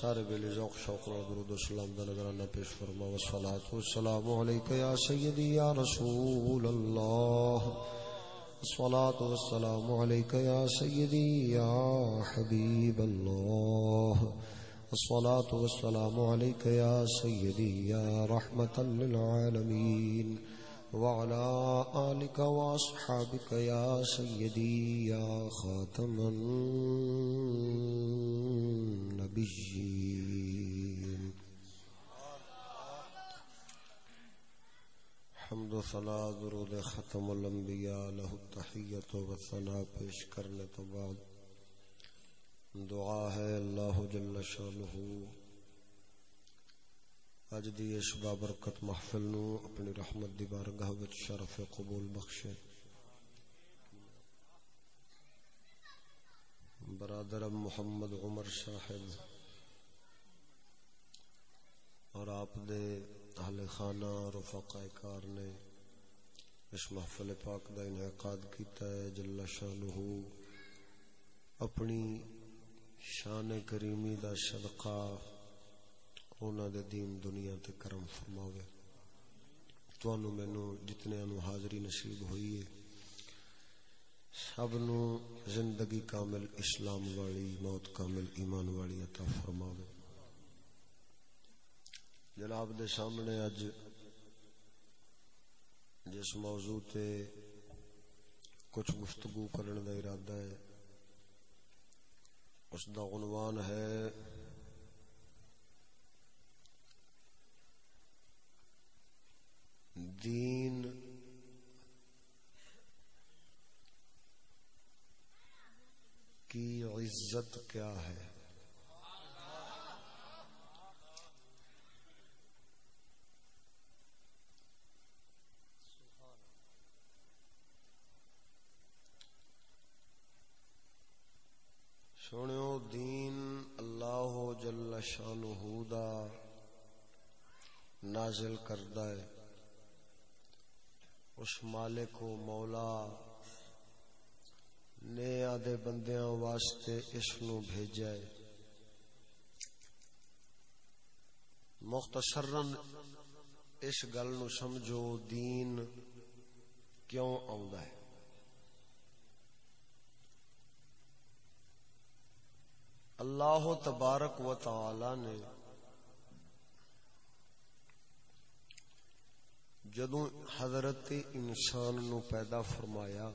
سارے بے ذوق، شوق و درود و سلام دا نظرانہ پیش فرما، والصلاة والسلام علیکہ یا سیدی، یا رسول اللہ۔ الصلاة والسلام علیکہ یا سیدی، یا حبیب اللہ۔ الصلاة والسلام علیکہ یا سیدی، یا رحمتا للعالمین۔ وعلى آلك وأصحابك يا سيدي، يا خاتم النبيين. حمد و ثنا درود ختم الانبیاء له التحیت و ثنا پیش کرنے تو بعد دعا ہے اللہ جل شانہ اج دی اس بابرکت محفل نو اپنی رحمت دی بارگاہ وچ شرف قبول بخشے۔ برادر محمد عمر صاحب اور آپ دے اہل خانہ رفقاء کار نے اس محفل پاک دا انعقاد کیتا ہے۔ جل شانہ اپنی شان کریمی دا صدقہ اونا دے دین دنیا تے کرم فرماوے توانو مینو جتنے انو حاضری نصیب ہوئی ہے سب نو زندگی کامل اسلام والی موت کامل ایمان والی عطا فرماوے جناب دے سامنے اج جس موضوع تے کچھ گفتگو کرنے دا ارادہ ہے اس دا عنوان ہے دین کی عزت کیا ہے؟ سنو دین اللہ جل شانہ دا نازل کردہ ہے۔ اس مالک و مولا نے آدھے بندیاں واسطے اس نو بھیجا ہے۔ مختصرن اس گل نو سمجھو، دین کیوں آندا ہے؟ اللہ تبارک و تعالی نے جدو حضرت انسان نو پیدا فرمایا،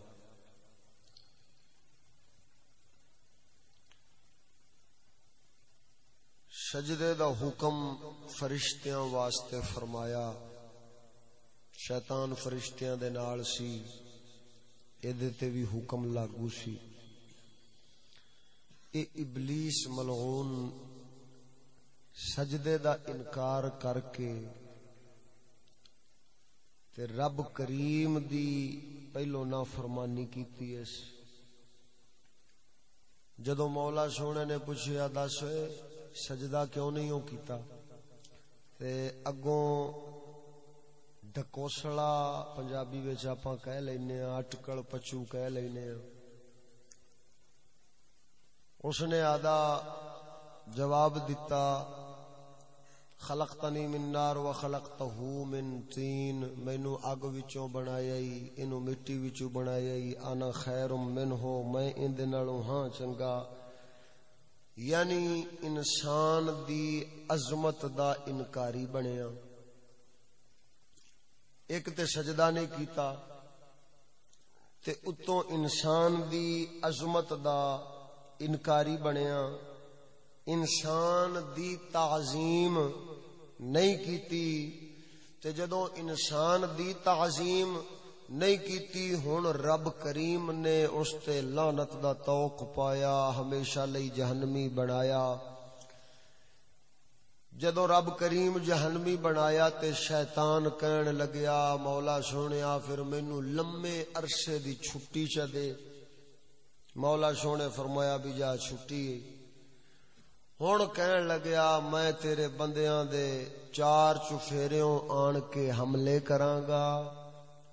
سجدے دا حکم فرشتیاں واسطے فرمایا، شیطان فرشتیاں دے نال سی، ایدے تے بھی حکم لاگو سی۔ اے ابلیس ملعون سجدے دا انکار کر کے تے رب کریم دی پہلو نا فرمانی کیتی اس جدو مولا سونے نے پوچھیا، دس سجدہ کیوں نہیں ہو کیتا؟ تے اگوں ڈکوسلا پنجابی وچ آپاں کہہ لینے ہاں اٹکل پچو کہہ لینے ہاں اس نے آدھا جواب دیتا خلقتنی من نار و خلقتہو من تین، مینو اگ وچوں بنایا ہی انو مٹی وچوں بنایا ہی انا خیر من ہو میں اندے نالوں ہاں چنگا۔ یعنی انسان دی عظمت دا انکاری بنیا۔ ایک تے سجدہ نہیں کیتا، تے اتوں انسان دی عظمت دا انکاری بنیا۔ انسان دی تعظیم نہیں کیتی تے جدو انسان دی تعظیم نہیں کیتی، ہن رب کریم نے اس تے لعنت دا توق پایا، ہمیشہ لئی جہنمی بنایا۔ جدو رب کریم جہنمی بنایا تے شیطان کہن لگیا، مولا سونیا، پھر مینو لمے عرصے دی چھٹی چ دے۔ مولا سونے فرمایا، بھی جا چھٹی۔ ہوں کہن لگیا میں تیرے بندیاں دے چار چفیریوں آن کے حملے کرانگا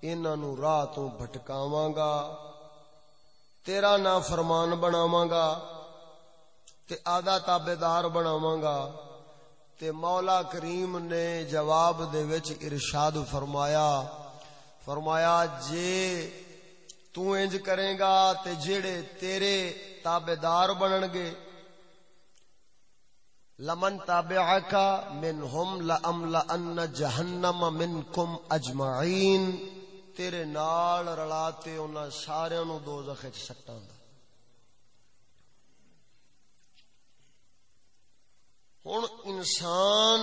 انہوں راہ تو بھٹکاواں گا تیرا نا فرمان بناواں گا تے آدھا تابے دار بناواں گا تے مولا کریم نے جواب دے وچ ارشاد فرمایا فرمایا جے تو انج کرے گا تے جڑے تیرے تابے دار بنن گے لمن تابعک منہم لأملأن جہنم منکم اجمعین، تیرے نال رلاتے انہاں سارے نو دوزخ وچ سٹاں گا ہوں انسان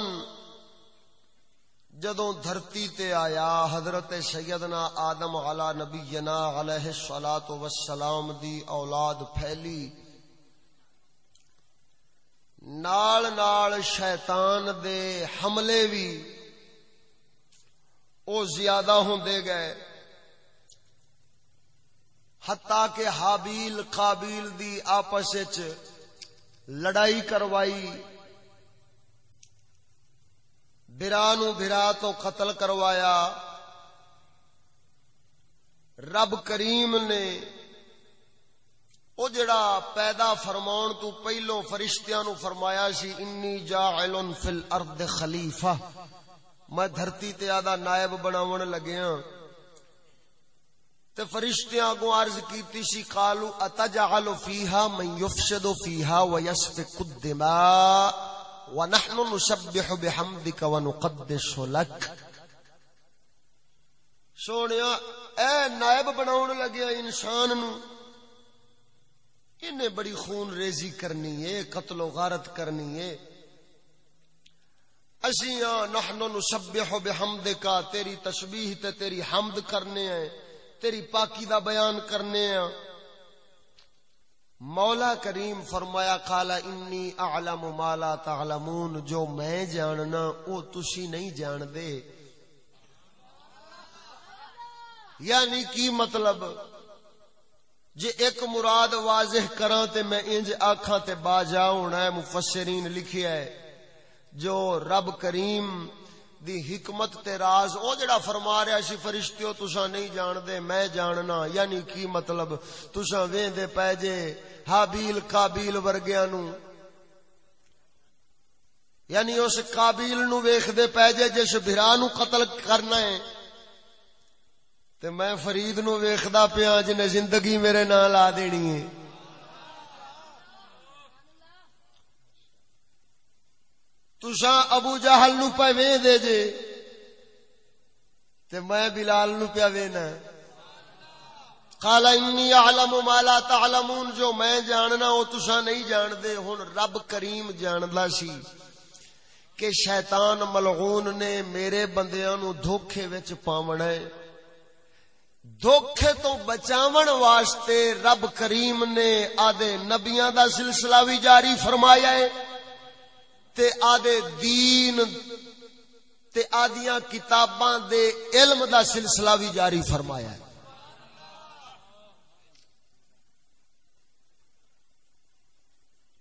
جدوں دھرتی تے آیا، حضرت سیدنا آدم علی نبینا علیہ الصلات والسلام دی اولاد پھیلی نال نال شیطان دے حملے بھی او زیادہ ہوندے گئے حتیٰ کہ حابیل قابیل دی آپس لڑائی کروائی برا نو برا تو قتل کروایا رب کریم نے او جڑا پیدا فرماؤن تو پہلو فرشتیاں نو فرمایا سی انی جاعل فی الارض خلیفہ. میں دھرتی تے آدھا نائب بناون لگیا ہاں۔ تے فرشتیاں کو عرض کیتی سی قالو اتجعل فیہا من یفسد فیہا ویسفک الدماء ونحن نسبح بحمدك ونقدس لك سونیا، اے نائب بناون لگیا ہاں انسان نو۔ انہیں بڑی خون ریزی کرنی ہے، قتل و غارت کرنی ہے۔ اسیاں نحن نسبح بحمدک، تیری تسبیح تے تیری حمد کرنے ہیں، تیری پاکی دا بیان کرنے ہیں۔ مولا کریم فرمایا کالا انی اعلم ما لا تعلمون، جو میں جاننا او تسی نہیں جان دے یعنی کی مطلب؟ جے ایک مراد واضح کراں تے میں انج آکھاں تے با جاؤں ہے، مفسرین لکھیا ہے، جو رب کریم دی حکمت تے راز، او جڑا فرما رہا سی فرشتیو تساں نہیں جان دے میں جاننا یعنی کی مطلب؟ تساں ویندے پے جے حابیل قابیل ورگیاں نو یعنی اس قابیل نو ویکھدے پے جے، جس بھرا نو قتل کرنا ہے۔ تے میں فرید نو ویکھدا پیا جی جن زندگی میرے نال لا دینی ہے۔ تساں ابو جہل نو پے وے دے جے۔ تے میں بلال نو پیا وینا۔ قال انی اعلم ما لا تعلمون، جو میں جاننا او تساں نہیں جان دے ہن رب کریم جاندا سی کہ شیطان ملعون نے میرے بندیاں نو دھوکے وچ پاونا ہے۔ دھوکے تو بچاون واسطے رب کریم نے آدے نبیاں دا سلسلہ بھی جاری فرمایا ہے تے آدے دین تے آدیاں کتاباں دے علم دا سلسلہ بھی جاری فرمایا ہے۔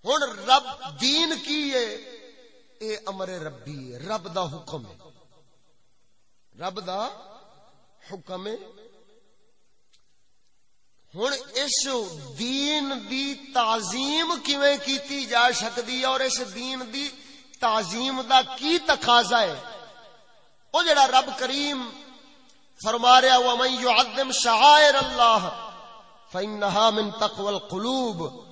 ہوں رب دین کی ہے؟ اے امر ربی ہے رب دا حکم ہے۔ رب دا حکم ہے ہوں اس دین دی تعظیم کیویں کیتی جا سکتی ہے اور اس دین دی تعظیم دا کی تقاضا ہے؟ او جڑا رب کریم فرما رہا ہوا ومن يعظم شعائر اللہ فإنها من تقوى القلوب۔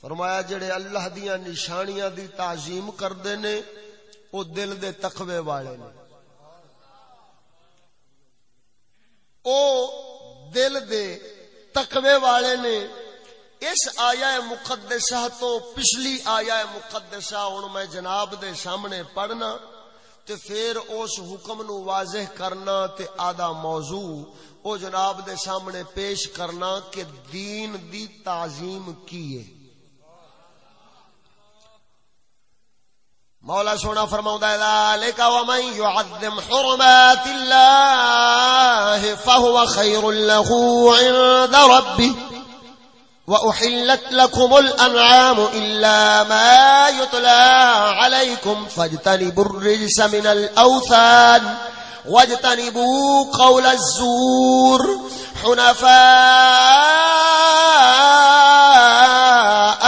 فرمایا، جڑے اللہ دیاں نشانیاں دی تعظیم کردے نے، او دل دے تقوی والے نے۔ او دل دے تقوی والے نے اس آیا مقدسہ تو پچھلی آیا مقدسہ ہوں میں جناب دے سامنے پڑھنا تے پھر اس حکم نو واضح کرنا تے آدھا موضوع او جناب دے سامنے پیش کرنا کہ دین دی تعظیم کیے مولا سونا فرماؤں ذالک ومن يعظم حرمات الله فهو خير له عند ربه وأحلت لكم الأنعام إلا ما يطلى عليكم فاجتنبوا الرجس من الأوثان واجتنبوا قول الزور حنفاء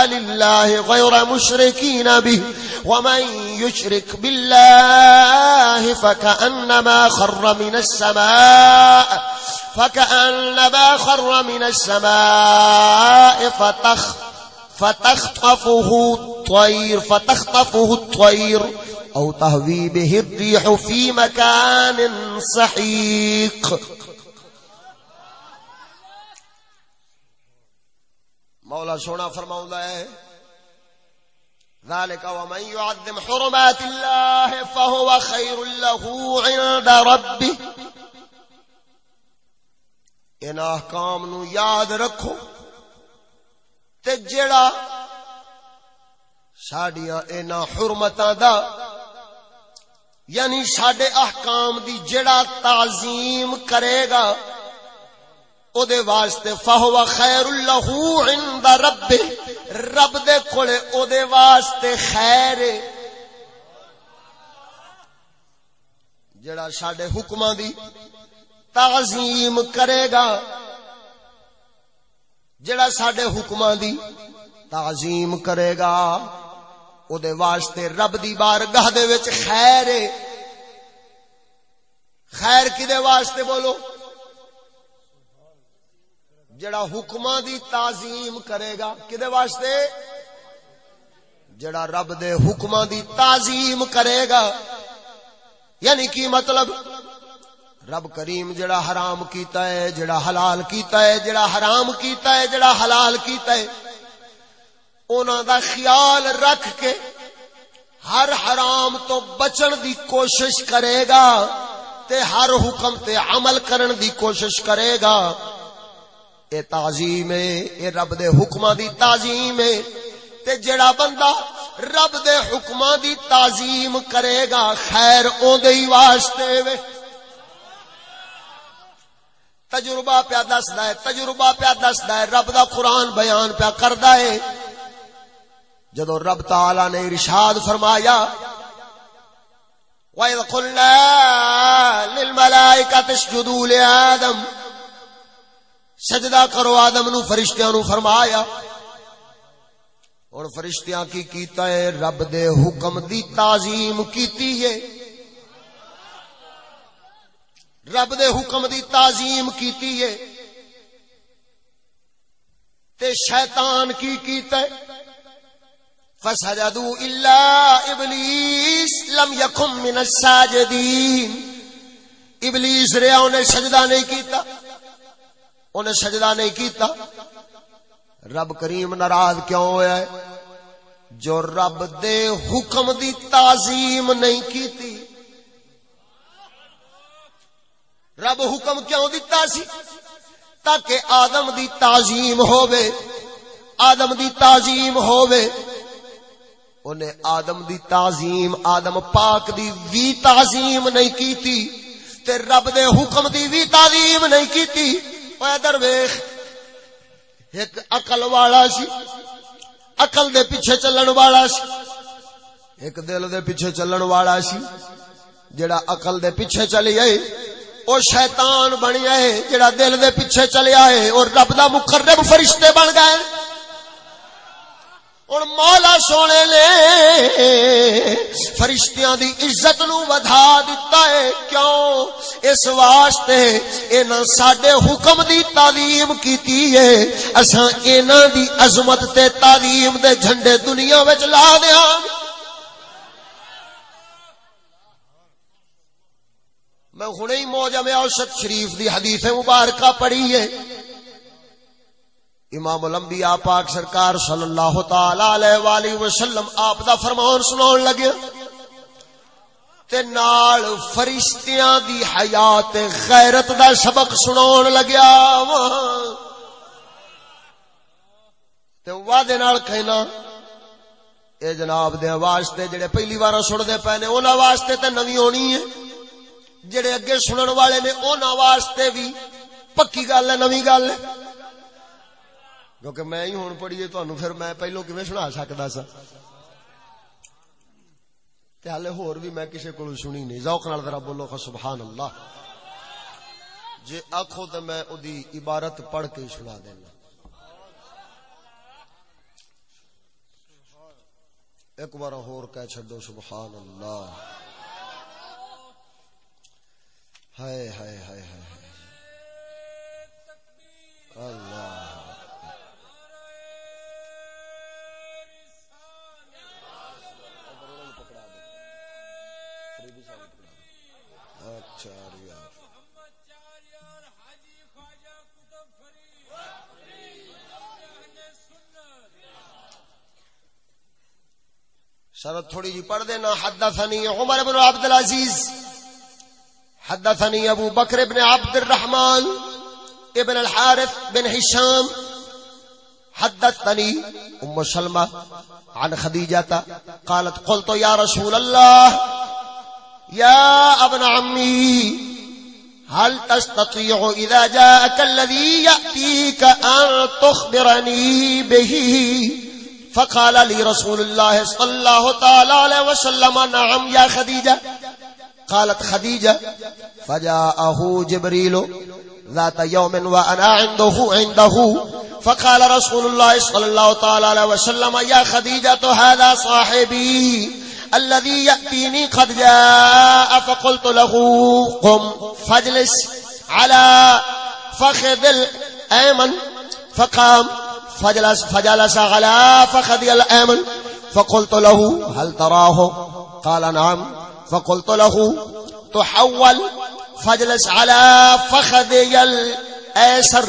لله غير مشركين به ومن يشرك بالله فكأنما خر من السماء فكأنما خر من السماء فتخ فتخطفه الطير فتخطفه الطير أو تهوي به الريح في مكان سحيق مولا سونا فرماؤں ہے، ذلك ومن يعظم حرمات الله فهو خير له عند ربه. ان احکام نو یاد رکھو تے جڑا ساڈیاں اینا حرمتاں دا یعنی ساڈے احکام دی جڑا تعظیم کرے گا او دے واسطے فہو خیر اللہ عند رب رب دے کولے او دے واسطے خیر۔ جڑا ساڈے حکماں دی تعظیم کرے گا جڑا ساڈے حکماں دی تعظیم کرے گا او دے واسطے رب دی بارگاہ دے وچ خیر۔ ہے خیر کدے واسطے بولو؟ جڑا حکماں دی تعظیم کرے گا کدے واسطے؟ جڑا رب دے حکماں دی تعظیم کرے گا۔ یعنی کی مطلب؟ رب کریم جڑا حرام کیتا ہے، جڑا حلال کیتا ہے، جڑا حرام کیتا ہے، جڑا حلال کیتا ہے۔ انہاں دا خیال رکھ کے ہر حرام تو بچن دی کوشش کرے گا۔ تے ہر حکم تے عمل کرن دی کوشش کرے گا۔ اے تعظیم ہے اے رب دے حکماں دی تعظیم ہے تے جڑا بندہ رب دے حکماں دی تعظیم کرے گا، خیر اون دے ہی واسطے وے۔ تجربہ پیا دسدا ہے تجربہ پیا دسدا ہے رب دا قرآن بیان پیا کردا ہے جدو رب تعالی نے ارشاد فرمایا وَإِذْ قُلْنَا لِلْمَلَائِكَةِ اسْجُدُوا لِآدَمَ سجدہ کرو آدم نو، فرشتیاں نو فرمایا۔ اور فرشتیاں کی کیتا ہے؟ رب دے حکم دی تعظیم کیتی ہے۔ رب دے حکم دی تعظیم کیتی ہے۔ تے شیطان کی کیتا ہے؟ فسجدوا الا ابلیس لم یکم من الساجدین ابلیس ریا انہیں سجدہ نہیں کیتا، انہیں سجدہ نہیں کیتا۔ رب کریم ناراض کیوں ہویا ہے؟ جو رب دے حکم دی تعظیم نہیں کیتی۔ رب حکم کیوں دیتا سی؟ تاکہ آدم دی تعظیم ہووے، آدم دی تعظیم ہووے۔ انہیں آدم دی تعظیم، آدم پاک دی وی تعظیم نہیں کیتی، تے رب دے حکم دی وی تعظیم نہیں کیتی۔ اے درویش، ایک عقل والا سی، عقل دے پیچھے چلن والا سی۔ ایک دل دے پیچھے چلن والا سی، جڑا عقل دے پیچھے چلی آئی او شیطان بنیا ہے جڑا دل دے پیچھے چلیا ہے اور رب دا مقرب فرشتے بن گئے۔ اور مولا سونے لے فرشتیاں دی عزت نو ودھا دیتا ہے۔ کیوں؟ اس واسطے انہاں ساڈے حکم دی تعلیم کیتی ہے۔ اساں انہاں دی عظمت تے تعلیم دے جھنڈے دنیا وچ لا دیاں میں ہنے ہی موجم اوسط شریف دی حدیث مبارکہ پڑھی ہے۔ امام الانبیاء پاک سرکار صلی اللہ تعالی علیہ والہ وسلم آپ دا فرمان سناون لگے۔ تے نال فرشتیاں دی حیات غیرت دا سبق سناون لگیا۔ تے وعدے نال کہنا، اے جناب دے واسطے جڑے پہلی بار سنتے پے نے انہاں واسطے تے نوی ہونی ہے۔ جڑے اگے سنن والے نے انہاں واسطے بھی پکی گل ہے، نوی گل ہے۔ کیونکہ میں ہی ہون پڑھیے تانوں پھر میں پہلو کیویں سنا سکدا سا؟ تے ہلے ہور بھی میں کسے کولوں سنی نہیں۔ ذوق نال ذرا بولو سبحان اللہ جے آکھو تے میں اودی عبارت پڑھ کے سنا دینا۔ ایک بار ہور کہہ چھڈو سبحان اللہ ہائے ہائے ہائے ہائے۔ اللہ۔ اچھا شرط تھوڑی جی پڑھ دینا حدثني عمر بن عبد العزيز حدثني ابو بكر بن عبد الرحمن ابن الحارث بن هشام حدثني ام سلمى عن خديجه قالت قلت يا رسول الله يا ابن عمي، هل تستطيع اذا جاءك الذي ياتيك ان تخبرني به؟ فقال لي رسول الله صلى الله تعالى عليه وسلم، نعم يا خديجة. قالت خديجة، فجاءه جبريل ذات يوم وأنا عنده عنده. فقال رسول الله صلى الله تعالى عليه وسلم، يا خديجة، هذا صاحبي. الذي يأتيني قد جاء فقلت له، قم، فاجلس على فخذ الأيمن. فقام، فجلس فجلس على فخذي الأيمن. فقلت له، هل تراه؟ قال، نعم. فقلت له، تحول فجلس على فخذي الأيسر.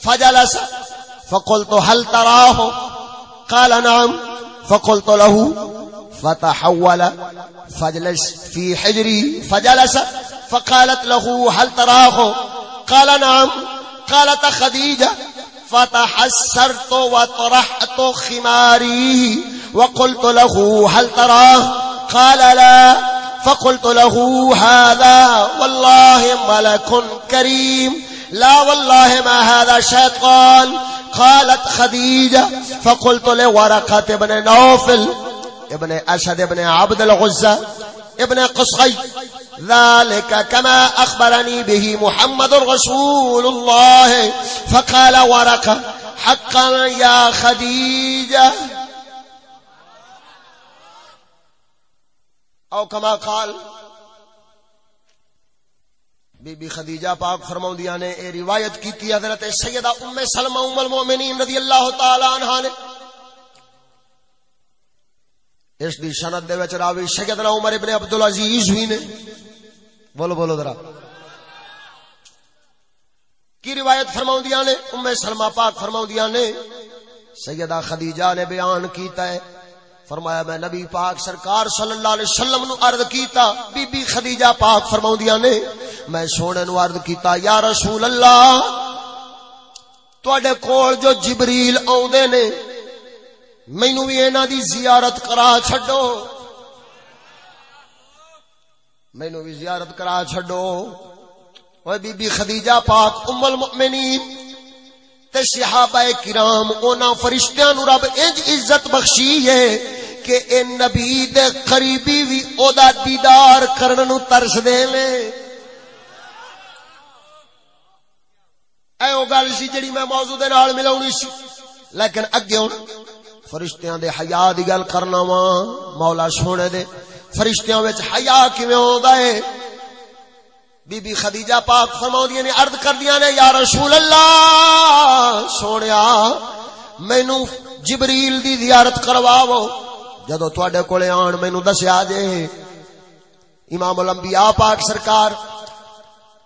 فجلس. فقلت، هل تراه؟ قال، نعم. فقلت له فتحول فجلس في حجري فجلس فقالت له، هل تراه؟ قال، نعم. قالت، خديجة، فتحسرت وطرحت خماري وقلت له، هل تراه؟ قال، لا. فقلت له، هذا والله ملك كريم. لا والله، ما هذا شيطان؟ قالت، خديجة. فقلت لورقة ابن نوفل ابن أسد ابن عبد الغزة ابن قصي. ذلك كما أخبرني به محمد رسول الله. فقال ورقة حقا يا خديجة. او كما قال بی بی خدیجہ پاک فرماؤں نے، اے روایت کی تھی حضرت سیدہ ام سلمہ ام المؤمنین رضی اللہ تعالی عنہ نے اس دی سند دے وچ راوی سیدنا عمر ابن عبد العزیز ہوئی نے۔ بولو بولو ذرا۔ کی روایت فرماؤں نے؟ ام سلمہ پاک فرماؤں نے۔ سیدہ خدیجہ نے بیان کیتا ہے۔ فرمایا، میں نبی پاک سرکار صلی اللہ علیہ وسلم نو عرض کیتا، بی بی خدیجہ پاک فرماؤں نے۔ میں سونے نو عرض کیتا، یا رسول اللہ، تواڈے کول جو جبریل اوندے نے مینو بھی انہوں دی زیارت کرا چڈو مینو بھی زیارت کرا چڈو بی بی خدیجہ پاک ام المؤمنین تے صحابہ کرام اونا فرشتیاں نو رب انج عزت بخشی ہے کہ اے نبی دے قریبی وی او دا دیدار کرن نو ترس دے لے۔ اے او گل سی جڑی میں موضوع دے نال ملاونی سی، لیکن اگے ہن۔ فرشتیاں دے حیا دی گل کرنا وا، مولا سونے دے۔ فرشتیاں وچ حیا کیویں ہوندا ہے؟ بی بی خدیجہ پاک فرماؤندیاں نے، عرض کردیاں نے، یا رسول اللہ، سونیا مینوں جبریل دی زیارت کرواو جدو تواڈے کولے آن مینوں دسیا جے۔ امام الانبیاء پاک سرکار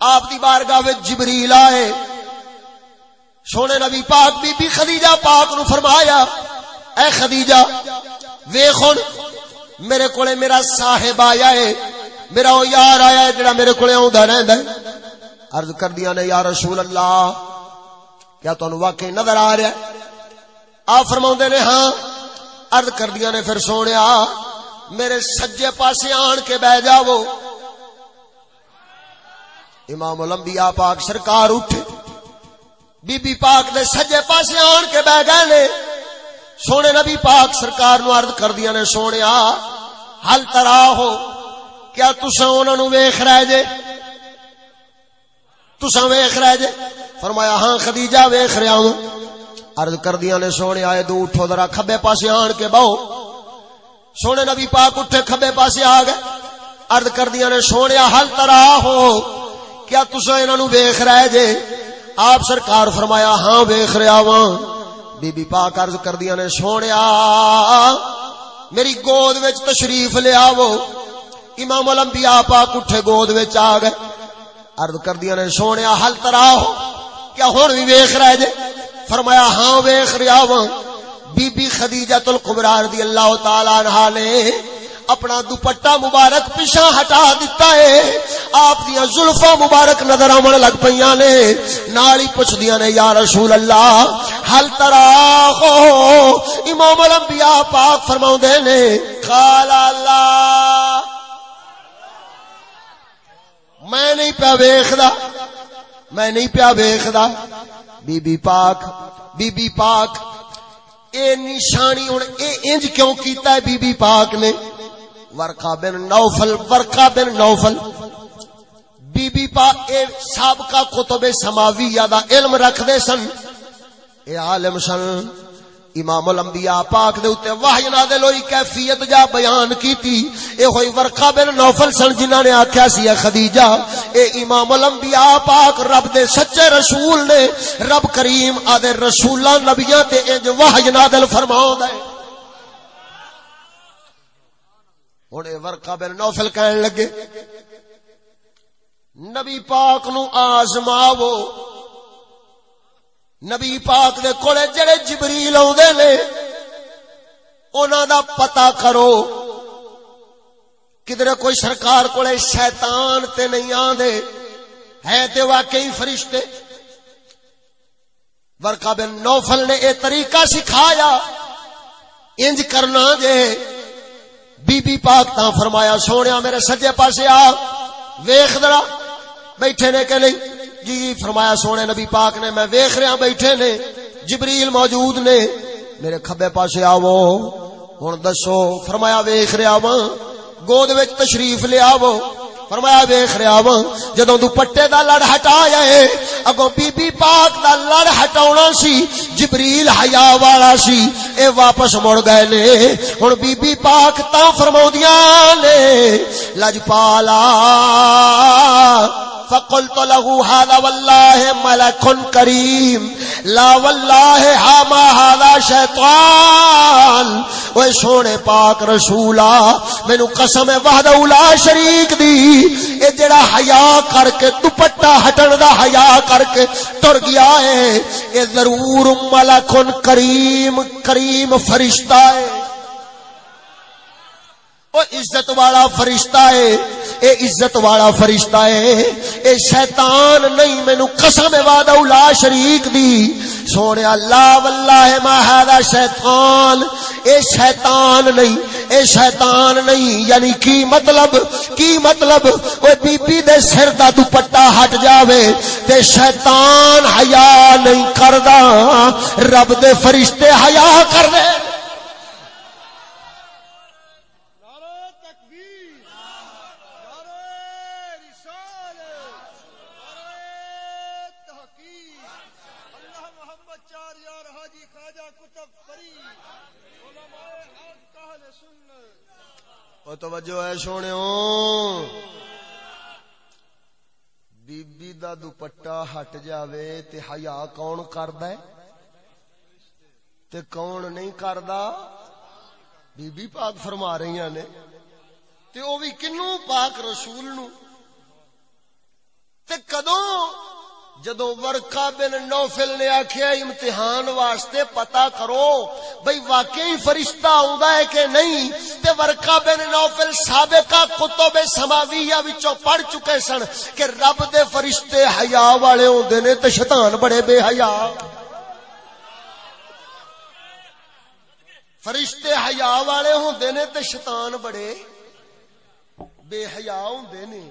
آپ دی بارگاہ وچ جبریل آئے۔ سونے نبی پاک بی بی خدیجہ پاک نو فرمایا اے خدیجہ ویخن میرے کولے میرا صاحب آیا ہے، میرا او یار آیا ہے جڑا میرے کولے آوندا رہندا ہے۔ عرض کر دیا نے، یا رسول اللہ، کیا تانوں واقعی نظر آ رہا ہے؟ آپ فرماوندے نے ہاں۔ ارد کردیا نے پھر سونے میرے سجے پاسے آن کے بہ جاو امام الانبیاء پاک سرکار اٹھے۔ بی بی پاک دے سجے پاسے آن کے بہ گئے نے۔ سونے نبی پاک سرکار نو عرض کر دیا نے، سونے حل ترا ہو۔ کیا تسا انہوں نو ویخ رہے جے؟ تسا ویخ رہے جے؟ فرمایا ہاں خدیجہ ویخ رہا ہوں۔ عرض کر دیا نے، سونے آئے دو اٹھو، ذرا کھبے پاسے آن کے بہو۔ سونے نبی پاک اٹھے، کھبے پاسے آ گئے۔ عرض کر دیا نے، سونے حل ترا ہو۔ کیا تسا انہوں نو ویخ رہے جے؟ آپ سرکار فرمایا ہاں ویخ رہا ہوں بی بی پاک عرض کر دیا نے سونے میری گود وچ تشریف لیا وہ امام الانبیاء پاک اٹھے گود وچ آ گئے۔ عرض کر دیا نے سونے حل ترا ہو کیا ہن بھی ویکھ رہے جے؟ فرمایا ہاں ویکھ رہا وا بی بی خدیجہ القبرا رضی اللہ تعالی عنہا نے اپنا دوپٹا مبارک پیچھا ہٹا دیتا ہے۔ آپ دیا زلفا مبارک نظر آمن لگ پہ نے۔ نالی پوچھ دیا نے، یا رسول اللہ حل ترا ہو امام الانبیاء پاک فرما نے، قال اللہ۔ میں نہیں پیا ویخدا میں نہیں پیا ویخدا بی بی پاک بی بی پاک، اے نشانی ہوں اے انج کیوں کیتا ہے بی بی پاک نے؟ ورقا بن نوفل ورقا بن نوفل۔ بی بی پا اے سابقہ کتب سماویہ دا علم رکھ دے سن۔ اے عالم سن، امام الانبیاء پاک دے اوتے وحی نازل ہوئی، کیفیت جا بیان کیتی۔ اے ہوئی ورقہ بن نوفل سن، جنہاں نے آکھیا سی خدیجہ۔ اے امام الانبیاء پاک رب دے سچے رسول نے، رب کریم آدے رسولاں نبیاں تے انج وحی نازل فرماوندا ہے۔ ہوں ورقا بن نوفل کہن لگے، نبی پاک نو آزماو نبی پاک دے کولے جڑے جبریل آدھے نے انہوں دا پتا کرو۔ کدھر کوئی سرکار کولے شیطان تے نہیں آدھے ہے تے واقعی فرشتے۔ ورقا بن نوفل نے اے طریقہ سکھایا، انج کرنا جے۔ بی بی پاک تا فرمایا، سونے میرے سجے پاسے آ، ویخ درا بیٹھے نے کہ نہیں؟ جی،, جی فرمایا، سونے نبی پاک نے، میں ویخ رہا، بیٹھے نے، جبریل موجود نے، میرے کھبے پاسے آو ہوں دسو، فرمایا، ویخ رہا وا گود تشریف لے آو فرمایا، ویخ رہا وا جدو دوپٹے دا لڑ ہٹایا ہے اگو بی بی پاک دا لڑ ہٹاونا سی، جبریل حیا والا سی اے واپس مڑ گئے نے۔ ہن بی بی پاک تا فرماؤندیاں نے لجپالا فقلت له هذا والله ملك كريم۔ لا والله ها ما هذا شیطان اوے سونے پاک رسولا، مینوں قسم ہے وحدہ لا شریک دی۔ اے جڑا حیا کر کے دوپٹا ہٹن دا حیا کر کے ٹر گیا ہے، اے ضرور ملک کریم کریم فرشتہ ہے۔ وہ عزت والا فرشتہ ہے۔ اے عزت والا فرشتہ ہے اے شیطان، نہیں، مینو قسم وعدہ اولا شریک دی۔ سونے اللہ، واللہ ما ہذا شیطان۔ اے شیطان نہیں، اے شیطان نہیں یعنی کی مطلب کی مطلب؟ او بی بی دے سر دا دوپٹا ہٹ جاوے تے شیطان حیا نہیں کردا۔ رب دے فرشتے حیا کر رہے دے توجہ ہے سونے بی بی دا دوپٹا ہٹ جاوے تے حیا کون کردا ہے؟ تے کون نہیں کردا؟ بی بی پاک فرما رہی نے۔ تے او بھی کنو پاک رسول نو؟ تے کدوں جدو ورکا بن نوفل نے آخیا امتحان واسطے پتا کرو بھئی واقعی فرشتہ آؤں ہے کہ نہیں؟ تے ورکا بن نوفل سابقہ کتب سماویہ وچوں پڑھ چکے سن کہ رب دے فرشتے حیا والے ہوندے نے تے شیطان بڑے بے حیا۔ فرشتے حیا والے ہوندے نے تے شیطان بڑے بے حیا ہوندے نے۔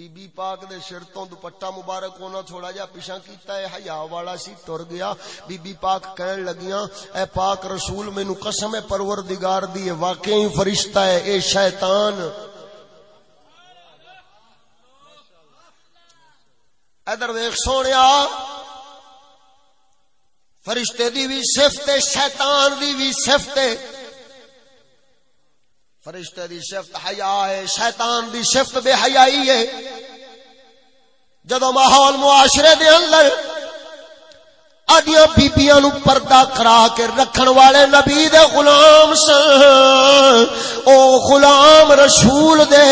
بی بی پاک دے سر تو دوپٹا مبارک ہونا تھوڑا جا پیچھا کیتا ہے، حیا والا سی ٹر گیا۔ بی بی پاک کہن لگیاں، اے پاک رسول مینوں قسم ہے، پروردگار دی ہے واقعی فرشتہ ہے، اے شیطان۔ ادھر ویکھ سونیا، فرشتے دی بھی صفت شیطان دی بھی صفت فرشتے دی صفت حیا ہے، شیطان دی صفت بے حیائی ہے۔ جدو ماحول معاشرے دے اندر آدیاں بیبیاں نو پردہ کرا کے رکھن والے نبی دے غلام سن۔ او غلام رسول دے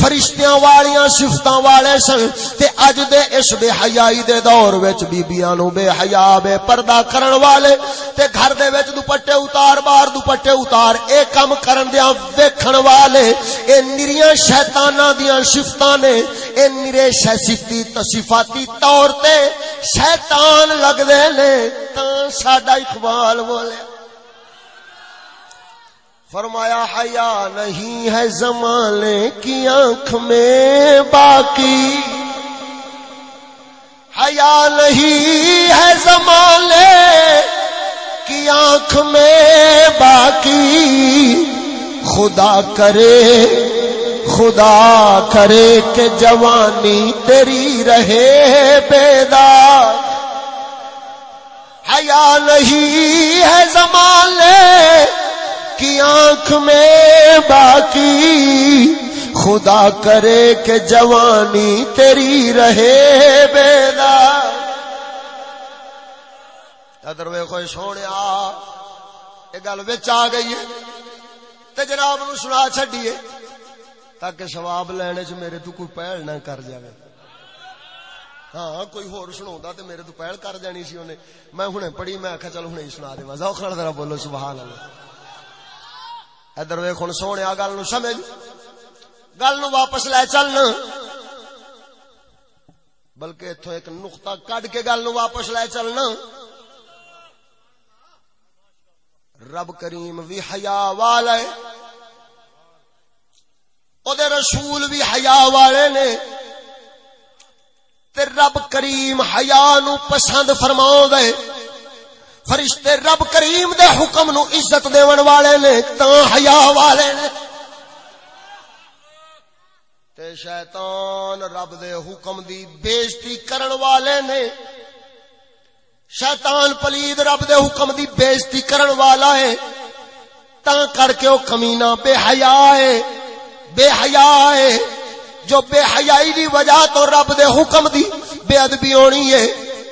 فرشتیاں والیاں صفتاں والے سن۔ تے اج دے اس بے حیائی دے دور وچ بیبیاں نو بے حیا بے پردہ کرن والے۔ تے گھر دے وچ دوپٹے اتار بار دوپٹے اتار۔ اے کم کرن دیاں ویکھن والے۔ اے نریاں شیطاناں دیاں صفتاں نے۔ اے نرے صفتی تصفاتی طور تے شیطان لگ دے۔ نے تا ساڈا اقبال بولیا فرمایا، حیا نہیں ہے زمانے کی آنکھ میں باقی۔ حیا نہیں ہے زمانے کی آنکھ میں باقی۔ خدا کرے خدا کرے کہ جوانی تیری رہے بیدار۔ حیا نہیں ہے زمانے کی آنکھ میں باقی۔ خدا کرے کہ جوانی تیری رہے بیدا ادر وے کوئی سونے یہ گل بچ آ گئی ہے۔ تے جناب نو سنا چڈیے تاکہ سواب لینے چ میرے تو کوئی پہل نہ کر جائے ہاں کوئی ہور سنا تو میرے تو پہل کر جانی سی انہیں۔ میں ہوں پڑھی، میں آخا چل ہوں سنا دے۔ ذوق نال ذرا بولو، سبحان اللہ۔ ادھر ویخ ہوں سونے گل نو سمجھ۔ گل نو واپس لے چلنا بلکہ اتو ایک نقطہ کڈ کے گل نو واپس لے چلنا رب کریم بھی حیا والا ہے او دے رسول بھی حیا والے نے۔ تے رب کریم حیا نو پسند فرماؤ دے فرشتے رب کریم دے حکم نو عزت دیون والے نے تا حیا والے نے۔ تے شیطان رب دے حکم دی بےزتی کرن والے نے۔ شیطان پلید رب دے حکم دی بےزتی کرن والا ہے۔ تا کر کے او کمینہ بے حیا ہے، بے حیا ہے۔ جو بے حیائی دی وجہ تو رب دے حکم دی بے ادبی ہونی ہے،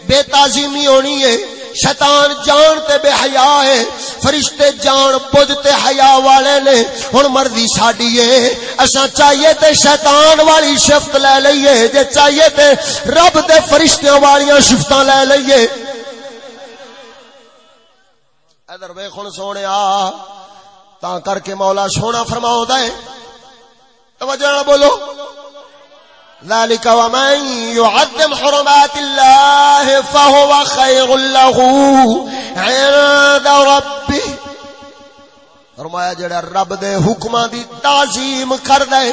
بے تعظیمی ہونی ہے۔ شیطان جان تے بے حیا ہے، فرشتے جان بوجھ تے حیا والے نے۔ ہن مرضی ساڈی ہے، اساں چاہیے تے شیطان والی شفت لے لئیے۔ جے چاہیے تے رب دے فرشتیاں والیاں شفتاں لے لئیے۔ ادھر ویکھ ہن سونیا تا کر کے مولا سونا فرماوندا ہے۔ توجہ بولو۔ ذلك ومن يعظم حرمات الله فهو خير له عند ربه. فرمایا جڑا رب دے حکماں دی تعظیم کردا ہے،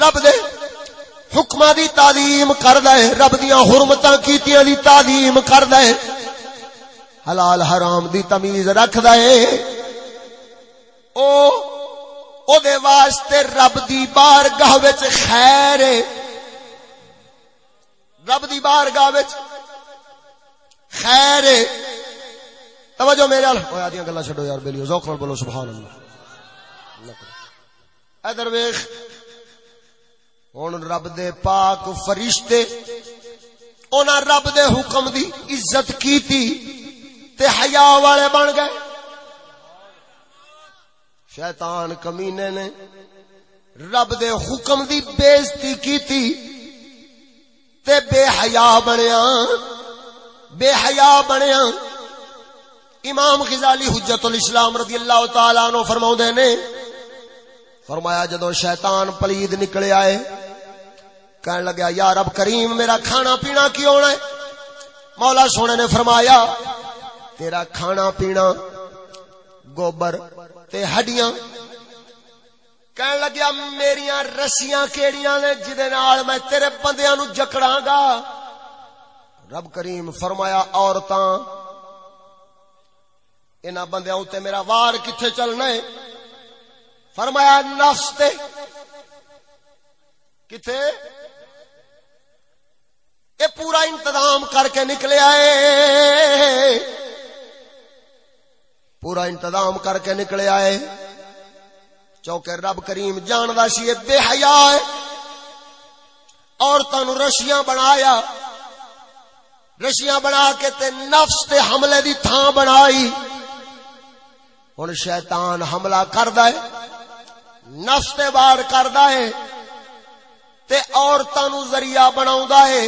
رب دے حکماں دی تعظیم کردا ہے، رب دیاں حرمتاں کیتیاں دی تعظیم کردا ہے۔ حلال حرام دی تمیز رکھدا ہے۔ او او دے واسطے رب دی بارگاہ وچ خیر ہے۔ رب دی بارگاہ وچ خیر ہے۔ توجہ میرے ال اوے آدیاں جی، گلاں چھڈو یار، بیلیو، ذوق نال بولو سبحان اللہ ادھر ویکھ، ہن رب دے پاک فرشتے انہاں رب دے حکم دی عزت کیتی تے حیا والے بن گئے۔ شیطان کمینے نے رب دے حکم دی بےزتی کیتی تے بے حیا بنیا، بے حیا بنیا۔ امام غزالی حجت الاسلام رضی اللہ تعالی عنہ فرماؤندے نے، فرمایا جدو شیطان پلید نکلے آئے کہنے لگا یا رب کریم، میرا کھانا پینا کی ہونا ہے؟ مولا سونے نے فرمایا، تیرا کھانا پینا، گوبر تے ہڈیاں۔ کہن لگیا، میریاں رسیاں کیڑیاں نے جدے نال میں تیرے بندیاں نو جکڑاں گا رب کریم فرمایا، عورتاں، انہاں بندیاں تے میرا وار کتھے چلنا ہے؟ فرمایا، نفس تے۔ کتھے؟ یہ پورا انتظام کر کے نکلے آئے۔ پورا انتظام کر کے نکلے آئے۔ چونکہ رب کریم جاندہ سی بے حیا ہے۔ عورتوں رشیاں بنایا۔ رشیاں بنا کے تے نفس تے حملے دی تھان بنائی۔ ہن شیطان حملہ کردا ہے۔ نفس تے وار کردا ہے۔ تے عورتاں نو ذریعہ بناوندا ہے۔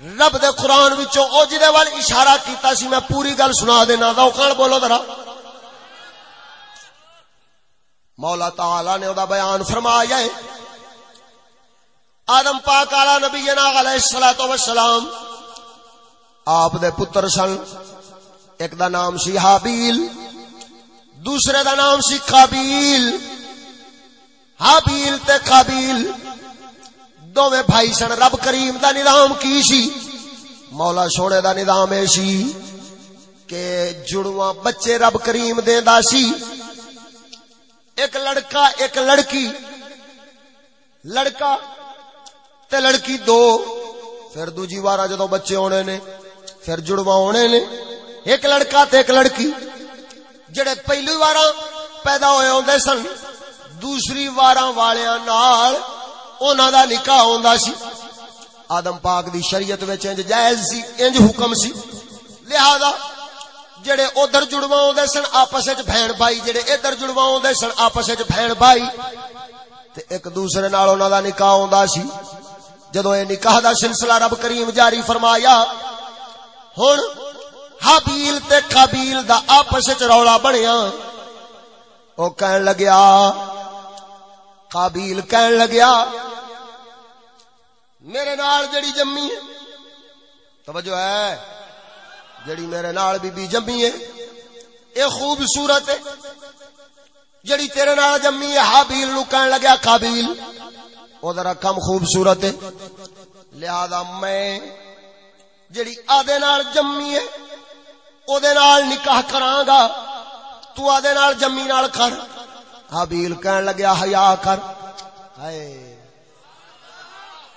رب دے قرآن وچوں او جدے وال اشارہ کیتا سی، میں پوری گل سنا دینا ذوقان بولو ذرا۔ مولا تعالی نے او دا بیان فرمایا ہے۔ آدم پاک آلا نبینا علیہ الصلوۃ والسلام آپ دے پتر سن، ایک دا نام سی حابیل، دوسرے دا نام سی قابیل۔ حابیل تے قابیل۔ دوویں بھائی سن، رب کریم دا نظام کی سی؟ مولا سونے دا نظام اے سی کہ جڑواں بچے رب کریم دیندا سی، ایک لڑکا، ایک لڑکی، لڑکا تے لڑکی دو، پھر دوجی وارا جدو بچے ہونے نے، پھر جڑواں ہونے نے، ایک لڑکا تے ایک لڑکی۔ جڑے پہلی وارا پیدا ہوئے ہوندے سن، دوسری وارا والیاں نال اونا دا نکاح ہوندا سی۔ آدم پاک دی شریعت وچ انج جائز سی، انج حکم سی۔ لہذا جڑے ادھر جڑواں ہوندے سن، آپس وچ بہن بھائی، جڑے ادھر جڑواں ہوندے سن، آپس وچ بہن بھائی، تے ایک دوسرے نال انہاں دا نکاح ہوندا سی۔ جدوں اے نکاح دا سلسلہ رب کریم جاری فرمایا، ہن حابیل تے قابیل دا آپس وچ رولا بنیا۔ او کہن لگیا، قابیل کہن لگیا میرے نال جڑی جمی ہے۔ توجہ ہے۔ جڑی میرے نال بی بی جمی ہے۔ اے خوبصورت ہے۔ جڑی تیرے نال جمی ہے۔ حابیل نو کہن لگیا قابیل۔ او ذرا کم خوبصورت ہے۔ لہذا میں جڑی آدے نال جمی ہے او دے نال نکاح کراں گا۔ تو آدے نال جمی نال کر حابیل کہن لگیا، حیا کر۔ ہائے۔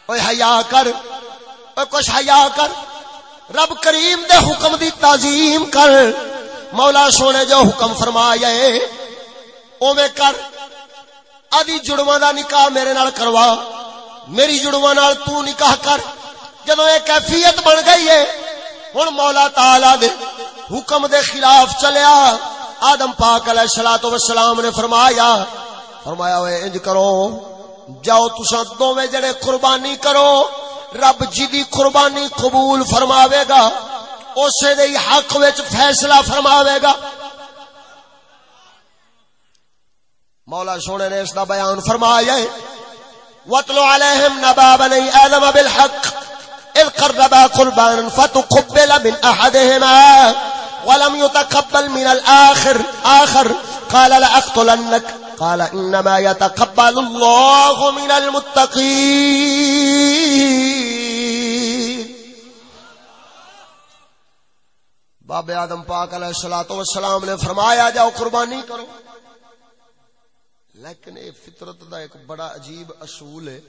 اوے حیا کر اوے کچھ حیا کر رب کریم دے حکم دی تعظیم کر مولا سونے جو حکم فرمایا ہے اوویں کر ادی جڑواں دا نکاح میرے نال کروا میری جڑواں نال تو نکاح کر جدوں اے کیفیت بن گئی ہے ہن مولا تعالی دے حکم دے خلاف چلیا آدم پاک علیہ الصلوۃ والسلام نے فرمایا فرمایا اے انج کرو جاؤ تساں دوویں جڑے قربانی کرو، رب جی دی قربانی قبول فرماوے گا، اسے دے حق وچ فیصلہ فرماوے گا۔ مولا سونے نے اس دا بیان فرمایا ہے، وَاتْلُ عَلَيْهِمْ نَبَا بَنِي آدَمَ بِالْحَقِّ، إِذْ قَرَّبَا قُرْبَانًا فَتُقُبِّلَ مِنْ أَحَدِهِمَا ولم يتقبل من الآخر. آخر. قال لأقتلنك. قال إنما يتقبل الله من المتقين. باب آدم پاک علیہ الصلوۃ والسلام نے فرمایا، جاؤ قربانی کرو. لیکن یہ فطرت دا ایک بڑا عجیب اصول ہے،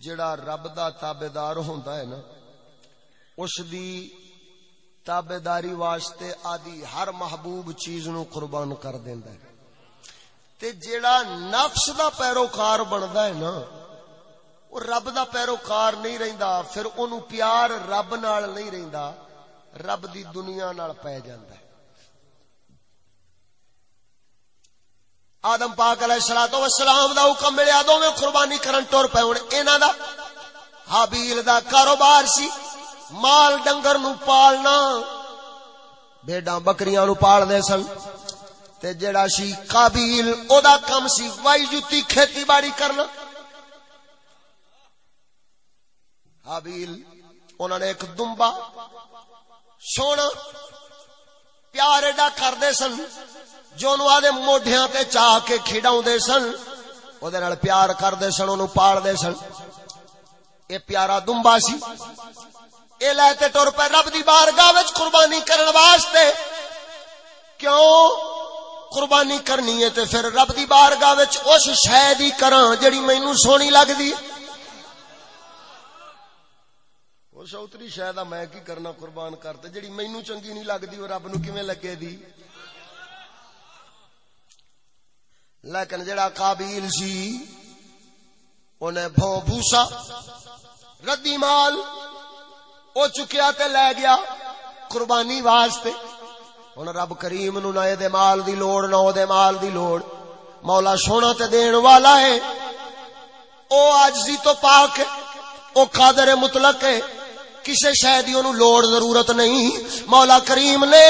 جڑا رب دا تابعدار ہوندا ہے نا، اس دی تابے داری واسطے آدی ہر محبوب چیز نو قربان کر دیندا ہے۔ تے جیڑا نفس دا پیروکار بندا ہے نا وہ رب دا پیروکار نہیں رہندا، پھر اونوں پیار رب نال نہیں رہندا، رب دی دنیا نال پے جاندا ہے۔ آدم پاک علیہ الصلوۃ والسلام دا حکم ملیا، دوویں قربانی کرن ٹر پے ہن انہاں دا حابیل دا کاروبار سی۔ مال ڈنگر نو پالنا۔ بیڈا بکریاں نو پال دے سن۔ تے جڑا سی قابیل، او دا کم سی وائی جوتی کھیتی باڑی کرنا۔ حابیل انہوں نے ایک دمبا، سونا پیار ایڈا کرتے سن۔ جو آدھے موڈیا تے چاہ کے کھڑا سن وہ پیار کرتے سن ان پالتے سن۔ یہ پیارا دمبا سی۔ یہ لے تے ٹر پہ رب دی بارگاہ وچ قربانی کرن واسطے۔ کیوں؟ قربانی کرنی ہے تے پھر رب دی بارگاہ وچ اس شے دی کراں جڑی مینوں سونی لگدی۔ اس اوتری شے دا میں کی کرنا قربان کرتے جڑی مینوں چنگی نہیں لگدی او رب نو کیویں لگے دی؟ لیکن جڑا قابیل سی انہیں بھو بھوسا، ردی مال او چکیا تے لے گیا قربانی واسطے۔ ہن رب کریم نو نہ دے مال دی لوڑ، نہ او دے مال دی لوڑ۔ مولا سونا تے دین والا ہے۔ او عاجزی تو پاک ہے۔ او قادر مطلق ہے۔ کسے شے دی اونوں لوڑ ضرورت نہیں۔ مولا کریم نے،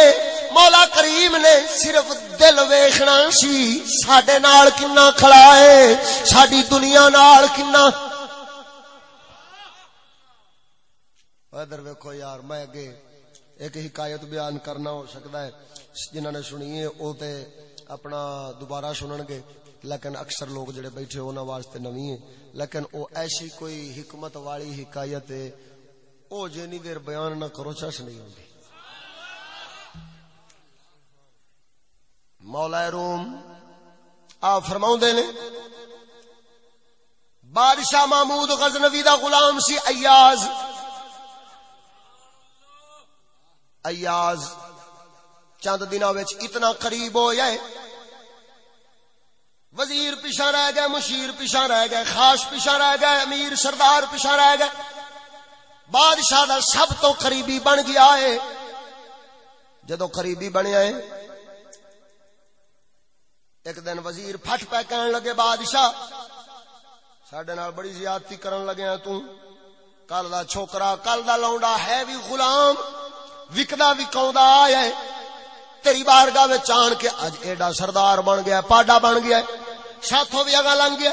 مولا کریم نے صرف دل ویکھنا سی۔ ساڈے نال کنا کھڑا ہے۔ ساڈی دنیا نال کنا ادھر ویکھو یار، میں اگے ایک حکایت بیان کرنا ہو سکتا ہے۔ جنہوں نے سنی ہے وہ تے اپنا دوبارہ سنن گے۔ لیکن اکثر لوگ جڑے بیٹھے انہوں واسطے نوی ہے لیکن او ایسی کوئی حکمت والی حکایت ہے، او جنی دیر بیان نہ کرو، چس نہیں ہوندی۔ مولا روم، آ فرماؤں دے نے، بادشاہ محمود غزنوی دا غلام سی ایاز۔ ایاز، چند دن اتنا قریب ہو جائے وزیر پیچھا رہ گئے، مشیر پیچھا رہ گئے، خاص پیچھا رہ گئے، امیر سردار پیچھا رہ گئے۔ بادشاہ دا سب تو قریبی بن گیا ہے۔ جدو قریبی بنیا ہے ایک دن وزیر پھٹ پہ کہن لگے، بادشاہ سڈے بڑی زیادتی کرن لگے تو۔ کل دا چھوکرا، کل دا لونڈا ہے بھی غلام۔ وکدا وکاؤں آیا ہے۔ تیری بارگاہ میں چان کے اج ایڈا سردار بن گیا پاڈا بن گیا ساتھوں بھی اگا لنگ گیا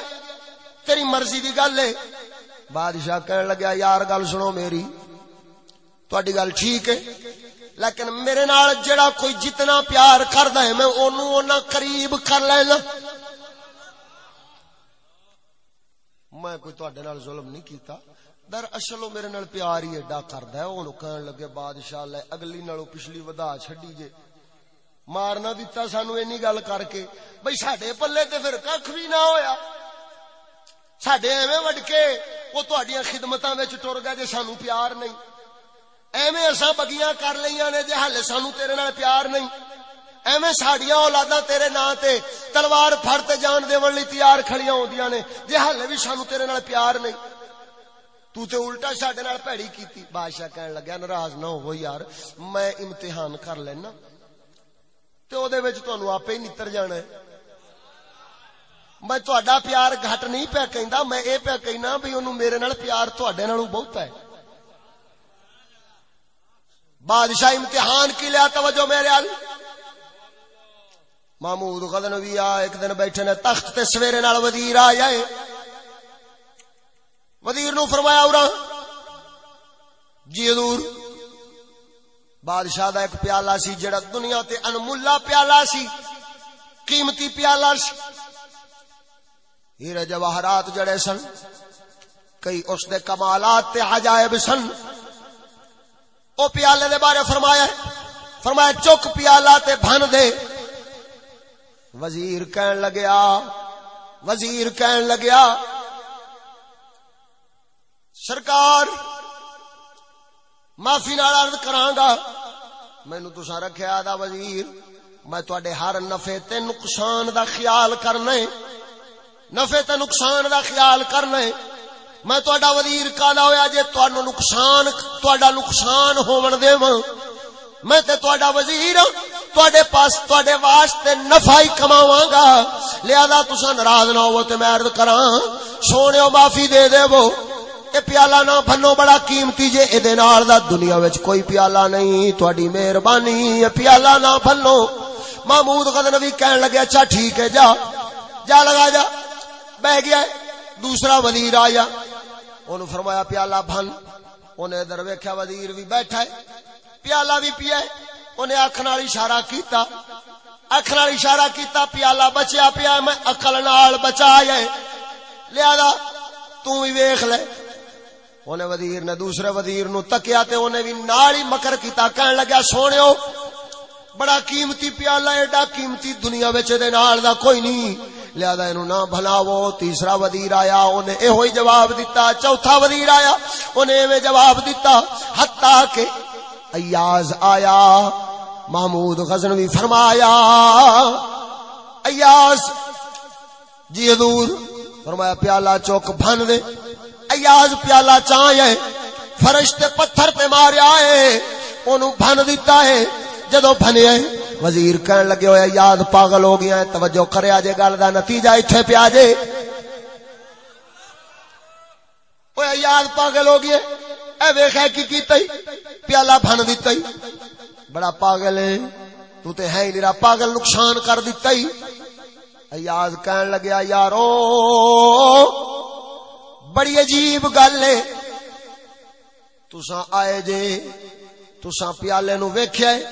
تیری مرضی دی گل ہے۔ بادشاہ کہنے لگیا، یار گل سنو میری تہاڈی گل ٹھیک ہے۔ لیکن میرے نال جڑا کوئی جتنا پیار کردا ہے، میں اونوں اونا قریب کر لینا۔ میں کوئی تہاڈے نال ظلم نہیں کیتا۔ در اصل وہ میرے نال پیار ہی ایڈا کردا ہے۔ اونوں کہن لگے، بادشاہ لے اگلی نالوں پچھلی ودا چھڈی جے۔ مارنا دتا سانو اینی گل کر کے۔ بھئی ساڈے پلے تے پھر ککھ بھی نہ ہویا۔ ساڈے ایویں وڈ کے وہ تہاڈیاں خدمتاں وچ ٹر گئے جے سانو پیار نہیں۔ ایویں اساں بگیاں کر لیاں نے جے ہلے سانو تیرے نال پیار نہیں۔ ایویں ساڈیاں اولاداں تیرے نام تے تلوار پھڑ تے جان دیون لئی تیار کھڑیاں ہوندیاں نے۔ جے ہلے بھی سانو تیرے نال پیار نہیں۔ تو تے الٹا ساڈے نال پیڑی کیتی۔ بادشاہ کہن لگا، ناراض نہ ہو یار، میں امتحان کر لینا۔ تے او دے وچ تانوں آپے ہی نتر جانا ہے۔ میں تہاڈا پیار گھٹ نہیں پیا کہندا، میں اے پیا کہنا بھی اونوں میرے نال پیار تہاڈے نالوں بہت ہے۔ بادشاہ امتحان کی لیا، توجہ میرے ال محمود غزنوی آ ایک دن بیٹھے نے تخت تے سویرے نال وزیر آ جائے۔ وزیر نو فرمایا اورا۔ جی حضور، بادشاہ دا ایک پیالہ سی جڑا دنیا تے انمولا پیالہ سی، قیمتی پیالہ سی۔ ہیرے جواہرات جڑے سن، کئی اس دے کمالات تے عجائب سن۔ او پیالے دے بارے فرمایا فرمایا چک پیالہ تے بھن دے۔ وزیر کہن لگیا، وزیر کہن لگیا سرکار، معافی نال عرض کراں گا، مینوں تساں رکھیا دا وزیر، میں تواڈے ہر نفع تے نقصان دا خیال کرنا ہے۔ نفع تے نقصان دا خیال کرنا ہے۔ میں تواڈا وزیر کالا ہویا جے تانوں نقصان، تواڈا نقصان ہون دیواں۔ میں تے تواڈا وزیر، تواڈے پاس تواڈے واسطے نفع ہی کماواں گا۔ لہذا تساں ناراض نہ ہوو تے میں عرض کراں سونےو معافی دے دیو۔ اے پیالہ نہ بھنو، بڑا قیمتی جے اے دے نال دا دنیا وچ کوئی پیالہ نہیں تہاڈی مہربانی اے پیالہ نہ بھنو۔ محمود غزنوی کہن لگے اچھا ٹھیک ہے، جا۔ جا، لگا، جا۔ بیٹھ گیا ہے، دوسرا وزیر آیا۔ اونوں فرمایا، پیالہ بھن۔ اونے ادھر ویکھیا وزیر بھی بیٹھا ہے۔ پیالہ بھی پیا ہے۔ انہیں اکھ نال اشارہ کیتا۔ اکھ نال اشارہ کیتا، پیالہ بچیا پیا میں عقل نال بچایا لہذا تو ہی ویکھ لے۔ انہیں وزیر نے دوسرے وزیر نو تکیا تے انہیں بھی نال ہی مکر کیتا کہن لگا سونےو بڑا قیمتی پیالہ ایڈا قیمتی دنیا وچ دے نال دا کوئی نہیں لہذا اینو نہ بھلاو تیسرا وزیر آیا انہیں اے ہوئی جواب دیتا چوتھا وزیر آیا انہیں ایویں جواب دیتا حتی کہ ایاز آیا محمود غزنوی فرمایا ایاز جی حضور فرمایا پیالہ چوک بھن دے ایاز پیالہ چاہے فرش تے پتھر تے ماریا ہے اونوں بھن دیتا ہے جدو بھنیا ہے وزیر کہن لگے ہوئے یاد پاگل ہو گیا ہے، توجہ کریا جے گل دا نتیجہ ایتھے پیا جے اوے یاد پاگل ہو گیا اے ویکھے کی کیتا ہی پیالہ بھن دیتا ہی بڑا پاگل ہے، تو تے ہے ہی پاگل نقصان کر دیتا ہی ایاز کہن لگیا یارو بڑی عجیب گل ہے۔ تساں آئے جے، تساں پیالے نو ویکھیا ہے۔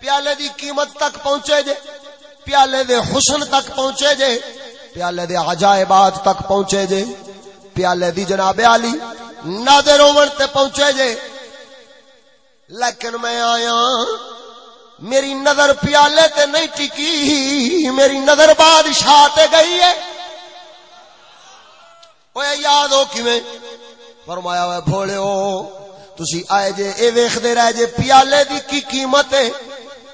پیالے دی قیمت تک پہنچے جے۔ پیالے دے حسن تک پہنچے جے۔ پیالے دے عجائبات تک پہنچے جے۔ پیالے دی جناب علی نادر عمر تے پہنچے جے۔ لیکن میں آیا، میری نظر پیالے تے نہیں ٹکی۔ میری نظر بادشاہ تے گئی ہے۔ ہوئے یاد ہو کیویں فرمایا ہوئے بھولے ہو تسی آئے جے اے ویکھدے رہ جے پیالے دی کی قیمت ہے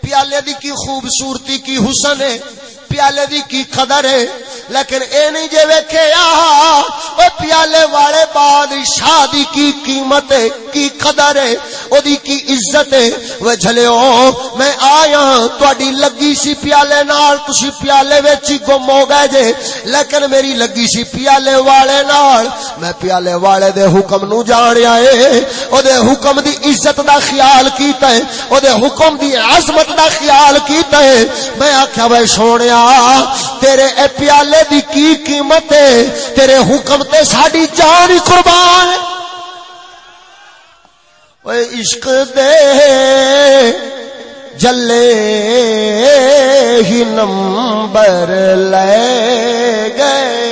پیالے دی کی خوبصورتی کی حسن ہے پیالے دی کی قدر ہے؟ لیکن اے نہیں جے ویکھے آ، او پیالے والے بادشاہ دی کی قیمت ہے، کی قدر ہے، او دی کی عزت ہے۔ وہ جھلیو، میں آیا، تواڈی لگی سی پیالے نال، تسی پیالے وچ ہی گم ہو گئے جے۔ لیکن میری لگی سی پیالے والے نال، میں پیالے والے دے حکم نو جانیا اے۔ او دے حکم دی عزت دا خیال کیتا ہے او دے حکم دی عظمت دا خیال کیتا ہے میں آکھیا، وے سونیا تیرے اے پیالے دی کی قیمت ہے؟ تیرے حکم تے ساڈی جان ہی قربان اوے عشق دے جلے ہی نمبر لے گئے۔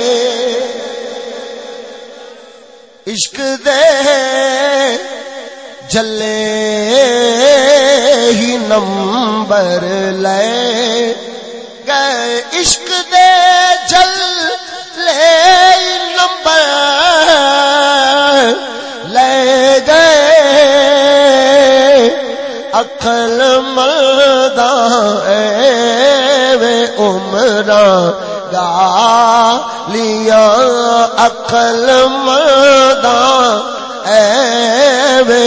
عشق دے جلے ہی نمبر لے گئے عشق دے جل لے نمبر لے گئے اکل مردان وے عمران گا لیا اکل مردان اے وے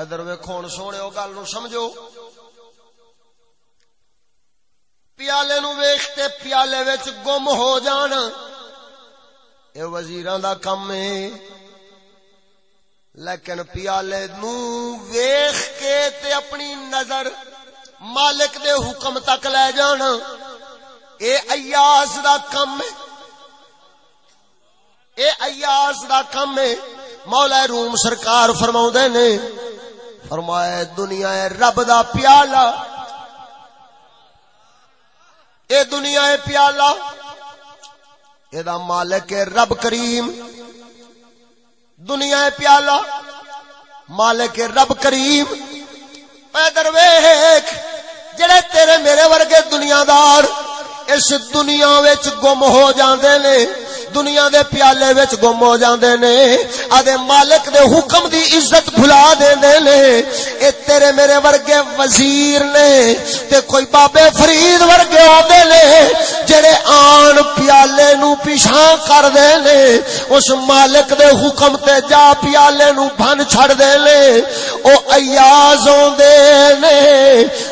ادھر ویکھو سونے گل نو سمجھو۔ پیالے نو ویختے پیالے وچ گم ہو جان۔ اے وزیراں دا کم ہے۔ لیکن پیالے نو ویخ کے تے اپنی نظر مالک دے حکم تک لے جان۔ اے ایاس دا کم ہے۔ اے ایاس دا کم ہے۔ مولا روم سرکار فرماؤں دے نے۔ فرمایا دنیا ہے رب دا پیالہ. اے دنیا ہے پیالہ۔ اے دا مالک ہے رب کریم۔ دنیا ہے پیالہ۔ مالک ہے رب کریم۔ پیدر ویک جڑے تیرے میرے ورگے دنیا دار اس دنیا وچ گم ہو جاندے نے دنیا دے پیالے وچ گم ہو جاندے نے آدے مالک دے حکم دی عزت بھلا دے دے نے۔ اے تیرے میرے ورگے وزیر نے، تے کوئی بابے فرید ورگے ہوندے نے، جڑے آن پیالے نو پیشاں کر دے نے۔ اس مالک دے حکم تے جا پیالے نو بھن چھڑ دے نے۔ او ایاز ہوندے نے،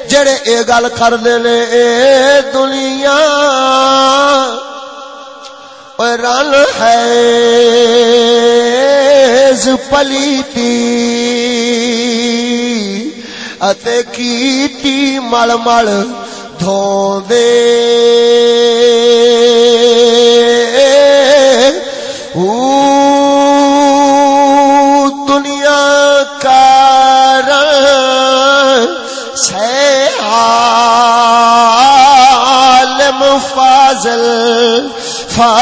جڑے اے گل کر دے نے، اے دنیا۔ رن ہے پلیتی اتے کیتی مل مل دھو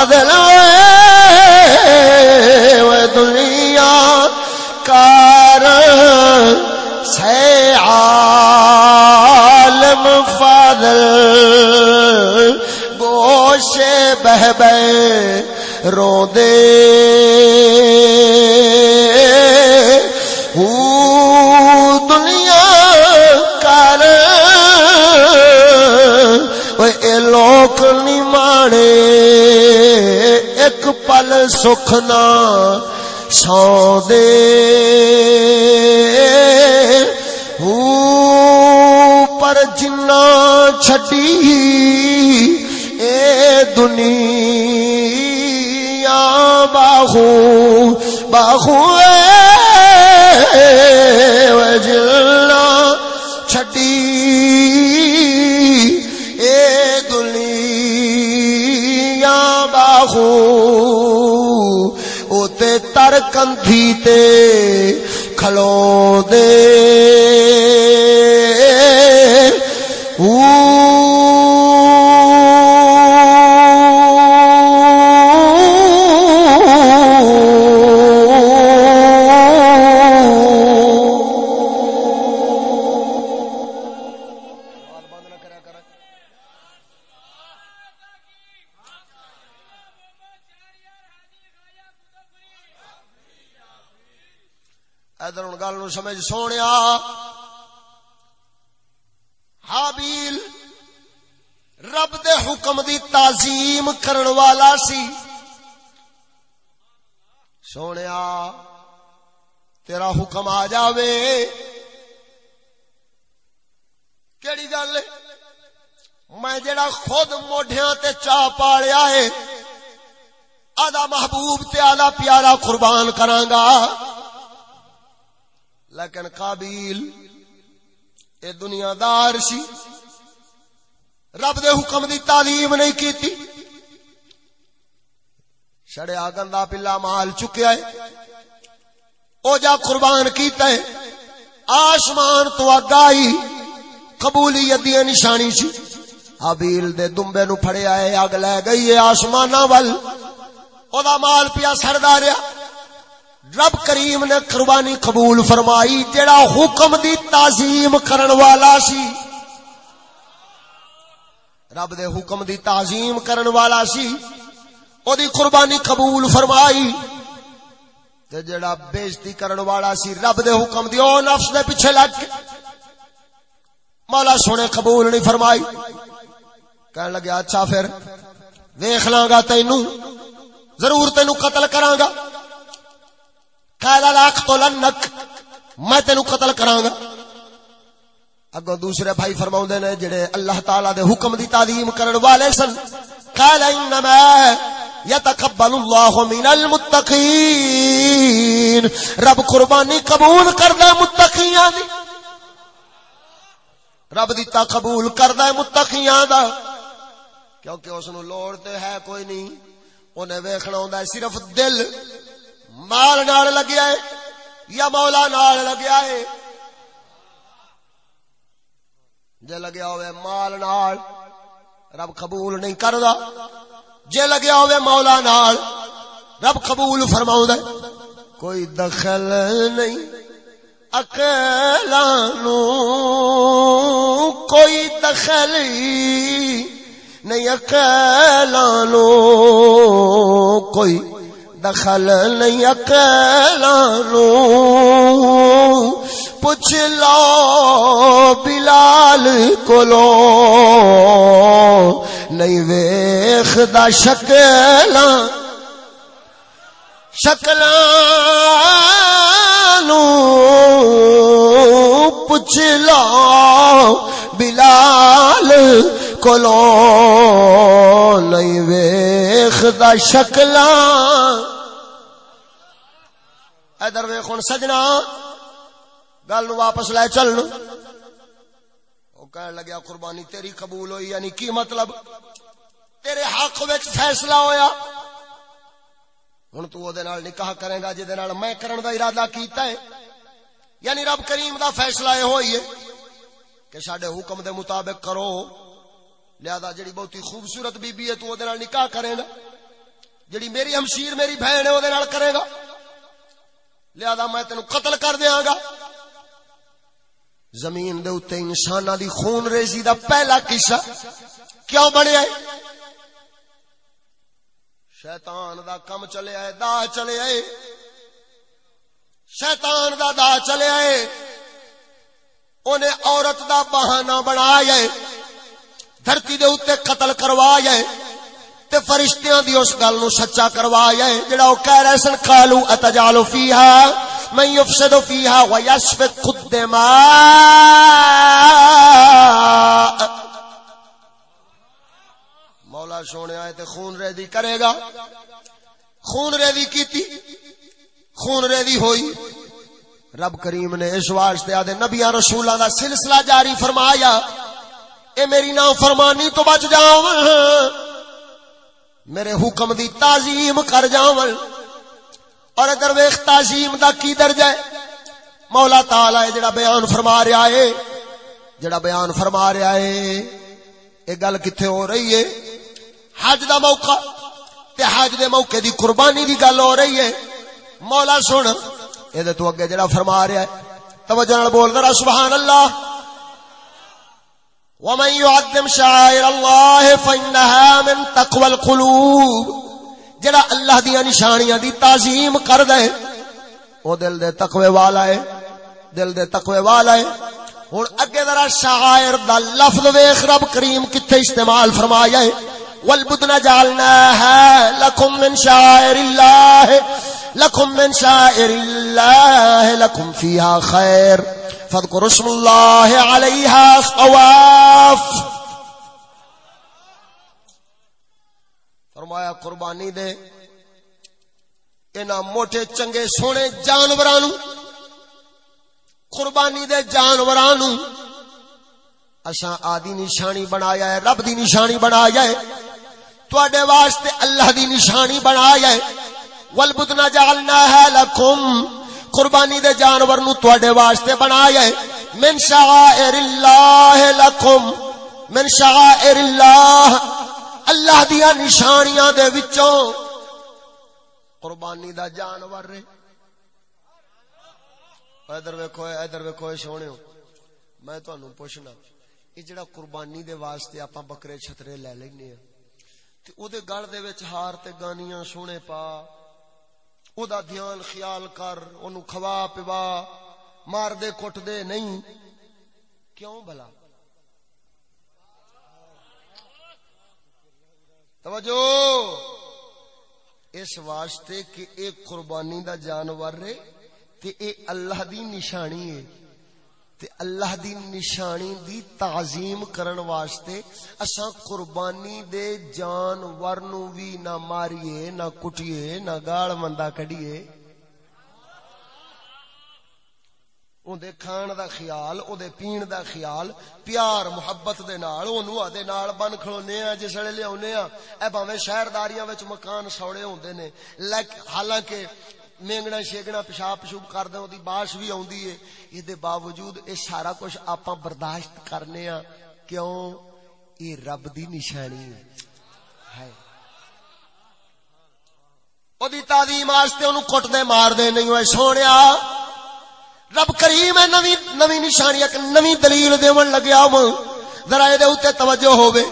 فاضل دنیا کار سے عالم فاضل گوشے بہ بہ رو دے دنیا کر لوک نی ایک پل سکھنا سو دے پر جنا چڈی اے دنیا باہو باہو جنا چھٹی باہو تے تر کندھی تے کھلو دے۔ سمجھ سونے حابیل رب دے حکم دی تعظیم کرن والا سی۔ سونے تیرا حکم آ جاوے۔ کیڑی گل؟ میں جڑا خود موڈیاں تے چا پالیا ہے، آدھا محبوب تے آدھا پیارا قربان کرانگا لیکن قابیل، اے دنیا دار سی، رب دے حکم دی تعلیم نہیں کیتی۔ شڑیا گندا پلا مال چکیا ہے۔ او جا قربان کیتا ہے۔ آسمان تو اگائی قبولیت دی نشانی سی۔ حبیل دے دمبے نو پھڑیا ہے اگ لے گئی ہے آسمانہ ول۔ او دا مال پیا سردار رب کریم نے قربانی قبول فرمائی جڑا حکم دی تعظیم کرن والا سی۔ رب دے حکم دی تعظیم کرن والا سی، او دی قربانی قبول فرمائی۔ تے جڑا بےزتی کرن والا سی، رب دے حکم دی، او نفس دے پیچھے لگ کے۔ مولا سونے قبول نہیں فرمائی۔ کہنے لگے اچھا پھر، ویکھ لاں گا تینوں، ضرور تینوں قتل کراں گا۔ لاکھ تو لنک، میں تینو قتل کراں گا۔ اگو دوسرے بھائی فرما نے جڑے اللہ تعالی دے حکم دی تعلیم کرن والے سن قال انما يتقبل الله من المتقين رب قربانی قبول کردا متقیاں دی۔ رب دی تا قبول کردا متقیاں دا۔ کیونکہ اس نو لوڑ تے ہے کوئی نہیں اونے ویکھنا ہوندا ہے صرف دل۔ مال نال لگیا ہے یا مولا نال لگیا ہے؟ جے لگیا ہوئے مال نال، رب قبول نہیں کردا۔ جے لگیا ہوئے مولا نال، رب قبول فرماؤں دے کوئی دخل نہیں، اکیلانو، کوئی دخل نہیں، اکیلانو، کوئی دخل نہیں اکیلانو پوچھ لو بلال کو لو۔ نہیں ویخ دا شکل شکل پوچھ لو۔ کولوں نہیں ویخدا شکلاں ادھر ویخ ہوں سجنا، گل واپس لے چل کہنے لگیا، قربانی تیری قبول ہوئی یعنی کی مطلب؟ تیرے حق وچ فیصلہ ہویا۔ ہوں تو نال نکاح کرے گا جہد میں کرن دا ارادہ کیتا ہے۔ یعنی رب کریم دا فیصلہ یہ ہوئی ہے کہ سڈے حکم دے مطابق کرو۔ لہذا جڑی بہت ہی خوبصورت بی بی ہے تو نال نکاح کرے گا۔ جڑی میری ہمشیر، میری بہن ہے وہ کرے گا۔ لہذا میں تینو قتل کر دیاں گا۔ زمین دے انسان دی خون ریزی دا پہلا قصہ کیوں بنیا ہے؟ شیطان دا کم چلے آئے، دا چلے آئے۔ شیطان دا دا چلے آئے۔ انہیں عورت دا بہانہ بنایا دھرتی دے اتنے قتل کروایا تے فرشتیاں دی اس گل نو سچا کروایا ہے، جڑا او کہہ رہے سن قالو اتجالو فیھا من یفسد فیھا ویسفک الدماء مولا سونے آئے تے خون ریدی کرے گا۔ خون ریدی کیتی، خون ریدی ہوئی۔ رب کریم نے اس واسطے آدے نبیاں رسولاں دا سلسلہ جاری فرمایا۔ اے میری نا فرمانی تو بچ جاؤں۔ میرے حکم دی تعظیم کر جاون۔ اور اگر ویخ تعظیم دا کی درجہ ہے؟ مولا تعالی ہے جڑا بیان فرما رہا ہے، جڑا بیان فرما رہا ہے، اے گل کتھے ہو رہی ہے؟ حج دا موقع تے حج دے موقع دی قربانی دی گل ہو رہی ہے۔ مولا سن، اے دے تو اگے جڑا فرما رہا ہے، توجہ نال بول، ذرا سبحان اللہ۔ ومن يعظم شعائر الله فإنها من تقوى القلوب. جڑا اللہ دی نشانیاں دی تعظیم کر دے او دل دے تقوی والا ہے، دل دے تقوی والا ہے۔ ہن اگے ذرا شعائر دا لفظ ویکھ، رب کریم کتے استعمال فرمایا ہے۔ والبدن جعلناها لكم من شعائر الله، لكم من شعائر الله، لكم فيها خير۔ فذكر اسم الله عليها صواف فرمایا، قربانی دے۔ اینا موٹے، چنگے، سونے جانورانو قربانی دے جانورانو اساں آدی نشانی بنایا ہے، رب دی نشانی بنایا ہے۔ تواڈے واسطے اللہ دی نشانی بنایا ہے۔ والبدنا جعلناها لكم۔ قربانی دے جانور نو تواڈے واسطے بنایا ہے۔ من شعائر اللہ لکم من شعائر اللہ اللہ دیا نشانیاں دے وچوں۔ قربانی دا جانور رے ادھر ویکھو ادھر ویکھو سونے میں تانوں پوچھنا، یہ جڑا قربانی دے واسطے اپا بکرے چھترے لے لینے ہیں، تے او دے گل دے وچ ہار تے گانیاں سونے پا۔ او دا دھیان خیال کر، اونوں کھوا پوا مار دے کٹ دے نہیں۔ کیوں بلا توجہ! اس واسطے کہ ایک قربانی دا جانور ہے، تے اے اللہ دی نشانی ہے۔ تے اللہ دی نشانی دی تعظیم کرن واسطے اساں قربانی دے جانور نو وی نہ ماریے، نہ کٹیے، نہ گال مندا کڈیے۔ اون دے کھان دا خیال او دے پین دا خیال، پیار، محبت دے نال اونوں ادے نال بن کھلونے آ جس ویلے لیاونے آ اے باویں شہرداریاں وچ مکان سوڑے ہوندے نے۔ لیکن حالانکہ مینگنا شیگنا پیشاب پشوب کر دیں دی باش بھی آندی ہے۔ یہ دے باوجود اے سارا کچھ آپ برداشت کرنے ہاں۔ کیوں؟ یہ رب دی نشانی ہے۔ او دی تعظیم واسطے اونوں کٹ دے مار دے نہیں ہوئے۔ سونیا، رب کریم ہے، نوی نوی نشانی، ایک نوی دلیل دیون لگیا ہوں۔ ذرا اے دے اوتے توجہ ہوے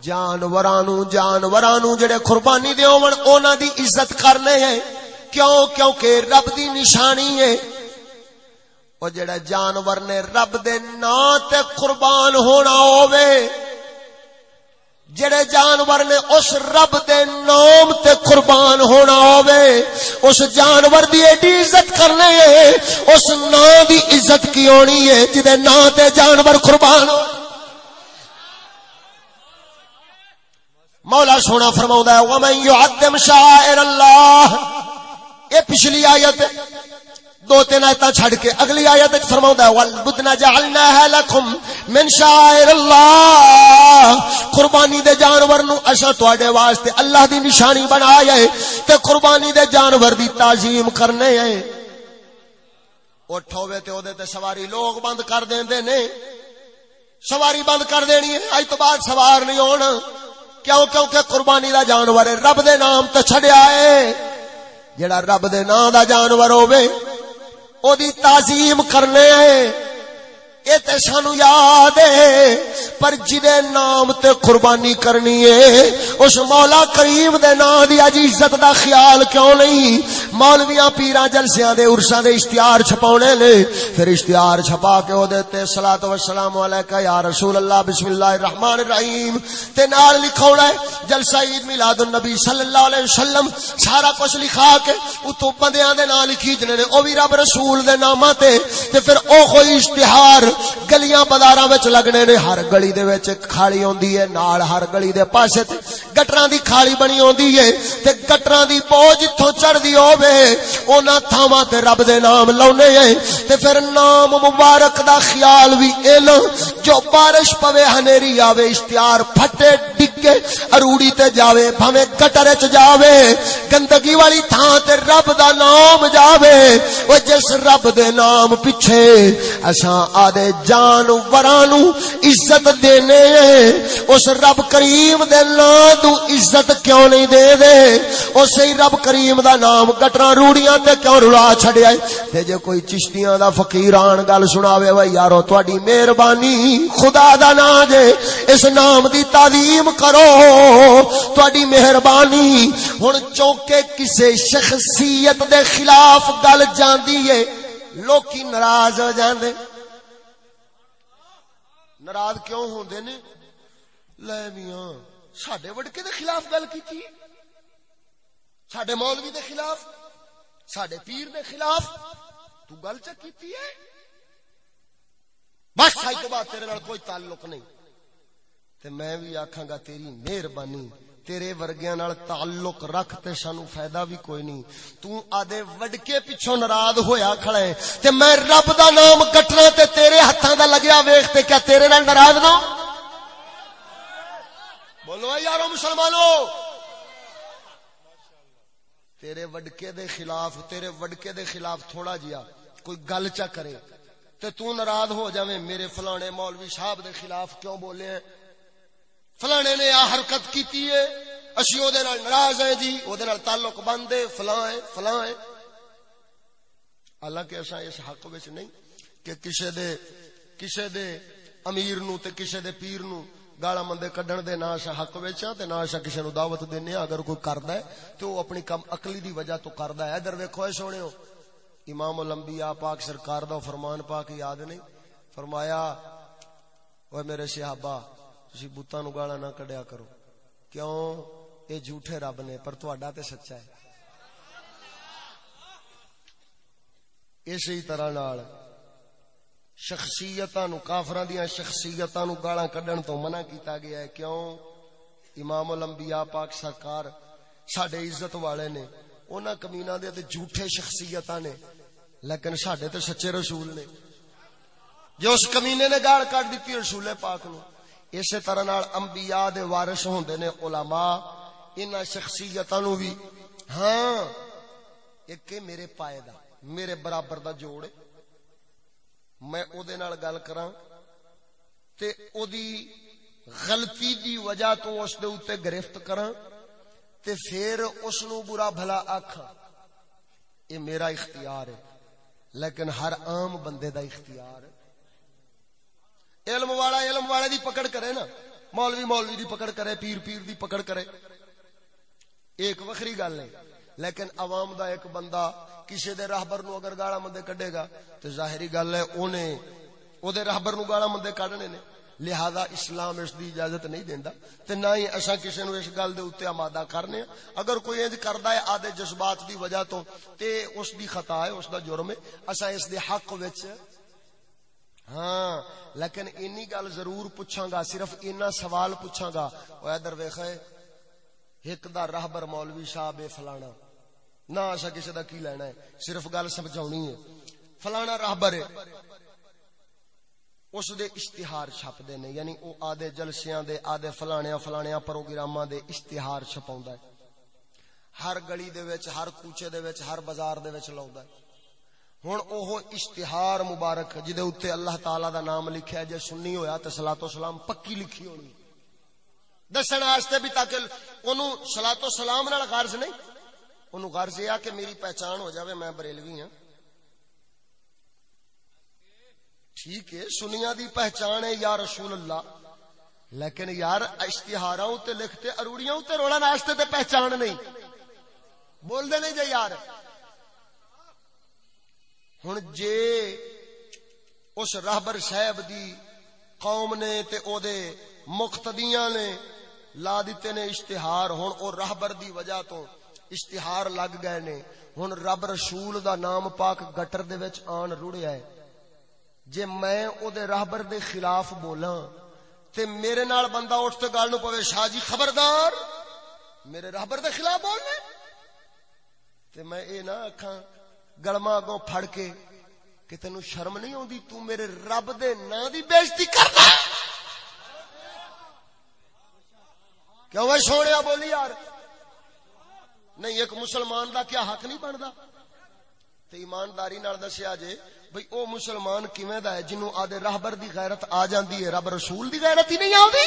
جانورانو جانورانو جڑے قربانی دیون انہاں دی عزت کرنے ہیں۔ کیوں؟ کیونکہ رب دی نشانی ہے۔ وہ جڑا جانور نے رب دے نا تے قربان ہونا ہووے، جڑے جانور نے اس رب دے نام تے قربان ہونا ہووے، اس جانور دی ایڈی عزت کرنے ہے، اس نا دی عزت کی ہونی ہے، جدے نا تے جانور قربان ہو۔ مولا سونا فرما ہے، ومن يعظم شائر اللہ یہ پچھلی آیت دو تین آیت چھڑ کے اگلی آیت فرما ہے جعلناها لكم من شائر اللہ قربانی دے جانور نو اصا تواڈے واسطے اللہ دی نشانی بنایا ہے تے قربانی دے جانور دی تعظیم کرنے ہیں۔ اٹھ ہوے تے اودے تے سواری لوگ بند کر دیندے نے۔ سواری بند کر دینی ہے اج تو بعد سوار نہیں ہونا۔ کیوں؟ کیونکہ قربانی دا جانور ہے، رب دے نام تے چھڈیا ہے۔ جڑا رب دے نام دا جانور ہوے او دی تعظیم کرنے ہے اے تے سانو یاد ہے پر جدے نام تے قربانی کرنی ہے اس مولا کریم دے نام دی اج عزت دا خیال کیوں نہیں؟ مولویاں پیراں جلسیاں دے عرساں دے اشتہار چھپاونے نے، پھر اشتہار چھپا کے او دے تے صلوات و سلام علیکہ یا رسول اللہ، بسم اللہ الرحمن الرحیم۔ تے نال لکھونا ہے، جلسہ عید میلاد النبی صلی اللہ علیہ وسلم، سارا کچھ لکھا کے او بندیاں دے نال لکھی جنے نے، او بھی رب رسول دے ناماں تے تے پھر او کوئی اشتہار گلیاں بازاراں وچ لگنے نے ہر گلی دے وچ کھالی ہوندی ہے، نال ہر گلی دے پاسے تے گٹراں دی کھالی بنی ہوندی ہے تے گٹراں دی بوجھ جتھوں چڑھدی ہووے انہاں تھاواں تے رب دے نام لاونے ہیں تے پھر نام مبارک دا خیال وی ایل جو بارش پوے ہنیری آوے، اشتہار پھٹے، ڈگ ڈگے اروڑی تے جاوے بھویں گٹر وچ جاوے، گندگی والی تھاں تے رب دا نام جاوے۔ او جس رب دے نام پیچھے اساں آدے جانورانو عزت دینے ہیں۔ اس رب کریم دے نام تو عزت کیوں نہیں دے دے اسی رب کریم دا نام گٹرا روڑیاں تے کیوں رلا چھڑیا ہے؟ تے جے کوئی چشتیاں دا فقیران گل سناوے وے یارو تہاڈی مہربانی خدا دا نام جے، اس نام دی تعظیم کرو۔ کرو۔ تہاڈی مہربانی، ہن چونکہ کسے شخصیت دے خلاف گل جاندی ہے، لوکی ناراض ہو جاندے۔ ناراض کیوں ہوندے نے؟ لے میاں، ساڈے وڈکے دے خلاف گل کیتی ساڈے مولوی دے خلاف، ساڈے پیر دے خلاف تو گل چ کیتی ہے؟ بس آج تو بعد تیرے نال کوئی تعلق نہیں۔ تے میں بھی آکھاں گا تیری مہربانی، تیرے ورگیاں نال تعلق رکھ تے سانو فائدہ بھی کوئی نہیں. تو آدے وڈکے پیچھوں ناراض ہویا کھڑا ہے تے میں رب دا نام کٹنا تے تیرے ہتھاں دا لگیا ویکھ تے کیا تیرے نال ناراض نہ بولو یارو مسلمانوں تیرے وڈکے دے خلاف، تیرے وڈکے دے خلاف تھوڑا جیا، کوئی گل چا کرے، تے تو ناراض ہو جاویں، میرے فلانے مولوی صاحب دے خلاف کیوں بولے ہیں؟ فلانے نے آ حرکت کیتی ہے۔ اسی او دے نال ناراض ہیں جی او دے نال تعلق بند ہے، فلاں ہے فلاں ہے حالانکہ اساں اس حق وچ نہیں کہ کسے دے کسے دے امیر نو تے کسے دے پیر نو گالا مندے کڈن دے نہ اسا حق وچ ہاں تے نہ اسا کسے نو دعوت دینے ہاں۔ اگر کوئی کردا ہے تے او اپنی کم عقلی دی وجہ تو کردا ہے۔ ادھر ویکھو اے سونےو امام الانبیاء پاک سرکار دا فرمان پاک یاد نہیں؟ فرمایا اوے میرے صحابہ تسی بوتاں نو گالا نہ کڈیا کرو کیوں اے جھوٹے رب نے پر تہاڈا تے سچا ہے اسی طرح نال شخصیتاں نو کافراں دیاں شخصیتاں نو گالاں کڈن تو منع کیتا گیا ہے کیوں امام الانبیاء پاک سرکار ساڈے عزت والے نے انہاں کمیناں دے تے جھوٹے شخصیتاں نے لیکن ساڈے تے سچے رسول نے جو اس کمینے نے گال کٹ دیتی رسول پاک نو اسی طرح نال انبیاء دے وارث ہوندے نے، علماء، انہاں شخصیتاں نو بھی ہاں ایک میرے پائے دا، میرے برابر دا جوڑ ہے۔ میں او دے نال گل کراں تے او دی غلطی دی وجہ تو اس دے اوتے گرفت کراں تے پھر اس نو برا بھلا آکھاں۔ اے میرا اختیار ہے، لیکن ہر عام بندے دا اختیار ہے۔ علم والا، علم والے دی پکڑ کرے نا۔ مولوی مولوی دی پکڑ کرے، پیر پیر دی پکڑ کرے۔ ایک وکری گل ہے لیکن عوام دا ایک بندہ کسی دے راہبر نو اگر گالا مندے کڈے گا، تو ظاہری گل ہے اونے او دے راہبر نو گالا مندے کڈنے نے۔ لہذا اسلام اس دی اجازت نہیں دیندا، تے نہ ہی اساں کسی نو اس گل دے اوتے آمادہ کرنے ہاں۔ اگر کوئی انج کردا ہے آدے جذبات دی وجہ تو، تے اس دی خطا ہے، اس دا جرم ہے۔ اساں اس دے حق وچ ہاں لیکن اینی گل ضرور پوچھاں گا، صرف اینا سوال پوچھاں گا۔ او ادھر ویکھے ایک دا راہبر مولوی صاحب فلانا۔ نہ آشا کسی دا کی لینا ہے، صرف گل سمجھاونی ہے۔ فلانا راہبر ہے۔ اس دے اشتہار چھپ دے نے یعنی او آدھے جلسیاں دے، آدھے فلانیاں فلانیاں پروگراماں دے اشتہار چھپاوندا ہے۔ ہر گلی دے وچ، ہر کوچے دے وچ، ہر بازار دے وچ لاوندا ہے۔ ہن اوہ اشتہار مبارک جدے اوتے اللہ تعالی دا نام لکھیا جے سنی ہویا تے صلوات و سلام پکی لکھی ہونی دسن واسطے بھی تاکہ اونوں صلوات و سلام نال غرض نہیں۔ اونوں غرض یہ کہ میری پہچان ہو جاوے، میں بریلوی ہاں۔ ٹھیک ہے سنیا دی پہچان ہے یا رسول اللہ۔ لیکن یار اشتہار لکھتے، اروڑیاں تے روڑا ناشتے تے پہچان نہیں۔ بول دے نہیں جے یار۔ ہن جے اس راہبر صاحب دی قوم نے تے او دے مقتدیاں نے لا دیتے نے اشتہار، ہن او راہبر دی وجہ تو اشتہار لگ گئے نے۔ ہن رب رسول دا نام پاک گٹر دے وچ آن رڑیا ہے۔ جے میں او دے راہبر دے خلاف بولاں تے میرے نال بندہ اٹھ تے گل نو پوے شاہ جی خبردار، میرے راہبر دے خلاف بولنے تے میں اے نہ اکھاں گلما اگوں پھڑ کے کہ تینو شرم نہیں آتی تو میرے رب دے نا دی بےزتی کرنا کیوں میں سوڑیا بولی یار نہیں ایک مسلمان دا کیا حق نہیں بنتا تے ایمانداری نال دسیا جے بھئی او مسلمان کیویں دا ہے جنوں آدے راہبر دی غیرت آ جاندی ہے رب رسول دی غیرت ہی نہیں آندی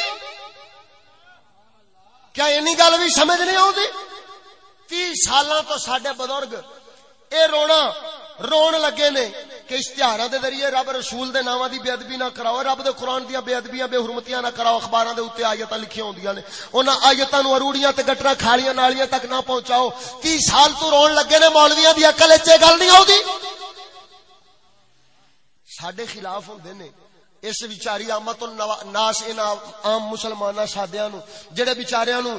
کیا اینی گل بھی سمجھ نہیں آندی 30 سالاں تو ساڈے بزرگ اے رونا، رون لگے نے کہ اشتہاراں دے ذریعے رب رسول دے ناماں دی بے ادبی نہ کراؤ، رب دے قرآن دیاں بے ادبیاں بے حرمتیاں نہ کراؤ، اخباراں دے اوتے آیتاں لکھیاں ہوندیاں نے۔ انہاں آیتاں نو اروڑیاں تے گٹراں کھالیاں نالیاں تک نہ پہنچاؤ۔ 30 سال تو رون لگے نے مولویاں دی عقل وچ گل نہیں آوندی ساڈے خلاف ہوندے نے۔ اس بیچاری آمت الناس انہاں عام مسلماناں سادیاں نو جڑے بیچاریاں نو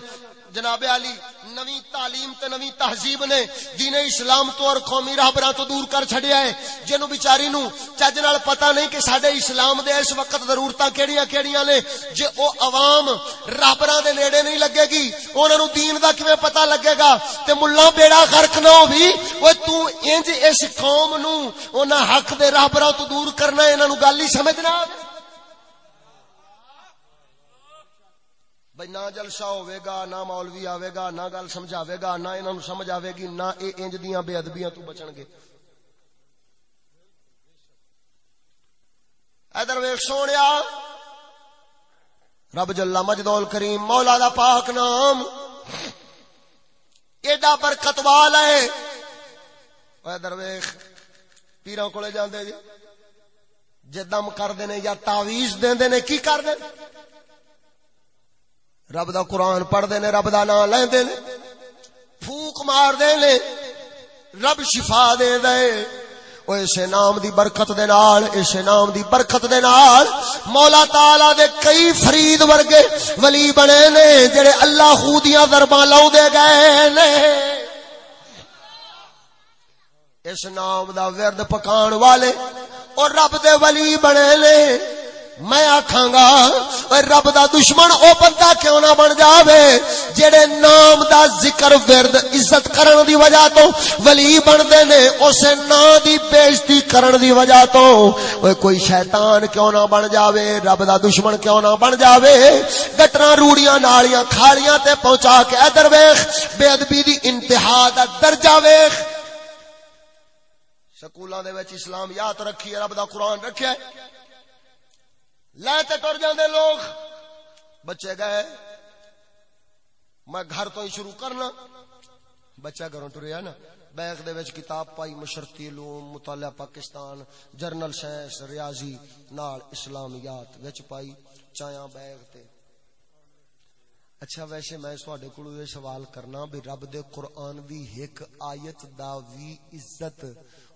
جناب علی، نوی تعلیم تے نوی تہذیب نے دین اسلام تو اور قومی راہبراں تو دور کر چھڈیا ہے۔ جنوں بیچاری نو چج نال پتہ نہیں کہ ساڈے اسلام دے اس وقت ضرورتاں کیڑیاں کیڑیاں نے۔ جے او عوام راہبراں دے نیڑے نہیں لگے گی، انہاں نو دین دا کیویں پتہ لگے گا؟ تے ملہ بیڑا غرق نہ ہووی او تو انج اس قوم نو انہاں حق دے راہبراں تو دور کرنا انہاں نو گل ہی سمجھنا بھائی نہ جلسہ ہوئے گا نہ مولوی آوے گا نہ گل سمجھاوے گا نہ انہوں نے سمجھ آوے گی نہ اے انج دیاں بے ادبیاں تو بچن گے۔ ادھر ویک سونیا، رب جلا مجدول کریم مولا دا پاک نام، ایڈا برکت والا ہے۔ ادھر ویخ پیروں کو جاندے جی جے دم کر یا تعویز دین دینے کی کر دینے؟ رب دا قرآن پڑھ دے نے رب دا نام لے نے پھوک مار دے نے رب شفا دے دے او اسے نام دی برکت دے نال اسے نام دی برکت دے نال مولا تعالی دے کئی فرید ورگے ولی بنے نے، جڑے اللہ خودیاں درباں لاؤ دے گئے نے۔ اس نام دا ورد پکان والے اور رب دے ولی بنے نے۔ میں آکھاں گا رب دا دشمن او بندہ کیوں نہ بن جاوے جڑے نام دا ذکر ورد عزت کرن دی وجہ تو ولی بن دے نے اس نام دی بےزتی کرن دی وجہ تو اوے کوئی شیطان کیوں نہ بن جاوے رب دا دشمن کیوں نہ بن جاوے گٹراں روڑیاں نالیاں کھالیاں تے پہنچا کے ادھر ویکھ بے ادبی دی انتہا دا درجہ ویکھ سکولاں دے وچ اسلام یاد رکھی رب دا قرآن رکھیا ہے لے تے ٹر جاندے لوگ۔ بچے گئے۔ میں گھر تو ہی شروع کرنا۔ بچہ گھروں ٹریا نا۔ بیگ دے وچ کتاب پائی، مشرقی علوم، مطالعہ پاکستان، جرنل سائنس ریاضی، نال اسلامیات وچ پائی چایا بیگ تے۔ اچھا ویسے میں تواڈے کولوں یہ سوال کرنا بھی رب دے قرآن دی ایک آیت دا وی عزت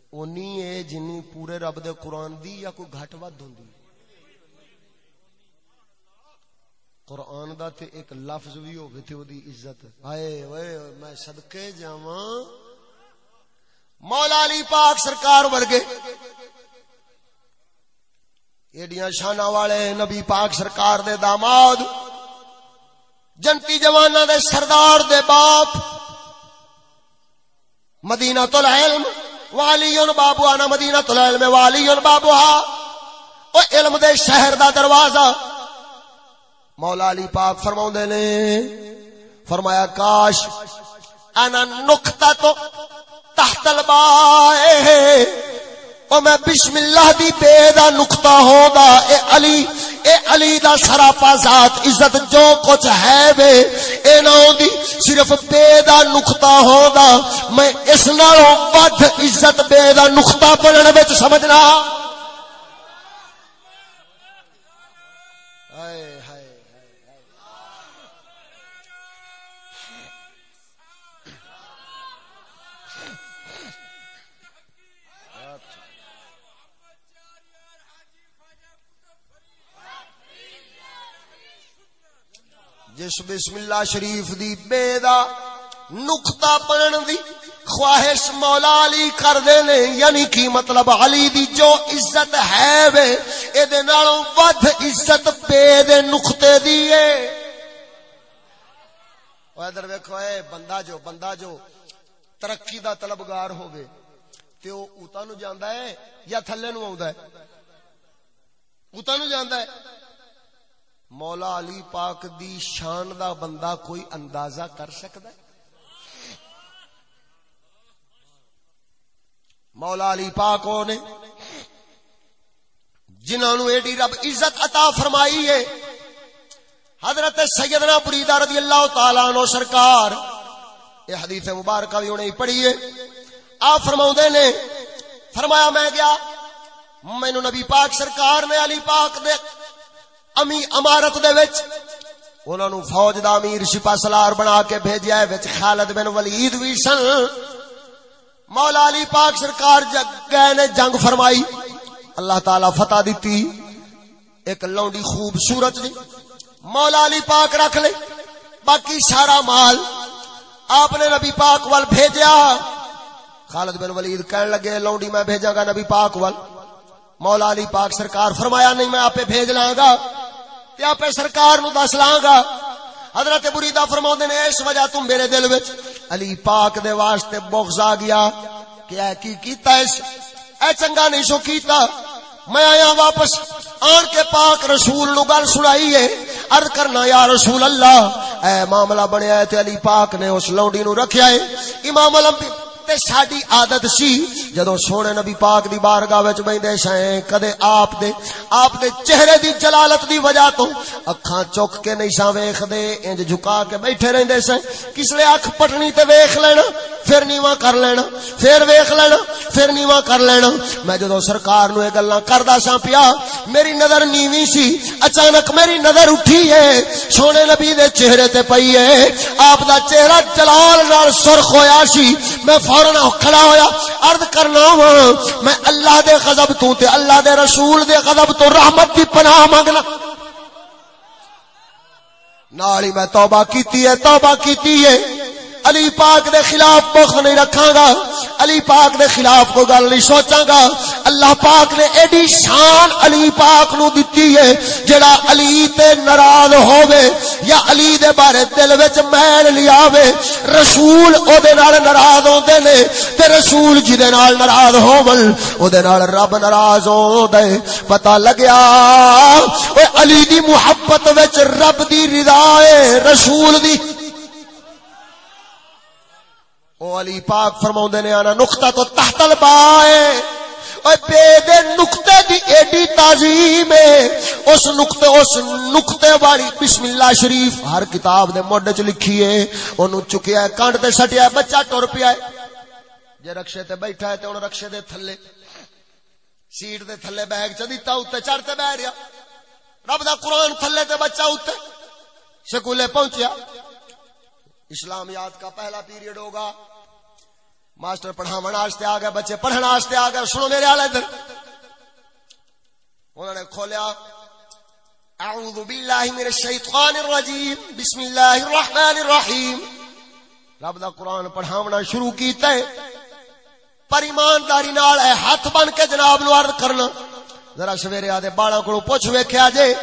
اونی ہے جنی پورے رب دے قرآن دی یا کوئی گھٹ ود ہوندی؟ قرآن دا تے ایک لفظ بھی ہوگی تے دی عزت۔ ہائے وے، میں صدقے جاواں۔ مولا علی پاک سرکار ورگے۔ ایڈیاں شانہ والے نبی پاک سرکار دے داماد۔ جنتی جوانا دے سردار دے باپ۔ مدینہ العلم۔ والی بابو آنا مدینہ العلم والی بابو او علم دے شہر دا دروازہ۔ مولا علی پاک فرما نے، فرمایا، کاش انا نقطہ تو تحت البائے او میں بسم اللہ دی بے دا نقطہ ہوگا اے علی اے علی دا سراپا ذات عزت جو کچھ ہے بے اے نہ دی صرف بے دا نقطہ ہوگا میں اس نالوں ود عزت بے دا نقطہ پڑھنے وچ سمجھنا۔ جس بسم اللہ شریف دی بے دا نقطہ پڑھن دی خواہش مولا علی کر دے نے یعنی کی مطلب علی دی جو عزت ہے وے اے دے نالوں ود عزت بے دے نقطے دی اے او ادھر ویکھو اے بندہ جو بندہ جو ترقی دا طلبگار ہوے تے او اوتا نو جاندا ہے یا تھلے نو آوندا ہے اوتا نو جاندا ہے مولا علی پاک دی شان دا بندہ کوئی اندازہ کر سکتا ہے؟ مولا علی پاک نے جنہوں ایڈی رب عزت عطا فرمائی ہے، حضرت سیدنا بریدہ رضی اللہ تعالیٰ عنہ سرکار، یہ حدیث مبارکہ بھی انہیں پڑھی ہے۔ آپ فرماؤں نے، فرمایا میں گیا مینو نبی پاک سرکار نے علی پاک دے امی امارت دے وچ انہاں نو فوج دا امیر سپاہ سالار بنا کے بھیجیا ہے، وچ خالد بن ولید وی سن۔ مولا علی پاک سرکار جگ گئے نے جنگ فرمائی۔ اللہ تعالی فتح دیتی۔ ایک لونڈی خوبصورت دی مولا علی پاک رکھ لے۔ باقی سارا مال آپ نے نبی پاک وال بھیجیا۔ خالد بن ولید کہن لگے، لونڈی میں بھیجا گا نبی پاک وال۔ مولا علی پاک سرکار فرمایا، نہیں، میں آپ بھیج لاں گا۔ تے آپ سرکار نو دس لاں گا حضرت بریدہ فرماؤندے نے، اس وجہ تم میرے دل وچ علی پاک دے واسطے بغض آ گیا کہ اے کی کیتا اس؟ اے چنگا نہیں سو کیتا۔ میں آیا واپس، آن کے پاک رسول نو گل سنائی ہے۔ عرض کرنا، یا رسول اللہ، اے معاملہ بنیا ہے تے علی پاک نے اس لونڈی نو رکھیا ہے۔ امام الانبیاء تے ساڈی عادت سی جدو سونے نبی پاک دی بارگاہ وچ بیندے شیں کدے آپ دے آپ دے چہرے دی جلالت دی وجہ تو اکھاں چوک کے نہیں سا ویکھ دے انج جھکا کے بیٹھے رہندے سیں کس لے اکھ پٹنی تے ویکھ لینا پھر نیواں کر لینا پھر ویکھ لینا پھر نیواں کر لینا میں جدو سرکار نو اے گلاں کردا سا پیا، میری نظر نیوی سی، اچانک میری نظر اٹھی ہے۔ سونے نبی دے چہرے تے پئی ہے۔ آپ دا چہرہ جلال نال سرخ ہویا سی۔ میں فورن کھڑا ہویا، عرض کرنا وا میں اللہ دے غضب تو تے اللہ دے رسول دے غضب تو رحمت دی پناہ مانگنا۔ نالی میں توبہ کیتی ہے، توبہ کیتی ہے۔ علی پاک دے خلاف بخ نہیں رکھاں گا۔ علی پاک دے خلاف کو گل نہیں سوچاں گا۔ اللہ پاک نے ایڈی شان علی پاک نو دتی ہے، جڑا علی تے ناراض ہووے یا علی دے بارے دل وچ میل لیاوے رسول او دے نال ناراض ہوندے نے تے رسول جی دے نال ناراض ہون او دے نال رب ناراض ہوندا ہے پتہ لگیا او علی دی محبت وچ رب دی رضا ہے، رسول دی او علی پاک فرماؤں نے آنا، نقطہ تو تحت البائے اور بے دے نقطے دی ایڈی تعظیم ہے۔ اس نقطے اس نقطے والی بسم اللہ شریف ہر کتاب دے موڈے چ لکھی ہے۔ اونوں چکیا ہے، کانڈ تے سٹیا ہے، بچہ ٹر پیا ہے۔ جے رکشے تے بیٹھا ہے تے ہن رکشے دے تھلے، سیٹ دے تھلے بیگ چ دتا اوتے چڑھ تے بیٹھ گیا رب دا قرآن تھلے تے بچہ اوتے سکولے پہنچیا۔ اسلامیات کا پہلا پیریڈ ہوگا۔ ماسٹر پڑھاو آ گئے بچے پڑھنے آ گئے سنو میرے آل ادھر۔ انہوں نے کھولیا۔ اعوذ باللہ من الشیطان الرجیم۔ بسم اللہ الرحمن الرحیم۔ رب دا قرآن پڑھاونا شروع کیتا ہے۔ پر ایمانداری نال ہے ہاتھ بن کے جناب نو عرض کرنا۔ ذرا سویرے آدھے بالا کو پوچھ ویکھیا جے۔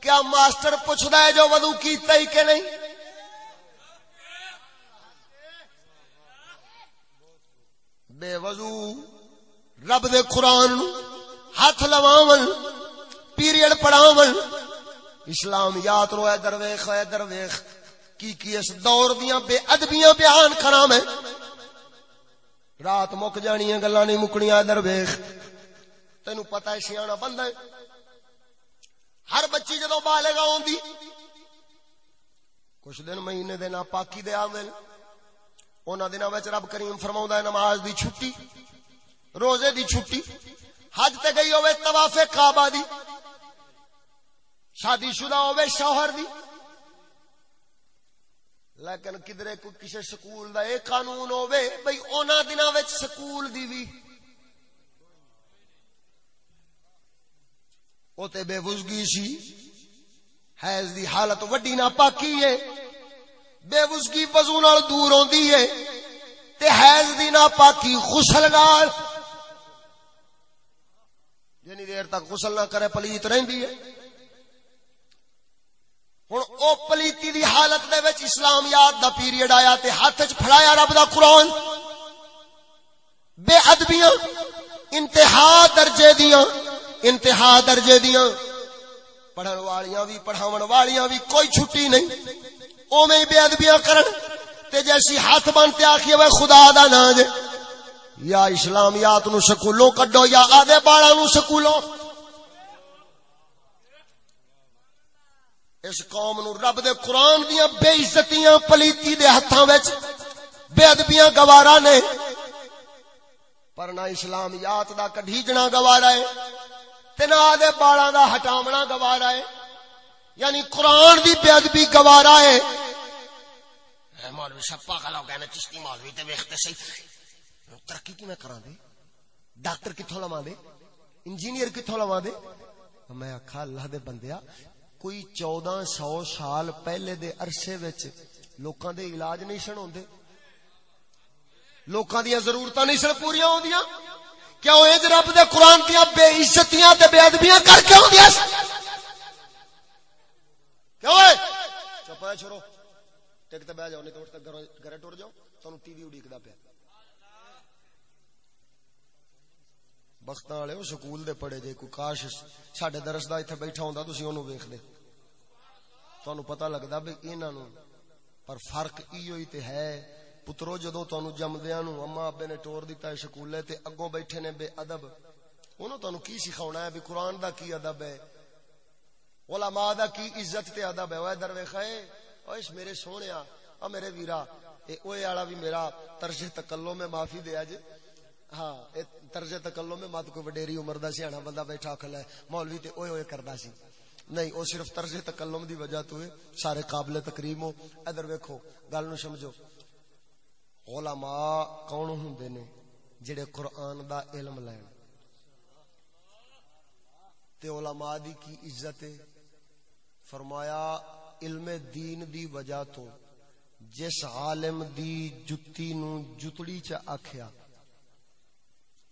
کیا ماسٹر پوچھتا ہے جو ودو کیتا ہی کہ نہیں؟ بے وضو رب دے قرآن، ہاتھ لواون پیریڈ پڑھاون اسلام یاد رو، ادھر ویخ ادھر ویخ، کی کی اس دور دیاں بے ادبیاں بیان کراں میں۔ رات مک جانی ہے گلا نہیں مکنیاں ادھر ویخ۔ تینو پتا ہے سیاح بندہ ہے۔ ہر بچی جدو بالے گا کچھ دن مہینے دن پاکی دے آدھے ان دنوں رب کریم فرما ہے نماز دی چھٹی، روزے دی چھٹی، حج تے گئی ہوئے طواف کعبہ دی، شادی شدہ ہوئے شوہر دی۔ لیکن کدرے کو کسی سکول دا ایک قانون ہوئے بھئی اونا دنوں وچ سکول دی بھی او تے بے وزگی سی، حیض دی حالت وڈی نا پاکی ہے۔ بے وزگی وضو نال دور ہوندی ہے تے حیض دی نا پاکی غسل نال جنی دیر تک غسل نہ کرے پلیت رہندی ہے۔ ہوں او پلیتی دی حالت دے وچ اسلام یاد دا پیریڈ آیا تے ہاتھ چ پھڑایا رب دا قرآن۔ بے ادبیاں، انتہا درجے دیاں، انتہا درجے دیاں۔ پڑھن والیاں بھی، پڑھاون والیاں بھی کوئی چھٹی نہیں۔ اوویں بے ادبیاں کرن تے جیسی ہاتھ بنتے آکھیے وہ خدا دا نا جے۔ یا اسلامیات نو سکولوں کڈو یا آدھے بالا نو سکولوں۔ اس قوم نو رب دے قرآن دیا بے عزتیاں پلیتی دے ہاتھاں وچ بے ادبیاں گوارا نے۔ پر نہ اسلام یات دا کڈھیجنا گوارا ہے تے نہ آدے بالاں دا ہٹاونا گوارا ہے۔ یعنی قرآن دی بے ادبی گوارا ہے۔ ہے، مولوی صاحب، پاگل ہو گئے نا چشتی مولوی تے ویکھتے سی ترقی کی میں کراں دے؟ ڈاکٹر کتھوں لواں دے؟ انجینئر کتھوں لواں دے؟ میں آکھا، اللہ دے بندیا کوئی چودہ سو سال پہلے دے عرصے وچ لوکاں دے علاج نہیں سن ہوندے۔ لوکاں دیاں ضرورتاں نہیں سن پوریاں ہوندیاں۔ کیا وہ انج رب دے قرآن دیاں بے عزتیاں تے بے ادبیاں کر کے ہوندیاں کیوں ہے چپ چھوڑو ٹک تے بیٹھ جاؤ، نہیں تو اٹھ کے گھر ٹر جاؤ۔ تانوں ٹی وی اڑیکدا پیا۔ بخت والے، وہ سکول دے پڑھے جے کوئی کاش سڈے درس دا اتنے بیٹھا ہوں تھی انہوں ویخ دے تہن پتا لگتا بھی انہوں پر فرق ایو ہی تے ہے۔ پترو جدو تہن جمدیا نو اما ابے نے ٹور دیتا ہے سکولے تے اگوں بیٹھے نے بے ادب انہوں تہن کی سکھاؤنا ہے بھی قرآن دا کی ادب ہے؟ علماء دا کی عزت تے ادب ہے؟ وہ ادھر ویخا ہے اس میرے سونے آ میرے ویرا، اے اوے والا بھی میرا طرز تکلو میں معافی دیا جے ہاں اے طرز تکلو میں مت کوئی وڈیری عمر دا سیاح بندہ بیٹھا کھلا ہے، مولوی تے اوئے اوئے کردا سی۔ نہیں، او صرف طرز تکلم دی وجہ تو ہے، سارے قابل تکریم ہو۔ ادھر ویکھو، گل نو سمجھو۔ علماء کون ہوندے نے جڑے قرآن دا علم لین؟ تے علماء دی کی عزت فرمایا علم دین دی وجہ تو جس عالم دی جتی نو جتڑی چ آکھیا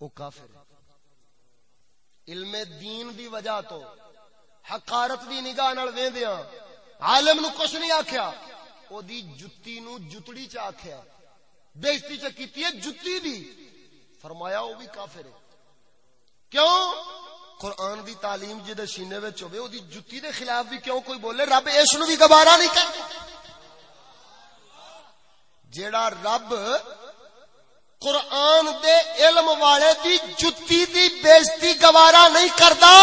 وہ کافر علم دین دی وجہ تو حقارت دی نگاہ نال ویندیاں، عالم نو کچھ نہیں آکھیا، او دی جُتی نو جُتڑی چ آکھیا۔ بےزتی چ کیتی ہے جُتی دی۔ فرمایا، او بھی کافر ہے۔ کیوں؟ قرآن دی تعلیم جے دے سینے وچ ہوے او دی جُتی دے خلاف بھی کیوں کوئی بولے؟ رب اس نو بھی گوارا نہیں کردا جیڑا رب قرآن دے علم والے دی جتی دی بےزتی گوارا نہیں کردا،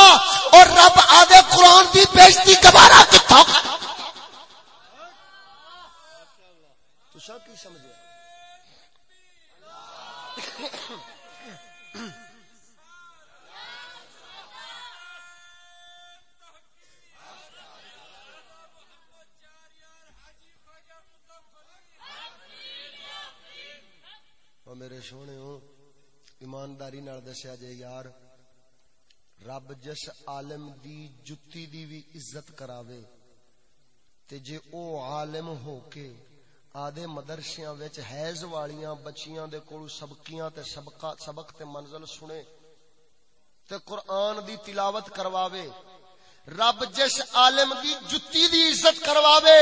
اور رب آدھے قرآن دی بےزتی گوارا کتوں تو سب کی سمجھے؟ سونے ایمانداری نال دسیا جے یار رب جس عالم دی جتی دی بھی عزت کراوے تے جے او عالم ہو کے آدھے مدرسیاں وچ حیض والیاں بچیاں دے کولو سبقیاں تے سبقہ سبق تے منزل سنے تے قرآن دی تلاوت کرواوے رب جس عالم دی جتی دی عزت کرواوے،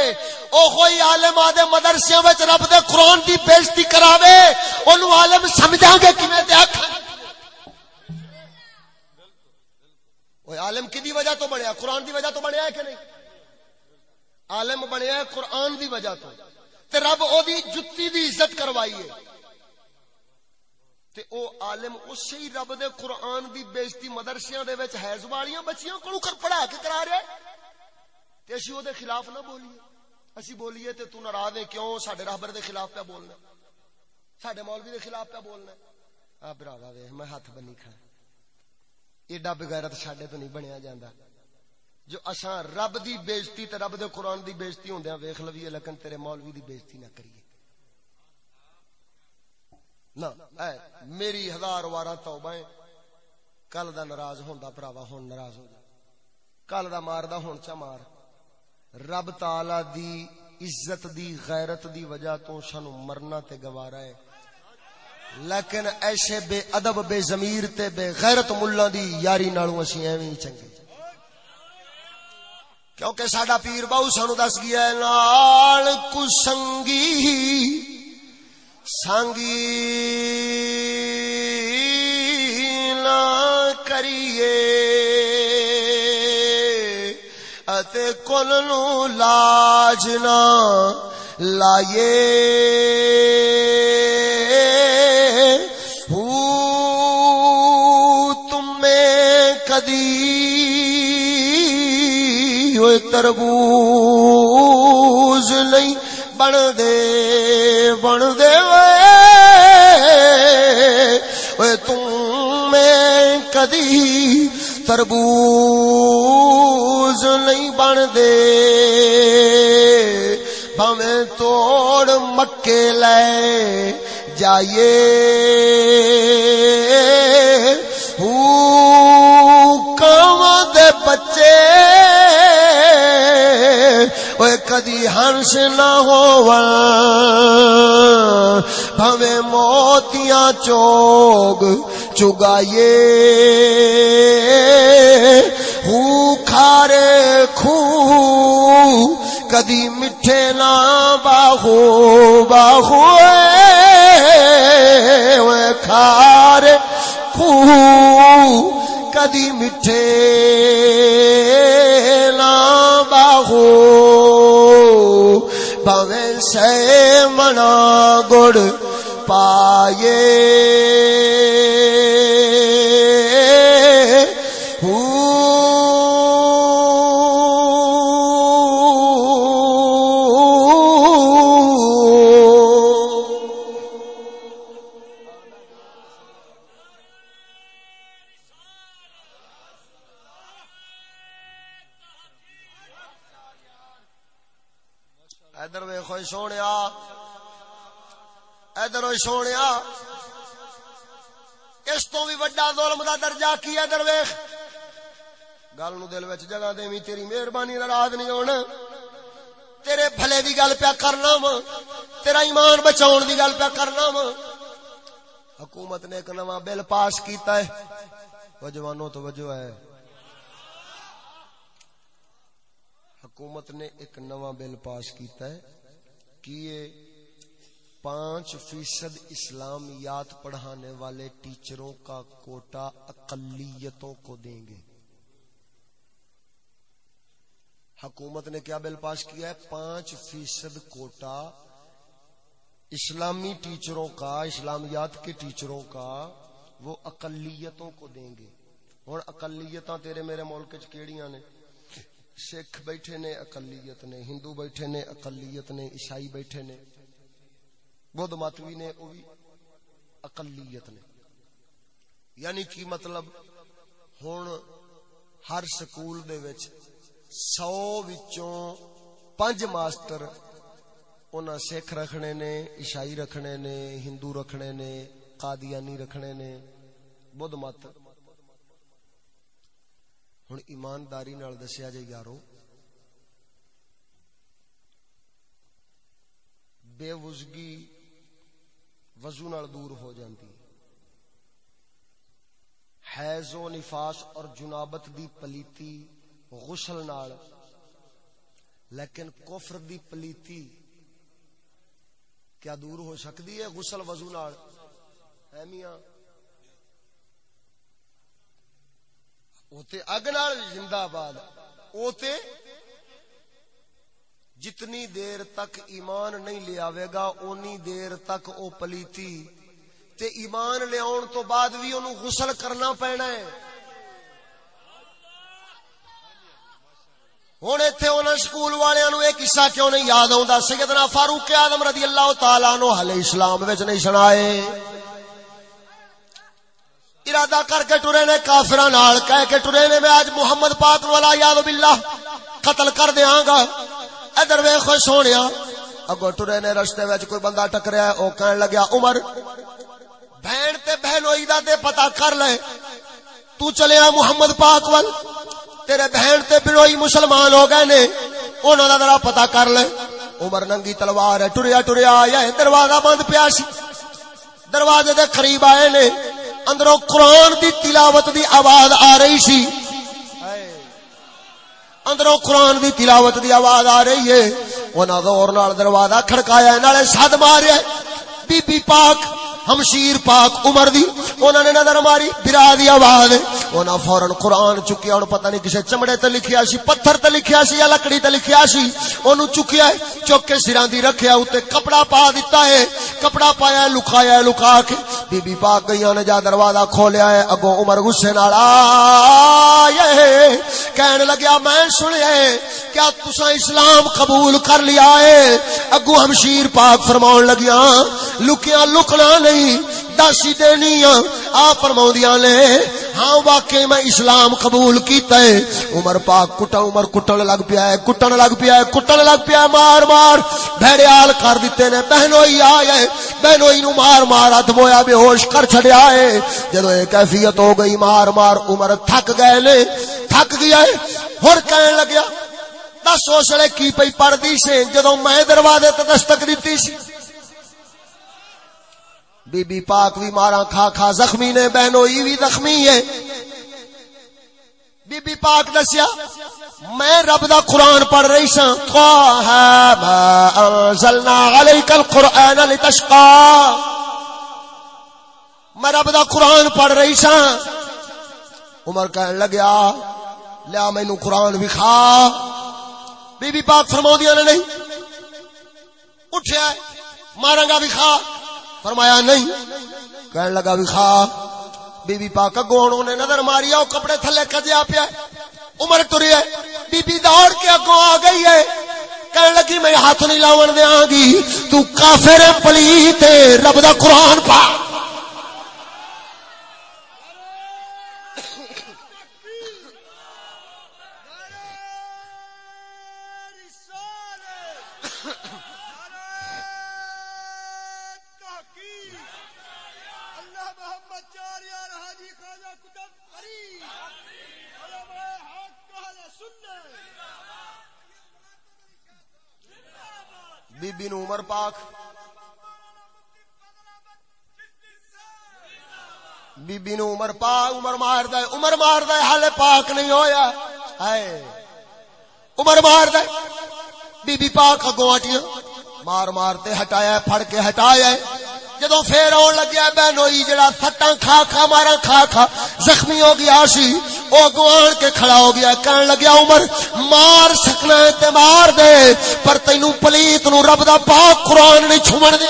او کوئی عالم آدے مدرسے وچ رب دے قرآن دی بےزتی کراوے، اونوں عالم سمجھاں گے کیویں تے اکھ اوے عالم کدی وجہ تو بنیا؟ قرآن دی وجہ تو بنیا ہے کہ نہیں؟ عالم بنیا ہے قرآن دی وجہ تو۔ تے رب او دی جتی دی عزت کروائی ہے تے او عالم اسی رب دے قرآن دی بےزتی مدرسیاں دے وچ حیض والیاں بچیاں کولوں کر پڑھا کے کرا رہے تے اسی او دے خلاف نہ بولیے۔ اسی بولیے تے تو ناراض ہے کیوں؟ ساڈے رہبر دے خلاف پہ بولنا۔ ساڈے مولوی دے خلاف پہ بولنا۔ آ براوا ویکھ میں ہاتھ بنی کھا ایڈا بغیرت ساڈے تو نہیں بنیا جاندا۔ جو اساں رب دی بےزتی تے رب دے قرآن دی بےزتی ہوندیاں ویکھ لویے، لیکن تیرے مولوی دی بےزتی نہ کریے۔ نہ میری ہزار وارا توبہ کل دا ناراض ہوندا پراوا ہن ناراض ہو جا کل دا ماردا ہن چا مار رب تعالی دی عزت دی غیرت دی وجہ تو سانو مرنا تے گوارا ہے لیکن ایسے بے ادب بے ضمیر تے بے غیرت ملہ دی یاری نالوں اسی ایویں چنگے کیونکہ ساڈا پیر باو سانو دس گیا ہے نال کو سنگی سانگی نہ کریے۔ اتے کل نو لاج نہ لائیے تمہیں کدی تربوز نہیں۔ بن دے بن دے کدی تربوز نہیں بن دے بھویں توڑ مکے لے جائیے کدی ہنس نہ ہو بھویں موتیاں چوگ چگائیے ہو کھارے خو کدی میٹھے نہ باہو باہو کھارے خو کدی میٹھے باہو۔ بوے سے منا گڑ پائے۔ ادھر سونے اس تو بھی وڈا ظلم دا درجہ کی ادھر ویخ گل نو دل وچ جگہ دے تیری مہربانی ناراض نہیں ہونا۔ تیرے بھلے دی گل پیا کرنا وا۔ تیرا ایمان بچاؤ دی گل پیا کرنا وا۔ حکومت نے ایک نواں بل پاس کیتا ہے۔ وجوانوں تو وجہ ہے۔ حکومت نے ایک نواں بل پاس کیتا ہے۔ کیے پانچ فیصد اسلامیات پڑھانے والے ٹیچروں کا کوٹا اقلیتوں کو دیں گے۔ حکومت نے کیا بل پاس کیا ہے؟ پانچ فیصد کوٹا اسلامی ٹیچروں کا، اسلامیات کے ٹیچروں کا وہ اقلیتوں کو دیں گے۔ ہوں اقلیتاں تیرے میرے ملک چیڑیاں نے؟ سکھ بیٹھے نے اقلیت نے، ہندو بیٹھے نے اقلیت نے، عیسائی بیٹھے نے۔ بدھ ماتوی نے وہ بھی اقلیت نے۔ یعنی کی مطلب ہوں ہر سکول دے وچ سو وچوں پنج ماسٹر انہاں سکھ رکھنے نے، عیسائی رکھنے نے، ہندو رکھنے نے، قادیانی رکھنے نے، بدھ مت ہوں ایمانداری دسیا جائے یارو، بے وزگی وزو نال دور ہو جاندی۔ حیض و نفاس اور جنابت دی پلیتی، غسل نال۔ لیکن کفر دی پلیتی کیا دور ہو سکتی ہے غسل وضو نال؟ میاں اگ نال زندہ باد، اوتے جتنی دیر تک ایمان نہیں لیا گا، اونی دیر تک او پلیتی۔ تے ایمان لیا تو بعد بھی انہوں غسل کرنا پینا ہے۔ ہوں اتنے انہوں سکول والوں یہ قصہ کیوں نہیں یاد آتا سیدنا فاروق آدم رضی اللہ تعالیٰ نو حل اسلام نہیں سنائے۔ ارادہ کر کے ٹرے نے کافر کہہ کے ٹرے نے میں آج محمد پاک والا یاد باللہ قتل کر دیا گا۔ ادھر وے خوش ہونے ہاں۔ اگو ٹرے نے رستے وچ کوئی بندہ ٹکریا او کہن لگیا، عمر، بہن تے بہنوئی دا تے پتہ کر لے۔ تو چلیا محمد پاک وال تیرے بہن تے بنوئی مسلمان ہو گئے نے انہاں دا ذرا پتہ کر لے۔ عمر ننگی تلوار ہے، ٹریا ٹریا، آیا ہے، دروازہ بند پیا سی۔ دروازے دے قریب آئے نے، اندروں قرآن دی تلاوت دی آواز آ رہی سی۔ اندروں قرآن دی تلاوت دی آواز آ رہی ہے۔ انہاں زور نال دروازہ کھڑکایا نالے سد ماریا بی بی پاک، ہمشیر پاک عمر دی انہوں نے نظر ماری، برا دی آواز انہاں فورن قرآن چکیا ہن پتہ نہیں کسے چمڑے تے لکھیا سی، پتھر تے لکھیا سی یا لکڑی تے لکھیا سی، اونوں چکیا ہے، چک کے سراں دی رکھیا، اوتے کپڑا پا دیتا ہے، کپڑا پایا لکایا لکا کے بی بی پاک گئیاں نے جا دروازہ کھولیا ہے، اگوں عمر غصے نال آئے کہن لگیا، میں سنیا کیا تسا اسلام قبول کر لیا ہے؟ اگو ہمشیر پاک فرماؤن لگیا لکیا لکنا نہیں داسی دینی آ فرماؤں نے ہاں واقعی میں اسلام قبول کیتا ہے۔ عمر پاک کٹا، عمر کٹن لگ پیا ہے، کٹن لگ پیا ہے، کٹن لگ پیا ہے، مار مار۔ بھڑیال کر دیتے نے بہنوئی آئے بہنوئی نو مار مار ہاتھ مویا بے ہوش کر چھڑیا ہے۔ جدو ایک کیفیت ہو گئی، مار مار، عمر تھک گئے نے، تھک گیا ہے۔ ہر کہنے لگیا، دس اسلے کی پی پڑھتی سے جدو میں دروازے تے دستک دیتی سی۔ بی بی پاک بھی مارا کھا کھا زخمی نے بہنوئی بھی زخمی ہے۔ بی بی پاک دسیا، میں رب دا قرآن پڑھ رہی سا انزلنا علیک القرآن لتشقا۔ میں رب دا قرآن پڑھ رہی سا عمر کہنے لگیا، لیا مینو قرآن بھی کھا بی بی پاک فرما دیا نے نہیں؟ اٹھیا مارا گا بھی کھا فرمایا نہیں۔ کہنے لگا بھی خا بی بی پاک اگوں نے نظر ماری آؤ کپڑے تھلے کجیا پیا عمر ٹری ہے بی بی دوڑ کے اگوں آ گئی ہے۔ کہنے لگی میں ہاتھ نہیں لاون دیا گی۔ تو کافر پلیت رب دا قرآن پا بی بی نو عمر پاک، بی بی نو عمر پاک عمر مار دے، عمر مار دے حال پاک نہیں ہویا۔ اے عمر مار دے، بی بی پاک اگوں مار مار تے ہٹایا، پھڑ کے ہٹایا۔ جدو پھر آن لگیا بہنوئی جڑا سٹا کھا کھا مارا کھا کھا، زخمی ہو گیا سی وہ گوان کے کھڑا ہو گیا، کہن لگیا، عمر، مار سکنا ہے تے مار دے، پر تینو پلیت نو رب دا پاک قرآن نہیں چھوڑ دے۔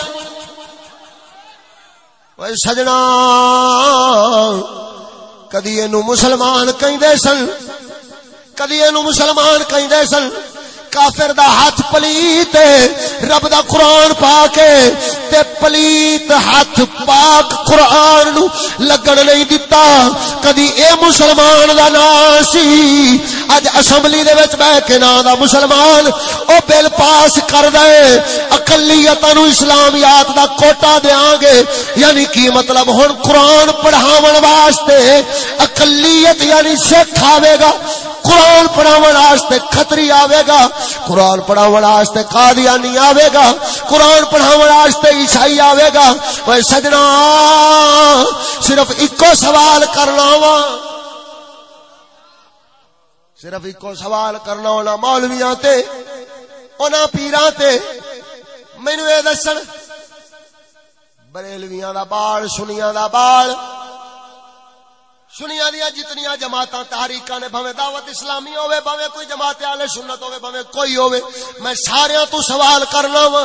وہ سجنا، کدی اینو مسلمان کہیں دے سن؟ کدی اینو مسلمان کہیں دے سن؟ کافر دا ہاتھ پلیت رب دا قرآن پا کے تے پلیت ہاتھ پاک قرآن نو لگن نہیں دیتا کدی اے مسلمان دا ناسی اج اسمبلی دے وچ بہ کے نا دا مسلمان او بل پاس کر دے۔ اقلیت نو اسلامیات دا کوٹا دیاں گے۔ یعنی کی مطلب ہن قرآن پڑھاون واسطے اقلیت یعنی سکھ آوے گا۔ قرآن پڑھاون واسطے خطری آوے گا، قرآن پڑھاون واسطے قادیانی آوے گا، قرآن پڑھاون واسطے عیسائی آوے گا۔ وہ سجنا، صرف اکو سوال کرنا وا۔ صرف ایک سوال کرنا ہونا مولویاں تے، انہاں پیراں تے۔ مینوں اے دسن، بریلویاں دا بال، سنیاں دا بال سنیا دیا جتنی جماعت تحریک نے، بھویں دعوت اسلامی ہوے بھویں کوئی جماعت والے سنت ہوے بھویں کوئی ہوے میں سارے تو سوال کرنا وا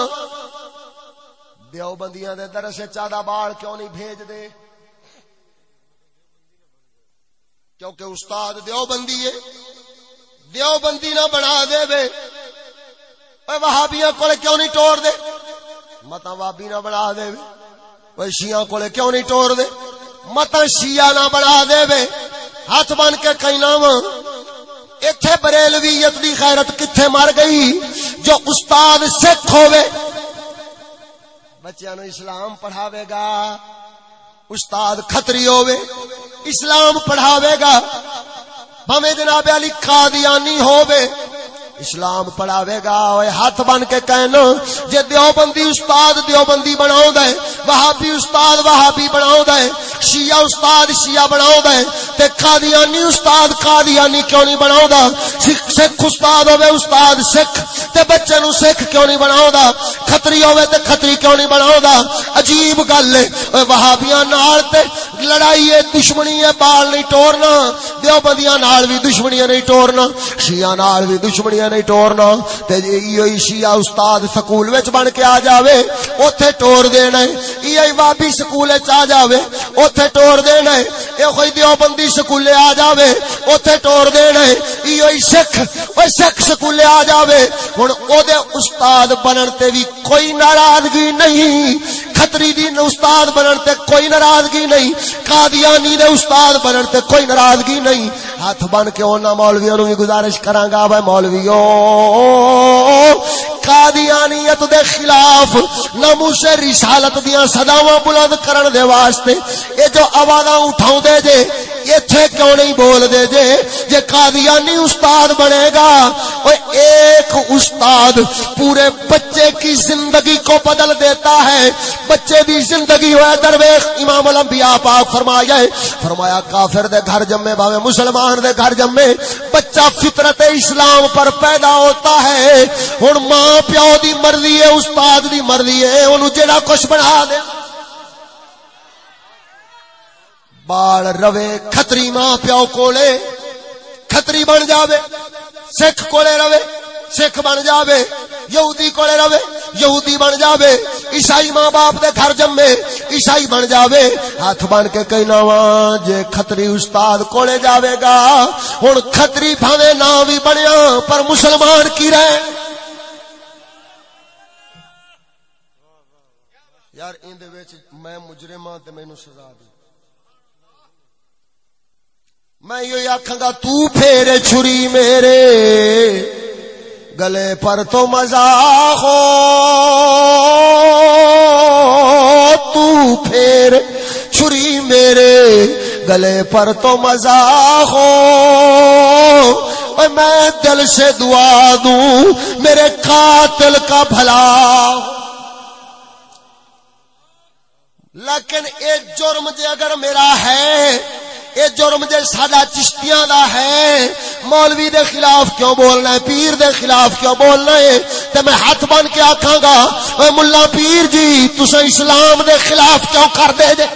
دیو بندیاں دے درس چادہ بال کیوں نہیں بھیج دے کیونکہ استاد دیو بندی ہے۔ دیو بندی نہ بنا دے۔ وے وہابیاں کولے کیوں نہیں توڑ دے؟ متا وابی نہ بنا دے۔ وے شیعہ کولے کیوں نہیں توڑ دے؟ مت شیعہ نہ بنا دے وے۔ ہاتھ بن کے کہنا وا۔ ایتھے بریلویت دی خیرت کتھے مر گئی؟ جو استاد سکھ ہوے بچیاں نو اسلام پڑھاوے گا۔ استاد خطری ہوے اسلام پڑھاوے گا۔ بھویں جناب علی قادیانی ہوے اسلام پڑھاوے گا اوے ہاتھ بن کے کہنا جے دیوبندی استاد دیوبندی بناؤ دے وہابی استاد وہابی بناؤ دے شیعہ استاد شیعہ بناؤ دے تے قادیانی استاد قادیانی کیوں نہیں بناؤ دا سکھ استاد ہوے استاد سکھ، تے بچے نو سکھ کیوں نہیں بناؤ دا کھتری ہوے تے کھتری کیوں نہیں بناؤ دا عجیب گل ہے اوے وہابیاں نال تے لڑائی ہے، دشمنی ہے، بال نہیں ٹورنا، دیوبندیاں نال بھی دشمنیاں نہیں ٹورنا، شیعہ نال بھی دشمنیاں نہیں ٹورنا، تے جی شیعہ استاد سکول وچ بن کے آ جاوے، اوتھے ٹور دینا ہے۔ ای وابی سکول وچ آ جاوے، اوتھے ٹور دینا ہے۔ اے کوئی دیوبندی سکول آ جاوے، اوتھے ٹور دینا ہے۔ ای سکھ او سکھ سکول آ جاوے۔ ہن او دے استاد بنن تے وی کوئی ناراضگی نہیں۔ کھتری دی استاد بنن تے کوئی ناراضگی نہیں۔ قادیانی دے استاد بنن تے کوئی ناراضگی نہیں۔ ہاتھ بن کے انہاں مولویاں نو بھی گزارش کراں گا، بھائی مولویوں قادیانیت دے خلاف ناموس رسالت دیاں صداواں بلند کرن دے واسطے اے جو آوازاں اٹھاؤں دے جے، ایتھے کیوں نہیں بول دے جے؟ جے قادیانی استاد بنے گا او ایک استاد پورے بچے کی زندگی کو بدل دیتا ہے۔ بچے دی زندگی ہوئے درویش امام الانبیاء پاک فرمایا ہے۔ فرمایا، کافر دے گھر جمے، باوے مسلمان دے گھر جمے، بچہ فطرت اسلام پر پیدا ہوتا ہے۔ ہن ماں پیو دی مرضی ہے، استاد دی مرضی ہے اونوں جڑا کچھ بنا دے۔ بال روے، کھتری ماں پیو کولے۔ کھتری بن جاوے، سکھ کولے روے، سکھ بن جاوے۔ یہودی کولے روے یہودی بن جاوے، عیسائی ماں باپ دے گھر جمے، عیسائی بن جاوے، ہاتھ بن کے کہنا وا، جے کھتری استاد کولے جاوے گا، ہن کھتری بھاوے نہ بھی بنیا، پر مسلمان کی رہے؟ یار ان دے وچ میں مجرم ہاں تے مینوں سزا دے میں یہ آخا گا، تو پھیر چھری میرے۔ گلے پر تو مزہ ہو۔ تو پھیر چھری میرے گلے پر تو مزہ ہو۔ میں دل سے دعا دوں، میرے قاتل کا بھلا۔ لیکن ایک جرم جے اگر میرا ہے اے جرم جے ساڈا چشتیاں دا ہے۔ مولوی دے خلاف کیوں بولنا ہے؟ پیر دے خلاف کیوں بولنا ہے؟ تے میں ہاتھ بن کے آکھاں گا، اے ملا پیر جی تساں اسلام دے خلاف کیوں کر دے جے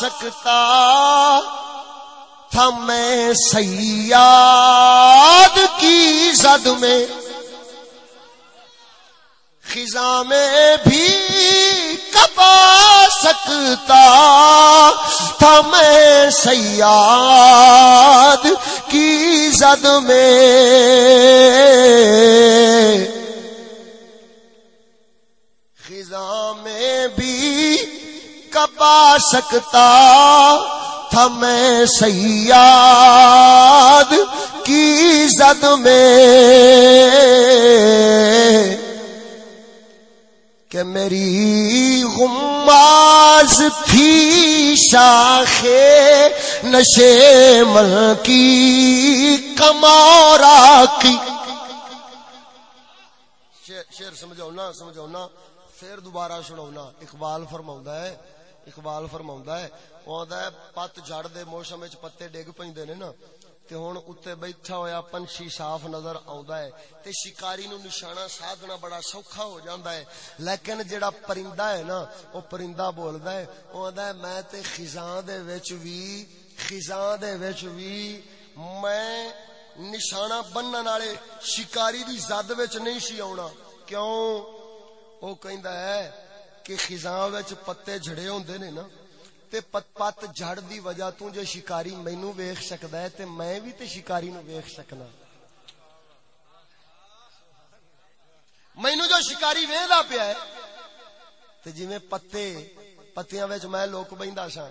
سکتا تھا میں سیاد کی زد میں۔ خزاں میں بھی کبا سکتا تھا میں سیاد کی زد میں۔ کپا سکتا تھا میں سیاد کی زد میں کہ میری غماز تھی شاخ نشے مل کی کمورا کی۔ شیر سمجھاؤ نا سمجھاؤ نا پھر دوبارہ سناؤنا۔ اقبال فرماؤں ہے اقبال فرماؤں ہے وہ ہے، پت جڑ دے موسم وچ پتے ڈگ پیندے نے نا، تے ہن اوتے بیٹھا ہویا پنچھی صاف نظر آوندا ہے، تے شکاری نو نشانہ سادنا بڑا سوکھا ہو جاندا ہے، لیکن جڑا پرندہ ہے نا، او پرندہ بولدا ہے، او آندا ہے، میں تے خزاں دے وچ وی، خزاں دے وچ وی، میں نشانہ بنن والے شکاری دی زد وچ نہیں سی آونا، کیوں؟ او کہندا ہے کہ خزاں وچ پتے جھڑے ہوندے نے نا تے پت پت جھڑ دی وجہ تو جو شکاری مینوں ویکھ سکدا ہے تے میں بھی تے شکاری نو ویکھ سکنا مینوں جو شکاری ویندا پیا ہے تے جویں پتے پتیاں وچ میں لوک بیندا سا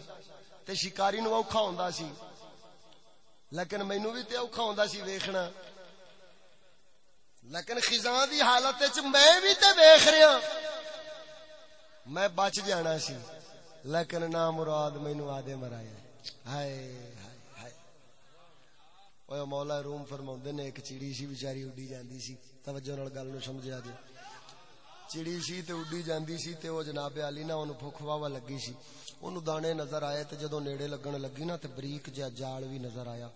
تے شکاری نو اوکھا ہوندا سی لیکن مینوں بھی تے اوکھا ہوندا سی ویکھنا لیکن خزاں دی حالت وچ میں بھی تے ویکھ رہا میں بچ جانا سی، لیکن نہ مراد مینو آدھے مرایا ہائے ہائے مولا روم فرما نے، ایک چیڑی سی بچاری اڈی جاندی سی۔ توجہ نال گل نو سمجھا جی چڑی سی تے اڈی جاندی سی تے او جناب علی نا اونوں بھوک واوا لگی سی۔ اونوں دانے نظر آئے تے جدوں نیڑے لگن لگی نا تے بریک جیا جال وی نظر آیا۔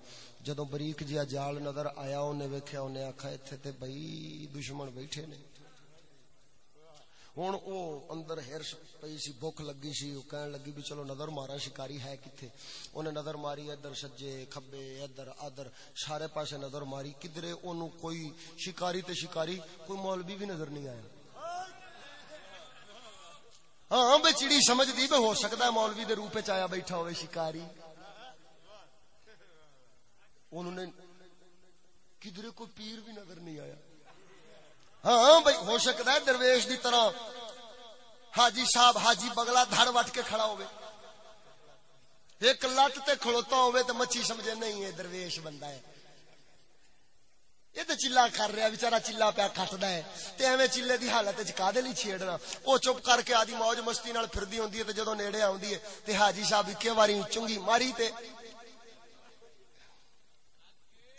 جدوں بریک جیا جال نظر آیا، اونے ویکھیا، اونے آکھا، ایتھے تے بھئی دشمن بیٹھے نے۔ ہوں او اندر ہرش پی سی بھوک لگی سی کہن لگی بھی چلو نظر مارا شکاری ہے کتنے انہیں نظر ماری ادھر سجے کھبے ادھر ادھر سارے پاسے نظر ماری کدھر اونوں کوئی شکاری تے شکاری کوئی مولوی بھی نظر نہیں آیا ہاں بے چڑی سمجھ دی بے ہو سکتا ہے مولوی دے روپے چایا بیٹھا ہوئے شکاری انہوں نے کدھر کوئی پیر بھی نظر نہیں آیا ہاں بھائی، ہو سکتا ہے درویش دی طرح حاجی صاحب، حاجی بگلا دھڑ وٹ کے کھڑا ہوئے۔ ایک لت تے کھڑوتا ہوئے تو مچھی سمجھے، نہیں ہے درویش بندہ ہے۔ یہ تو چلا کر رہا بچارا چلا پیا کٹدا ہے۔ تے ایویں چلے دی حالت وچ کا دے چھیڑنا۔ او چپ کر کے آدی موج مستی نال پھردی ہوندی ہے تے جدوں نیڑے آوندی ہے، تے حاجی صاحب اکے واری چنگی ماری تے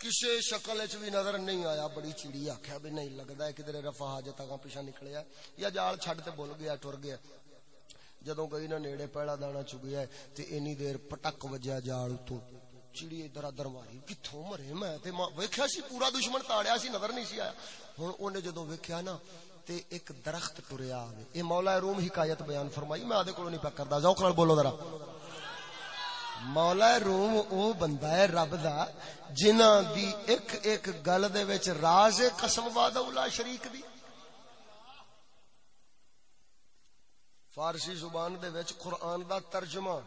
کسی شکل چ بھی نظر نہیں آیا، بڑی چیڑی آخیا بھی نہیں لگتا ہے کدھر رفا حاجت کا پیچھا نکلیا یا جال چھڈ تے بول گیا، ٹر گیا جدو گئی نہ نیڑے پیڑا دانا چگیا تے اینی دیر پٹک وجیا جال تو چڑی ادھر ادھر ماری۔ کتوں مرے میں؟ تے ویکھیا سی، پورا دشمن تاڑیا سی، نظر نہیں سی آیا۔ ہن اونے جدو ویکھیا نا تے ایک درخت ٹریا آوے۔ اے مولا روم حکایت بیان فرمائی، میں آدے کولوں نہیں پک کردا، ذوق نال بولو ذرا۔ مولا روم او بندہ ہے رب دا جنہ دی ایک ایک گل دے وچ راز قسم وعدہ اولا شریک دی فارسی زبان دے وچ قرآن دا ترجمہ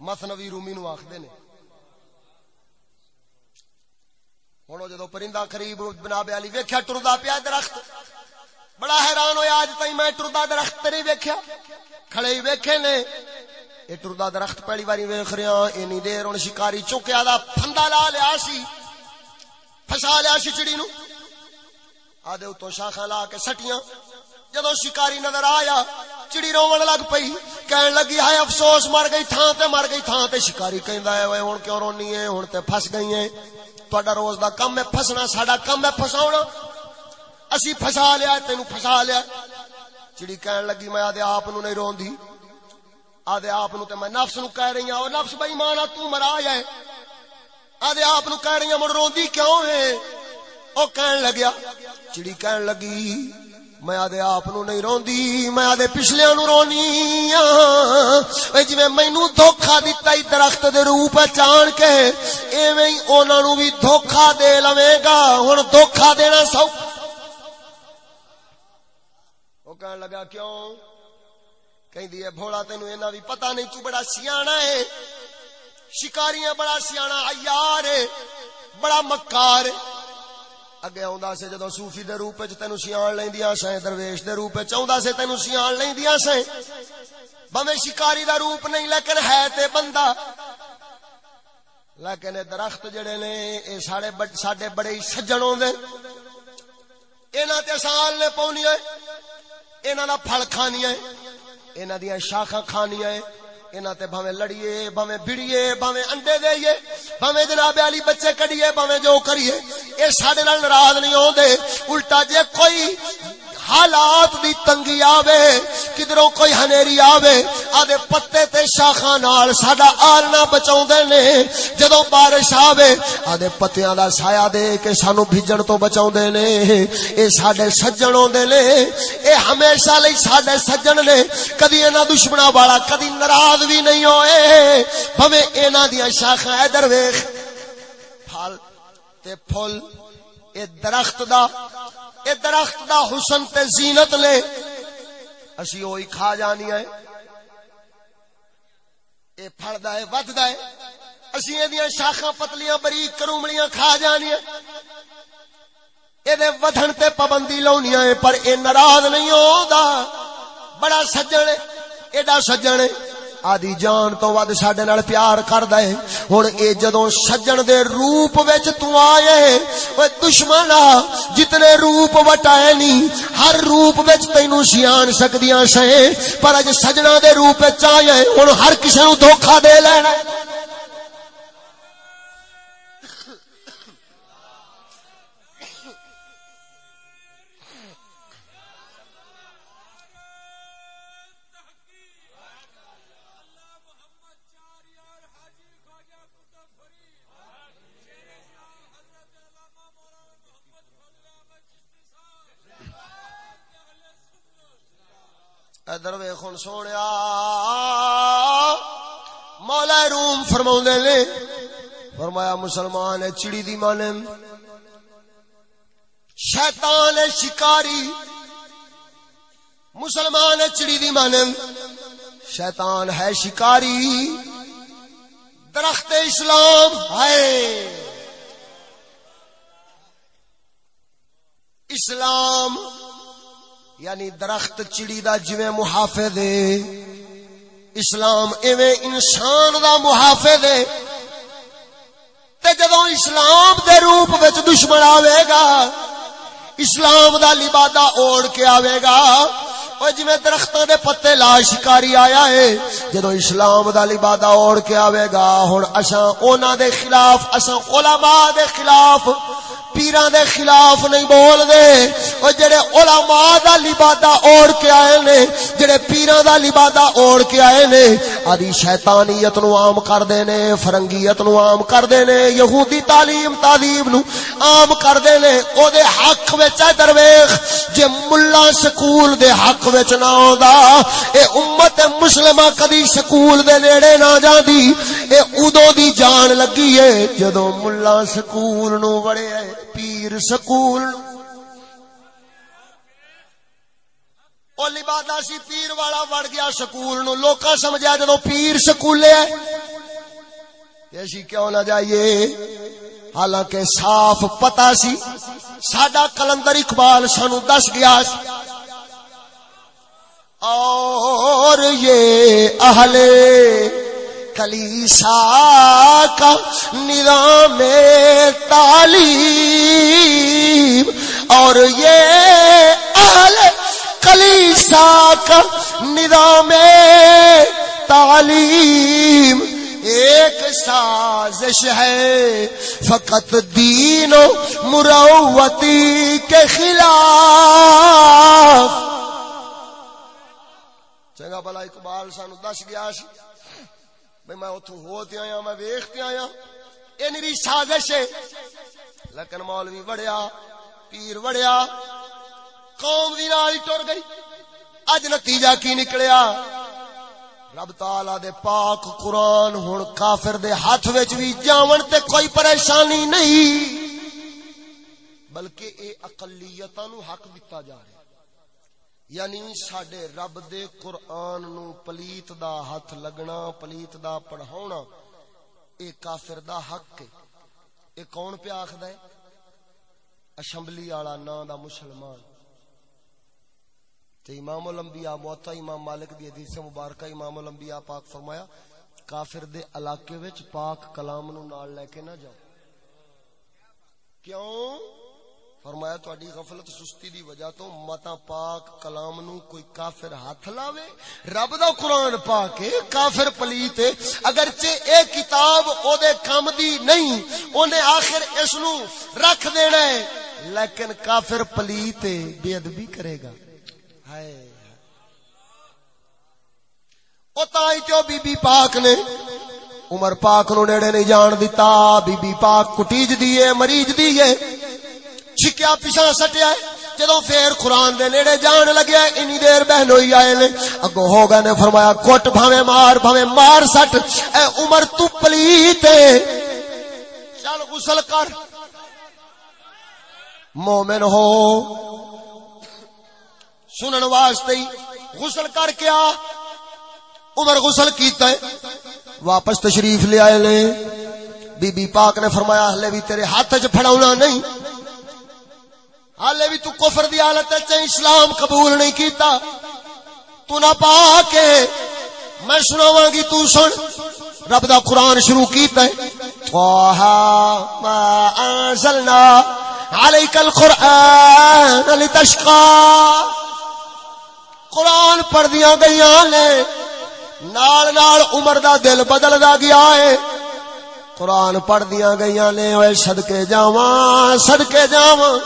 مثنوی رومی نو آخدے نے ہوں جدو پرندہ قریب بنا بیالی ویکھیا ٹردا پیا درخت بڑا حیران ہویا اج تھی میں ٹردا درخت نہیں ویکھیا کھڑے ہی ویکھے نے یہ ٹردا درخت پہلی باری ویخ رہا ہاں، اینی دیر ہوں شکاری چکیا دا پھندا لا لیا سی۔ پھسا لیا سی چڑی نو۔ آدھے اتو شاخا لا کے سٹیاں۔ جدو شکاری نظر آیا، چڑی رو لگ پئی۔ کہن لگی ہے افسوس، مر گئی تھان تے، مر گئی تھان تے۔ شکاری کہندا ہے ہن کیوں رونی ہے؟ ہن تے پھس گئی ہے تہاڈا روز دا کم ہے، پھسنا ساڈا کم ہے، پھساونا۔ اسی پھسا لیا تینو پھسا لیا۔ چڑی کہن لگی، میں آدھے آپ نو نہیں روندی۔ آدھے آپ تے میں نفس نو کہہ رہی ہوں نفس بھائی مانا تو مرا ہے۔ آدھے آپ نو کہہ رہی ہوں مڑ روندی کیوں ہے؟ او کہن لگیا، چڑی کہن لگی، میں آدھے آپ نو نہیں روندی، میں آدھے پچھلے نو رونی ہاں۔ جی مینو دھوکھا دیتا ہی درخت دے روپ چان کے، ایویں ہی انہاں نو بھی دھوکھا دے لوے گا۔ ہن دھوکھا دینا سو۔ وہ کہن لگا کیوں؟ کہ بھولا تینو اینا بھی پتہ نہیں، تو بڑا سیاح ہے۔ شکاریاں بڑا سیاح ایار ہے، بڑا مکار اگے آندا سے جدوں صوفی دے روپ وچ تینو سیان لیندیاں سیں درویش دے روپ وچ آندا سے تینو سیان لیندیاں سیں بھویں شکاری دا روپ نہیں، لیکن ہے تے بندہ۔ لیکن درخت جڑے نے اے ساڈے ساڈے بڑے سجن ہوندے۔ انہاں تے سال نے پاونی ہے، انہاں دا پھل کھانی ہے انہاں دیاں شاخاں خانیاں انہاں تے بھویں لڑیے بھویں بھڑیے بھویں انڈے دئیے بھویں جناب علی بچے کڈیے بھویں جو کریے، اے ساڈے نال ناراض نہیں ہوندے۔ الٹا جے کوئی حالات دی تنگی آوے، کدھروں کوئی ہنیری آوے، آدھے پتے تے شاخاں نال ساڈا آلنا بچاوندے نے۔ جدوں بارش آوے، آدھے پتیاں دا سایہ دے کے سانو بھیجن تو بچاوندے نے۔ اے ساڈے سجن ہوندے نے۔ اے ہمیشہ لئی ساڈے سجن نے۔ کدی انہاں دشمنا والا، کدی ناراض بھی نہیں ہوئے۔ بھویں انہاں دیاں شاخاں ادھر ویکھ۔ پھل تے پھل، اے درخت دا، اے درخت دا حسن تے زینت لے۔ اسی وہی کھا جانی ہے۔ اے پھڑدا ہے وددا ہے۔ اسی ایدیاں شاخاں پتلیاں، بریک کرومڑیاں کھا جانی ہے۔ اے دے ودھن تے پابندی لونی ہے پر اے ناراض نہیں ہوندا۔ بڑا سجن ایڈا سجن ہے آدی جان تو ود سڈے نال پیار کردا ہے۔ ہن اے جدوں سجن دے روپ وچ تو آئے اوے دشمن جتنے روپ وٹائے نہیں ہر روپ وچ تینو سیان سکدیاں سیں پر اج سجنا دے روپ وچ آئے ہن ہر کسے نو دھوکا دے لینا ادھر سونے مولا روم فرما نے، فرمایا مسلمان چڑی دی مان شیطان شکاری۔ مسلمان چڑی دی مان شیطان ہے، شکاری۔ درخت اسلام ہے۔ اسلام یعنی درخت چڑی دا جویں محافظ ہے۔ اسلام ایویں انسان دا محافظ ہے۔ تے جدوں اسلام دے روپ وچ دشمن آوے گا، اسلام دا لبادہ اوڑ کے آوے گا۔ او جی جویں درختاں دے پتے لا شکاری آیا ہے، جدوں اسلام دا لبادہ اوڑ کے آوے گا، ہن اساں انہاں دے خلاف، اساں علماء دے خلاف پیران دے خلاف نہیں بول دے او جڑے علماء دا لبادہ اوڑ کے آئے نے، جڑے پیران دا لبادہ اوڑ کے آئے نے، آدھی شیطانیت نو عام کر دے نے، فرنگیت نو عام کر دے نے، یہودی تعلیم تعلیم نو عام کر دے نے۔ او دے حق وچ درویش، جے ملہ سکول دے حق وچ نہ ہوندا، اے امت مسلمہ کدی سکول دے نیڑے نہ جاندی۔ اے اودوں دی جان لگی ہے، جدوں ملہ سکول نو وڑے پیر سکول۔ او لبادہ سی پیر والا وڑ گیا سکول نو۔ لوکا سمجھا جدو پیر سکول ہے ایسی کیوں نہ جائیے؟ حالانکہ صاف پتا سی، ساڈا کلندر اقبال سانو دس گیا سی۔ اور یہ اہل کلیسا کا نظام تعلیم اور یہ اہل کلیسا کا نظام تعلیم ایک سازش ہے، فقط دین و مروتی کے خلاف۔ چنگا بلا اقبال سانو دس گیا سی۔ بھئی میں اتو ہوتے آیا، میں ویختے آیا۔ یہ میری سازش ہے۔ لیکن مولوی وڑیا، پیر وڑیا، قوم بھی نال ٹر گئی۔ اج نتیجہ کی نکلیا؟ رب تعالی دے پاک قرآن ہن کافر دے ہاتھ وچ بھی جاون تے کوئی پریشانی نہیں، بلکہ اے اقلیتاں نو حق دتا جا رہا یعنی سڈے رب دے قرآن نو پلیت دا ہاتھ لگنا، پلیت دا پڑھاونا، اے کافر دا حق ہے۔ اے کون پہ آخد ہے؟ اسمبلی والا نا دا مسلمان۔ تے امام الانبیاء، موتا امام مالک دی حدیث مبارکہ امام الانبیاء پاک فرمایا، کافر دے علاقے وچ پاک کلام نو نال لے کے نہ جاؤ۔ کیوں؟ فرمایا تہاڈی غفلت سستی دی وجہ تو متا پاک کلام نو کوئی کافر ہاتھ لاوے، رب دا قرآن پاک ہے، کافر پلیت اگرچہ اے کتاب او دے کام دی نہیں، اونے آخر اس نو رکھ دینا ہے، لیکن کافر پلیت بے ادبی کرے گا۔ ہائے۔ او تائی جو بی بی پاک نے؟ عمر پاک نو نیڑے نہیں جان دیتا بی بی پاک کٹیج دیئے مریض دیئے چھکیا پیچھا سٹیا ہے۔ جدو پھر قرآن دے نیڑے جان لگیا انی دیر بہن ہوئی آئے لے اگو ہو گئے نے فرمایا کوٹ بھاوے مار بھاوے مار سٹ۔ اے عمر، تو پلیتے چل غسل کر۔ مومن ہو۔ سنن واسطے غسل کر کے آ۔ عمر غسل کیتا ہے۔ واپس تشریف لے آئے لے بی بی پاک نے فرمایا، ہلے بھی تیرے ہاتھ چ پھڑاونا نہیں۔ حالے بھی تو کفر دی حالت ہے اسلام قبول نہیں کیتا۔ تو نہ پا کے میں سناواں گی، تو سن۔ رب دا قرآن شروع کیتا ہے۔ طه ما انزلنا عليك القرآن لتشقى قرآن پڑھ دیا گئی نے۔ نال نال عمر دا دل بدل دا گیا ہے۔ قرآن پڑھ دیا گئی نے، اوے صدکے جاواں صدکے جاواں۔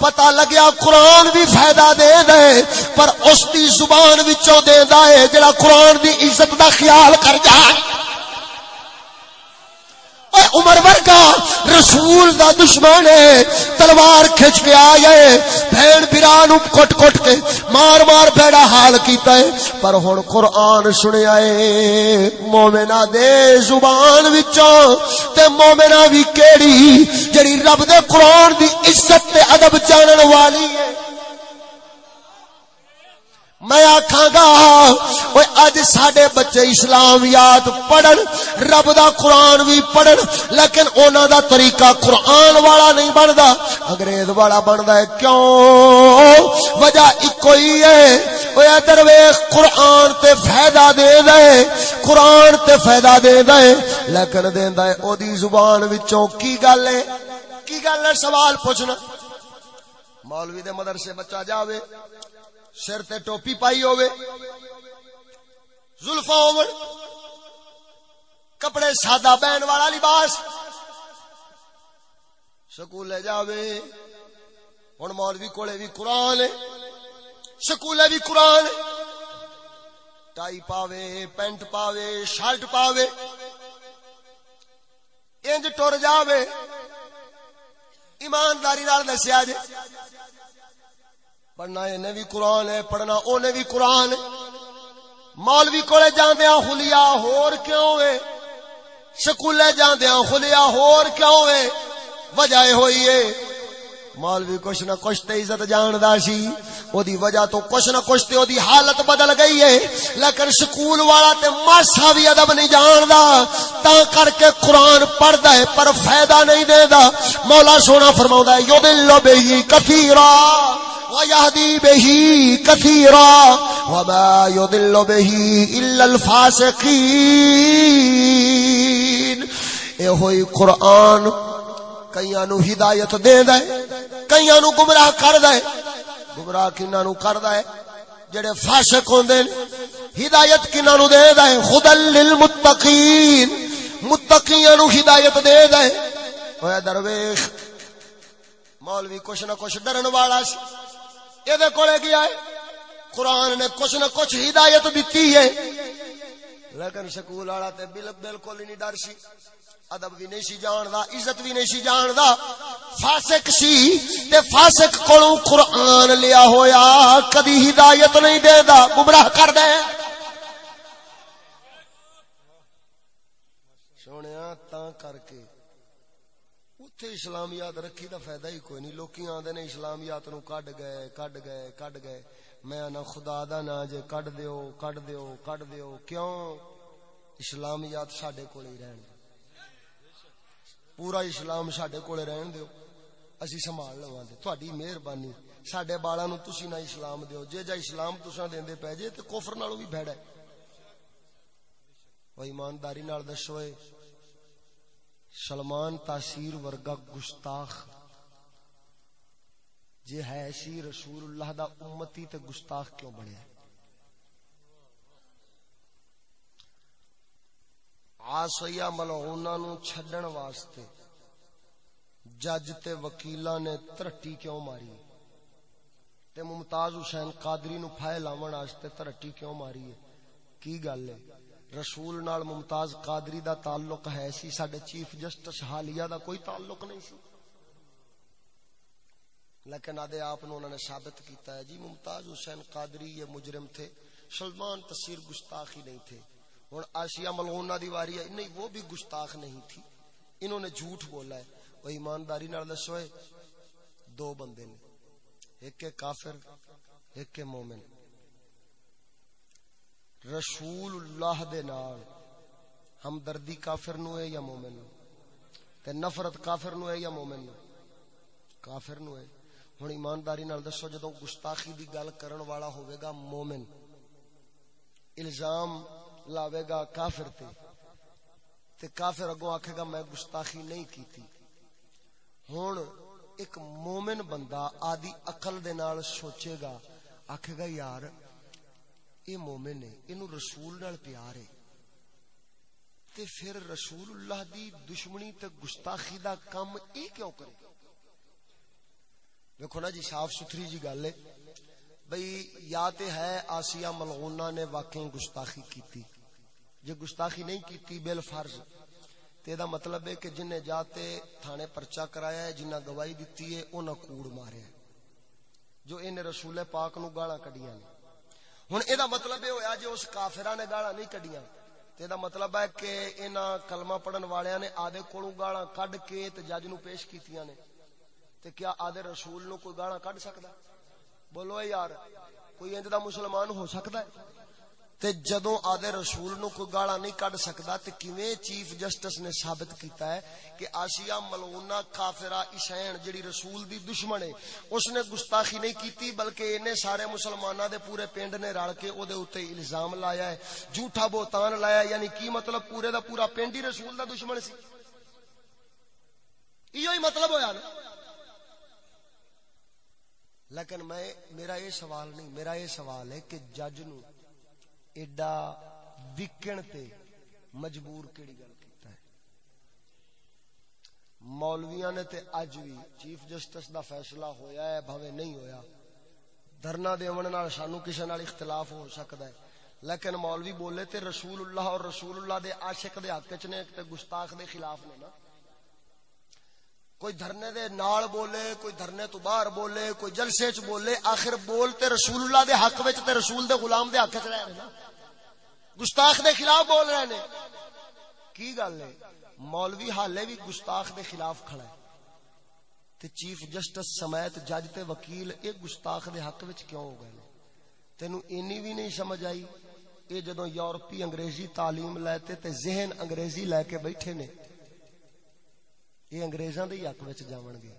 پتہ لگیا قرآن بھی فائدہ دے دے، پر اس دی زبان وچوں دے ہے جڑا قرآن دی عزت دا خیال کر جائے عمر ورگا، رسول دا دشمن ہے، تلوار کھچ کے آ آئے بھیڑ بران کٹ کٹ کے مار مار بھیڑا حال کیتا ہے۔ پر ہن قرآن سنے آئے مومنا دے زبان وچوں تے مومنا بھی کیڑی، جڑی رب دے قرآن دی عزت تے ادب جانن والی ہے۔ میں آخا گا اوے اج سڈے بچے اسلام یاد پڑھن، رب دا قرآن بھی پڑھن، لیکن اونا دا طریقہ قرآن والا نہیں بنتا انگریز والا بنتا ہے، کیوں؟ وجہ ایک ہی ہے۔ درویش، قرآن تے فائدہ دے دے۔ قرآن تے فائدہ دے دے۔ لیکن دیندا ہے او دی زبان وچوں کی گل ہے؟ کی گل ہے؟ سوال پوچھنا۔ مولوی دے مدرسے بچہ جاوے۔ سر تے ٹوپی پائی ہوئے زلفا ہو کپڑے سادہ بہن والا لباس سکول جاوے۔ ہوں مولوی کولے بھی قرآن سکولے بھی قرآن ٹائی پاوے، پینٹ پاوے، شرٹ پاوے۔ انج ٹر جاوے۔ ایمانداری دسیا جی پڑھنا انہیں بھی قرآن ہے، پڑھنا، انہیں بھی قرآن ہے۔ مولوی کولے جاندیا خلیا ہور کیوں ہے؟ سکولے جاندیا خلیا ہور کیوں ہے؟ وجہ ہوئی ہے۔ مولوی کچھ نہ کچھ تے عزت جاندا سی۔ او دی وجہ تو کچھ نہ کچھ تے او دی حالت بدل گئی ہے۔ لیکن سکول والا تے ماسا بھی ادب نہیں جاندا۔ تا کر کے قرآن پڑھدا ہے پر فائدہ نہیں دیندا۔ مولا سونا فرماوندا ہے یذل بہی کثیرا ويهدي به كثيرا وما يضل به إلا الفاسقين اے ہوئی قرآن کئیاں نو ہدایت دے دے کئیاں نو گمراہ کر دے گمراہ کنہ نو کر دے جڑے فاسق ہوندے ہدایت کنہ نو دے دے خدل للمتقین، متقیاں نو ہدایت دے دے اوے درویش، مولوی کچھ نہ کچھ ڈرن والا سی۔ یہ گیا ہے؟ قرآن نے کچھ نہ کچھ ہدایت دیتی ہے۔ لیکن سکول والا تے بالکل ہی نہیں ڈر سی۔ ادب بھی نہیں سی جاندا، عزت بھی نہیں سی جاندا۔ فاسق سی تے فاسق کولوں قرآن لیا ہویا، کدی ہدایت نہیں دیندا، گمراہ کر دے۔ سونیا تا کر کے۔ اتنے اسلامیات رکھی دا فائدہ ہی کوئی نہیں۔ لوکی آدھے نے اسلامیات نو کڈ گئے کڈ گئے کڈ گئے۔ میں آنا خدا دا نا جے کڈ دیو کڈ دیو کڈ دیو۔ کیوں؟ اسلامیات ساڈے کول ہی رہن پورا اسلام ساڈے کول رہن دیو اسی سنبھال لواں گے تہاڈی مہربانی ساڈے بالاں نو تسی نہ اسلام دیو جے جا اسلام تساں دیندے پے جے تے کفر نالوں بھی بھڑا ہے او ایمانداری نال دسو سلمان تاثیر ورگا گستاخ جے ہے سی رسول اللہ دا امتی تے گستاخ کیوں بنیا آسیا ملعونہ نو چھڈن واسطے جج تے وکیلاں نے ترٹی کیوں ماری تے ممتاز حسین قادری نو پھائے لاون واسطے ترٹی کیوں ماری ہے کی گل ہے رسول نال ممتاز قادری دا تعلق ہے سی ساڈے چیف جسٹس حالیہ دا کوئی تعلق نہیں سی لیکن آدھے آپ انہوں نے ثابت کیتا ہے جی ممتاز حسین قادری یہ مجرم تھے سلمان تصیر گستاخی نہیں تھے ہوں آشیا ملغونہ دی واری ہے۔ نہیں، وہ بھی گستاخ نہیں تھی۔ انہوں نے جھوٹ بولا ہے۔ وہ ایمانداری نال دسو دو بندے نے۔ ایک کے کافر، ایک کے مومن۔ رسول اللہ دے نال ہمدردی کافر نو ہے یا مومن نو؟ تے نفرت کافر نو ہے یا مومن نو؟ کافر نو ہے ہن ایمانداری نال دسو، جدوں گستاخی دی گل کرن والا ہوے گا مومن۔ الزام لاوے گا کافر تے۔ تے کافر اگوں آکھے گا میں گستاخی نہیں کیتی۔ ہن ایک مومن بندہ آدی عقل دے نال سوچے گا، آکھے گا یار، اے مومن ہے، اینو رسول نال پیار ہے۔ تے پھر رسول اللہ دی دشمنی تے گستاخی دا کم اے کیوں کرے؟ دیکھو نا جی صاف ستھری جی گل ہے۔ بھئی یا تے ہے، آسیہ ملغونہ نے واقعی گستاخی کیتی۔ جے گستاخی نہیں کیتی، بل فرض۔ تے دا مطلب ہے کہ جن نے جاتے تھانے پرچا کرایا ہے، جنہ گواہی دیتی ہے، انہاں کوڑ مارے ہے جو ان رسول پاک نو گالاں کڈیاں نے۔ ہن اے دا مطلب اے ہویا جو اس کافراں نے گالاں نہیں کڈیاں۔ تے دا مطلب ہے کہ انہاں کلمہ پڑھن والیاں نے آدے کولوں گالاں کڈ کے تے جج نو پیش کیتیاں نے۔ تے کیا آدے رسول نو کوئی گالاں کڈ سکدا؟ بولو اے یار، کوئی انج دا مسلمان ہو سکدا ہے؟ تے جدوں آدھے رسول نو کوئی گالا نہیں کڈ سکدا تے کیویں چیف جسٹس نے ثابت کیتا ہے کہ آسیہ ملعونہ، کافرہ، عیسین جڑی رسول دی دشمن ہے، اس نے گستاخی نہیں کیتی بلکہ انہیں سارے مسلماناں دے پورے پنڈ نے رل کے او دے اوتے الزام لایا ہے، جھوٹا بہتان لایا ہے یعنی کی مطلب پورے دا پورا پنڈ ہی رسول دا دشمن سی؟ ایو ہی مطلب ہویا نا؟ لیکن میں، میرا یہ سوال نہیں، میرا یہ سوال ہے کہ جج نو ایڈا وکن تے مجبور کیڑی گل کیتا ہے۔ مولویاں نے تے اج بھی چیف جسٹس دا فیصلہ ہویا ہے، بھاوے نہیں ہویا۔ دھرنا دیون نال سانو کسے نال اختلاف ہو سکدا ہے۔ لیکن مولوی بولے تے رسول اللہ اور رسول اللہ دے عاشق دے حق وچ نے تے گستاخ دے خلاف نے نا۔ کوئی دھرنے دے نال بولے، کوئی دھرنے تو باہر بولے، کوئی جلسے چ بولے، آخر بول تے رسول اللہ دے حق وچ تے رسول دے غلام دے حق وچ رہ رہے نا۔ گستاخ دے خلاف بول رہے نے۔ کی گل ہے؟ مولوی حالے بھی گستاخ دے خلاف کھڑا ہے۔ تے چیف جسٹس سمیت جج تے وکیل اے گستاخ دے حق وچ کیوں ہو گئے تینو اینی بھی نہیں سمجھ آئی۔ اے جدوں یورپی انگریزی تعلیم لیتے تے ذہن انگریزی لے کے بیٹھے نے یہ انگریزاں دی حق وچ جاون گے۔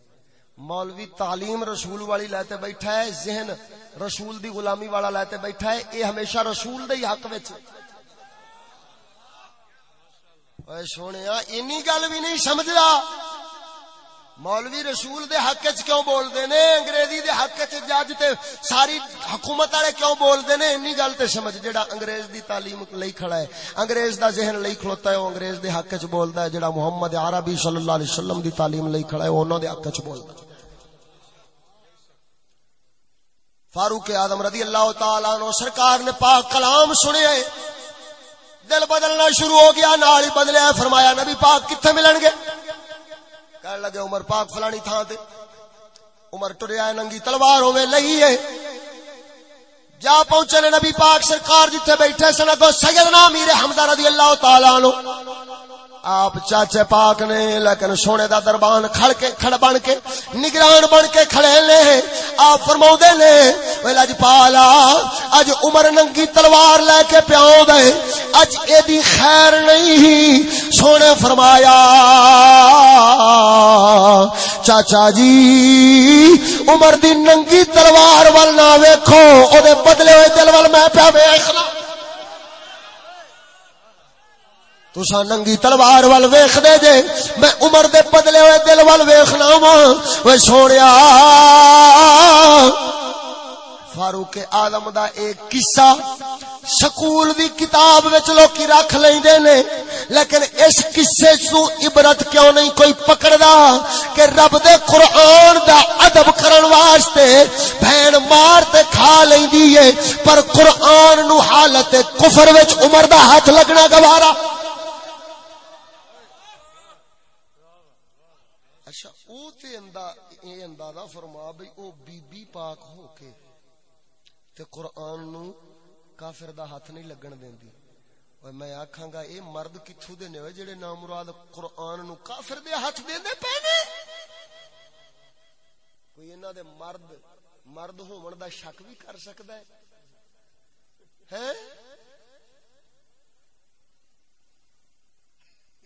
مولوی تعلیم رسول والی لیتے بیٹھا ہے، ذہن رسول دی غلامی والا لیتے بیٹھا ہے یہ ہمیشہ رسول دے حق وچ۔ اے سونیا، اینی گل بھی نہیں سمجھدا۔ مولوی رسول دے حق وچ کیوں بول دے نے؟ انگریزی دے حق وچ جج تے ساری حکومت والے کیوں بول دے نے؟ انی گل تے سمجھ جڑا انگریز دی تعلیم لئی کھڑا ہے، انگریز دا ذہن لئی کھلوتا ہے، او انگریز دے حق وچ بولدا ہے جڑا محمد عربی صلی اللہ علیہ وسلم دی تعلیم لئی کھڑا ہے انہاں دے حق وچ بولدا ہے۔ فاروق اعظم رضی اللہ تعالی عنہ سرکار نے پاک کلام سنیا ہے دل بدلنا شروع ہو گیا، نال ہی بدلیا فرمایا نبی پاک کتنے ملن گے؟ کہنے لگے عمر پاک فلانی تھان تے۔ عمر ٹریا ننگی تلوار ہوے لئی ہے۔ جا پہنچے نبی پاک سرکار جتھے بیٹھے سن اگو سیدنا امیر حمدہ رضی اللہ تعالی عنہ۔ آپ چاچے پاک نے، لیکن سونے دا دربان کھڑ کے، کھڑ بن کے، نگران بن کے کھڑے لے آپ فرماؤ دے لے ویل اج پالا، اج عمر ننگی تلوار لے کے پیاؤ دے اج اے دی خیر نہیں۔ سونے فرمایا، چاچا جی عمر دی ننگی تلوار ول نہ ویکھو، او دے بدلے ہوئے دل ول میں پیا ویکھنا۔ تسا ننگی تلوار ول ویخ دے جے، میں عمر دے بدلے ہوئے دل ول ویخنا وا وہ سوڑیا فاروق آدم دا ایک قصہ سکول دی کتاب وچ لوکی رکھ لیندے نے، لیکن اس قصے سو عبرت کیوں نہیں کوئی پکڑدا؟ کہ رب دے قرآن دا ادب کرن واسطے بہن مار تے کھا لیندی ہے، پر قرآن نو حالت کفر وچ عمر دا ہاتھ لگنا گوارا۔ اچھا او تے اندازہ فرما بھئی او بی بی پاک ہو کے تے قرآن نو کافر دا ہاتھ نہیں لگن دیندی اور میں آکھاں گا اے مرد کتھو دے نے جڑے نام مراد قرآن نو کافر دے ہاتھ دیندے پینے کوئی انہاں دے مرد مرد ہون دا شک بھی کر سکدا ہے۔ ہیں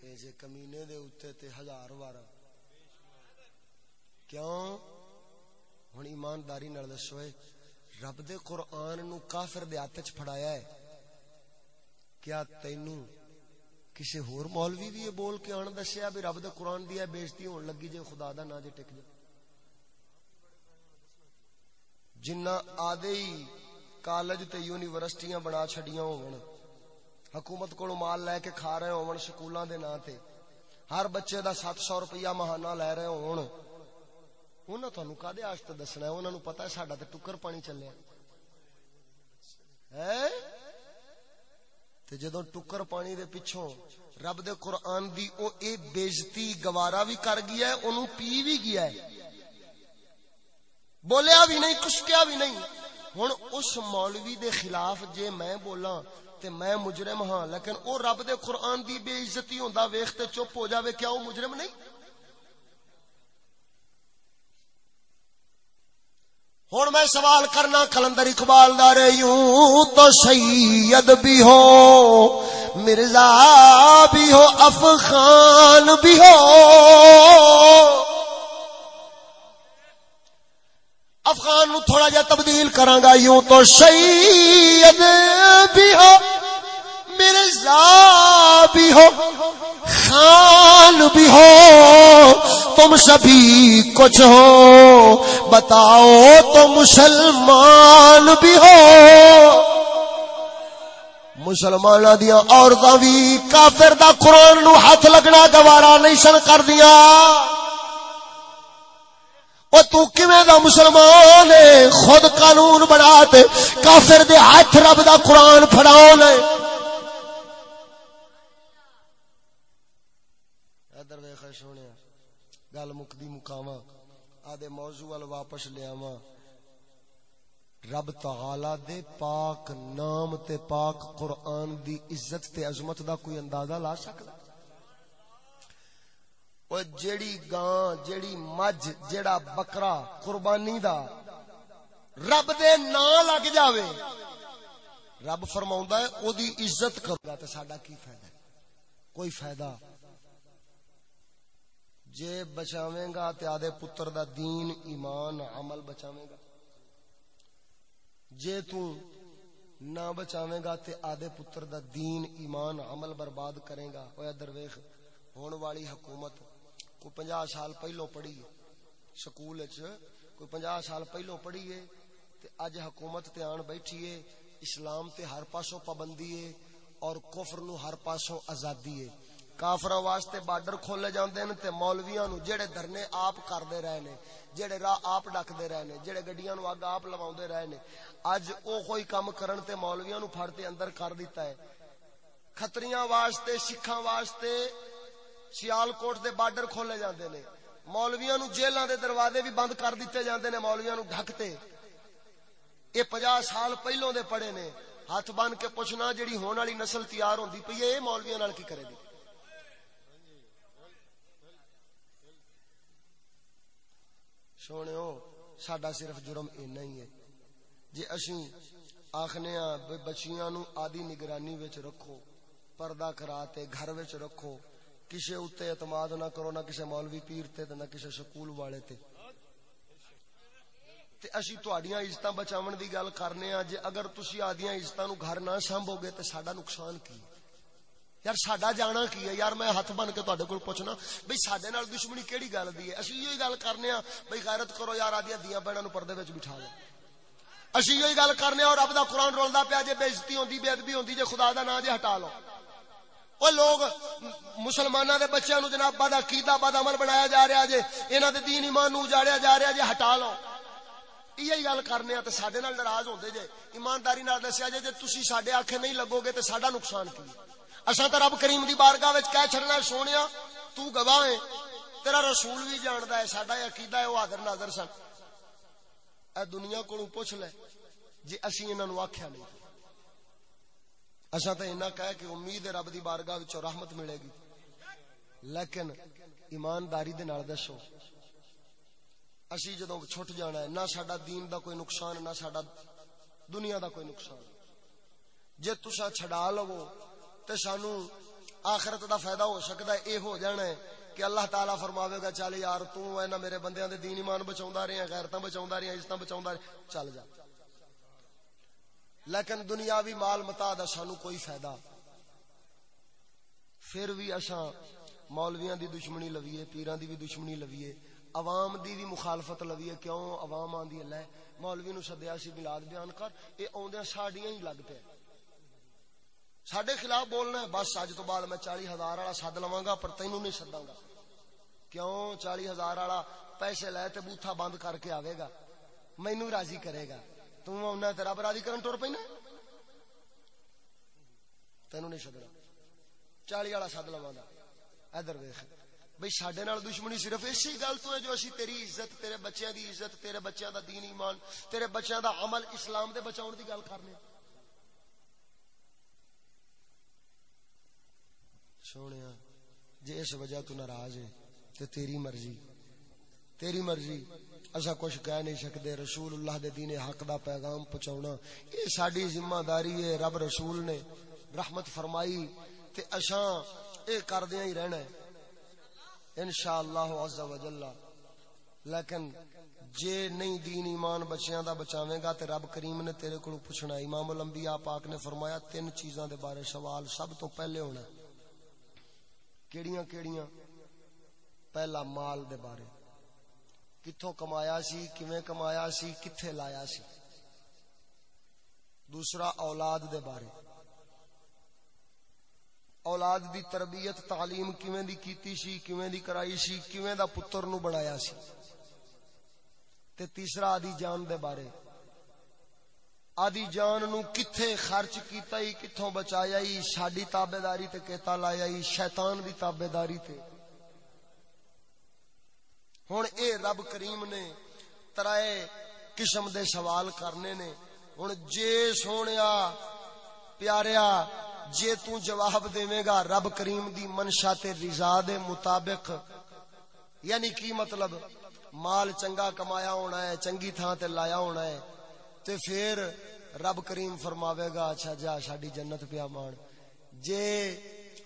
اے جے کمینے دے اوتے تے ہزار وارا کیوں؟ ہن ایمانداری نال دسو رب دے قرآن نو کافر دے ہاتھ چ پھڑایا ہے کیا تینو کسی ہور مولوی بھی یہ بول کے آن دسیا بھی رب دے قرآن دی بےزتی ہون لگی جے خدا دا نا جے ٹک جائے؟ جنہ آدھے ہی کالج تے یونیورسٹیاں بنا چھڑیاں ہون حکومت کو مال لے کے کھا رہے ہون سکولاں دے نا تے، ہر بچے دا سات سو روپیہ مہانہ لے رہے ہون انہاں تھانوں کدے واسطے دسنا ہے انہاں نوں پتہ ہے ساڈا تے ٹکر پانی چلیا ہے تے جدوں ٹکر پانی دے پیچھوں رب دے قرآن دی او اے بےزتی گوارا بھی کر گیا ہے اونوں پی بھی گیا ہے بولیا بھی نہیں کچھ کیا بھی نہیں ہن اس مولوی دے خلاف جے میں بولاں تے میں مجرم ہاں لیکن او رب دے قرآن دی بے عزتی ہوندا ویکھ تے چپ ہو جاوے کیا او مجرم نہیں ہوں میں سوال کرنا کلندر اقبال دار یوں تو سید بھی ہو، مرزا بھی ہو، افغان بھی ہو۔ افغان نو تھوڑا جا تبدیل گا یوں تو سید بھی ہو، مرزا بھی ہو، خان بھی ہو۔ تم سبھی کچھ ہو، بتاؤ تو مسلمان بھی ہو۔ مسلمان دیا عورتیں بھی کافر دا قرآن نو ہاتھ لگنا گوارا نہیں سن کر دیا وہ تو کیویں دا مسلمان ہے؟ خود قانون بنا تے کافر دے ہاتھ رب دا قرآن پھڑاؤ لے۔ گل مکدی مکاواں، آدھے موضوع وال واپس لیاواں رب تعالی دے پاک نام تے پاک قرآن دی عزت تے عظمت دا کوئی اندازہ لا سکدا؟ او جیڑی گاں، جیڑی مجھ، جیڑا بکرا قربانی دا رب دے نام لگ جاوے۔ رب فرماوندا ہے، او دی عزت کرو۔ تے ساڈا کی فائدہ کوئی فائدہ جے بچاویں گا تے آدھے پتر دا دین، ایمان، عمل بچاویں گا۔ جے تو نہ بچاویں گا تے آدھے پتر دا دین، ایمان، عمل برباد کریں گا۔ اوہ درویخ ہون والی حکومت کوئی پنجا سال پہلو پڑھی ہے۔ سکول کوئی پنجا سال پہلو پڑھی ہے تے اج حکومت تے آن بیٹھی ہے۔ اسلام تے ہر پاسوں پابندی ہے اور کفر نو ہر پاسوں آزادی ہے۔ کافر واسطے بارڈر کھولے جاندے نے تے مولویاں نو جڑے دھرنے آپ کردے رہے نے، جڑے راہ آپ ڈکدے رہے نے، جڑے گڈیاں نو اگ آپ لواوندے رہے نے۔ اج او کوئی کام کرن تے مولویاں نو پھڑ تے اندر کر دیتا ہے۔ کھتریاں واسطے، سکھاں واسطے سیال کوٹ دے بارڈر کھولے جاندے نے۔ مولویاں نو جیلاں دے دروازے بھی بند کر دیتے جاندے نے، مولویاں نو ڈھکتے اے 50 سال پہلوں دے پڑے نے۔ ہاتھ بن کے پوچھنا جڑی ہون والی نسل تیار ہوندی پئی اے مولویاں نال کی کرے گی؟ سونے ساڈا صرف جرم اینا ہی ہے۔ جی اسی آخنے بچیاں نو آدی نگرانی وچ رکھو، پردہ کرا تے گھر وچ رکھو۔ کسی اتنے اعتماد نہ کرو، نہ کسی مولوی پیر تے نہ کسی سکول والے تے۔ تے اسی تہاڈیاں عزتاں بچاون دی گل کرنے ہاں جے اگر تسی آدیاں عزتاں نو گھر نہ سانبھو گے تے ساڈا نقصان کی؟ یار ساڈا جانا کی ہے؟ یار میں ہاتھ بن کے تہاڈے کول پوچھنا، بھئی ساڈے نال دشمنی کیڑی گل دی ہے؟ اسی یہی گل کرنے ہاں بھئی غیرت کرو یار، آدیاں دیاں بہناں نو پردے وچ بٹھا لو اسی یہی گل کرنے اور رب دا قرآن رولدا پیا، جے بے عزتی ہوندی، بے ادبی ہوندی، جے خدا دا نام جے ہٹا لو۔ وہ لوگ مسلمانوں دے بچیاں نو جناب بد عقیدہ، بد عمل بنایا جا رہا جے، انہاں دے دین ایمان نو اجاڑیا جا رہا جے، ہٹا لو۔ یہی گل کرنے تے ساڈے نال ناراض ہوندے جے، ایمانداری نال دسیا جے جے تسی ساڈے آکھے نہیں لگو گے، تے ساڈا نقصان کی اساں تے رب کریم دی بارگاہ وچ کہہ چھڑنا سونیا، تو گواہ ہے تیرا رسول بھی جاندا ہے، ساڈا عقیدہ ہے او حاضر ناظر سن۔ اے دنیا کولوں پوچھ لے جے اسی انہاں نو آکھیا نہیں۔ اساں تے انہاں کہہ کہ امید ہے رب دی بارگاہ وچ رحمت ملے گی۔ لیکن ایمانداری دے نال دسو، اسی جدو چھٹ جانا ہے، نہ سڈا دین دا کوئی نقصان، نہ سڈا دنیا دا کوئی نقصان۔ جے تسا چھڈا لو تے سانو آخرت دا فائدہ ہو سکتا ہے، اے ہو جانا ہے کہ اللہ تعالیٰ فرماوے گا، چل یار، تو میرے بندیاں دے دین ایمان بچاوندا رہے ہیں، غیرتاں بچاوندا رہے ہیں، عزتاں بچاوندا رہے چل جا۔ لیکن دنیاوی مال متا دا سانو کوئی فائدہ۔ پھر بھی اساں مولویاں دی دشمنی لویے، پیراں دی بھی دشمنی لویے۔ عوام دی بھی مخالفت لویے، کیوں؟ عوام آندی اللہ مولوی نو سدیا سی میلاد بیان کر، اے اوندے ساڈیاں ہی لگ پے۔ ساڈے خلاف بولنا ہے، بس اج تو بعد میں 40 ہزار والا سد لواں گا، پر تینوں نہیں سداں گا۔ کیوں؟ 40 ہزار والا پیسے لے تے بوتھا بند کر کے آوے گا۔ مینوں راضی کرے گا۔ تو اونا تے رب راضی کرن ٹر پینا تینوں نہیں سدنا۔ 40 والا سد لواں گا۔ ادھر ویکھ۔ بھئی ساڈے نال دشمنی صرف اسی گل تو ہے جو اسی تیری عزت، تیرے بچیاں دی عزت، تیرے بچیاں دا دین ایمان، تیرے بچیاں دا عمل اسلام دے بچاؤن دی گل کرنے ہیں سونیا جے جی اس وجہ تو ناراض ہے تے تیری مرضی تیری مرضی اسا کچھ کہہ نہیں سکدے رسول اللہ دے دین حق دا پیغام پہنچاونا۔ اے ساڈی ذمہ داری ہے، رب رسول نے رحمت فرمائی تے اساں اے کردیاں ہی رہنا ہے۔ انشاءاللہ عز و جل۔ لیکن جے نہیں دین ایمان بچیاں دا بچاویں گا تے رب کریم نے تیرے کو پوچھنا امام الانبیاء پاک نے فرمایا تین چیزاں دے بارے سوال سب تو پہلے ہونا ہے۔ کیڑیاں کیڑیاں؟ پہلا مال دے بارے۔ کتھوں کمایا سی؟ کیویں کمایا سی؟ کتھے لایا سی؟ دوسرا اولاد دے بارے۔ اولاد دی تربیت، تعلیم کیویں دی کیتی سی؟ کیویں دی کرائی سی؟ کیویں دا پتر نو بنایا سی؟ تے تیسرا آدی جان دے بارے۔ آدی جان نو کتھے خرچ کیتا ہی، کتھوں بچایا ہی ساڈی تابیداری تے کیتا لایا ہی، شیطان دی تابیداری تے۔ ہن اے رب کریم نے ترائے قسم دے سوال کرنے نے۔ ہن جے سونیا، پیاریا، جے تو جواب دے گا، رب کریم دی منشا تے رضا دے مطابق۔ یعنی کی مطلب؟ مال چنگا کمایا ہونا ہے، چنگی تھان تے لایا ہونا ہے۔ تے پھر رب کریم فرماوے گا اچھا جا شاڈی جنت پیا مان جے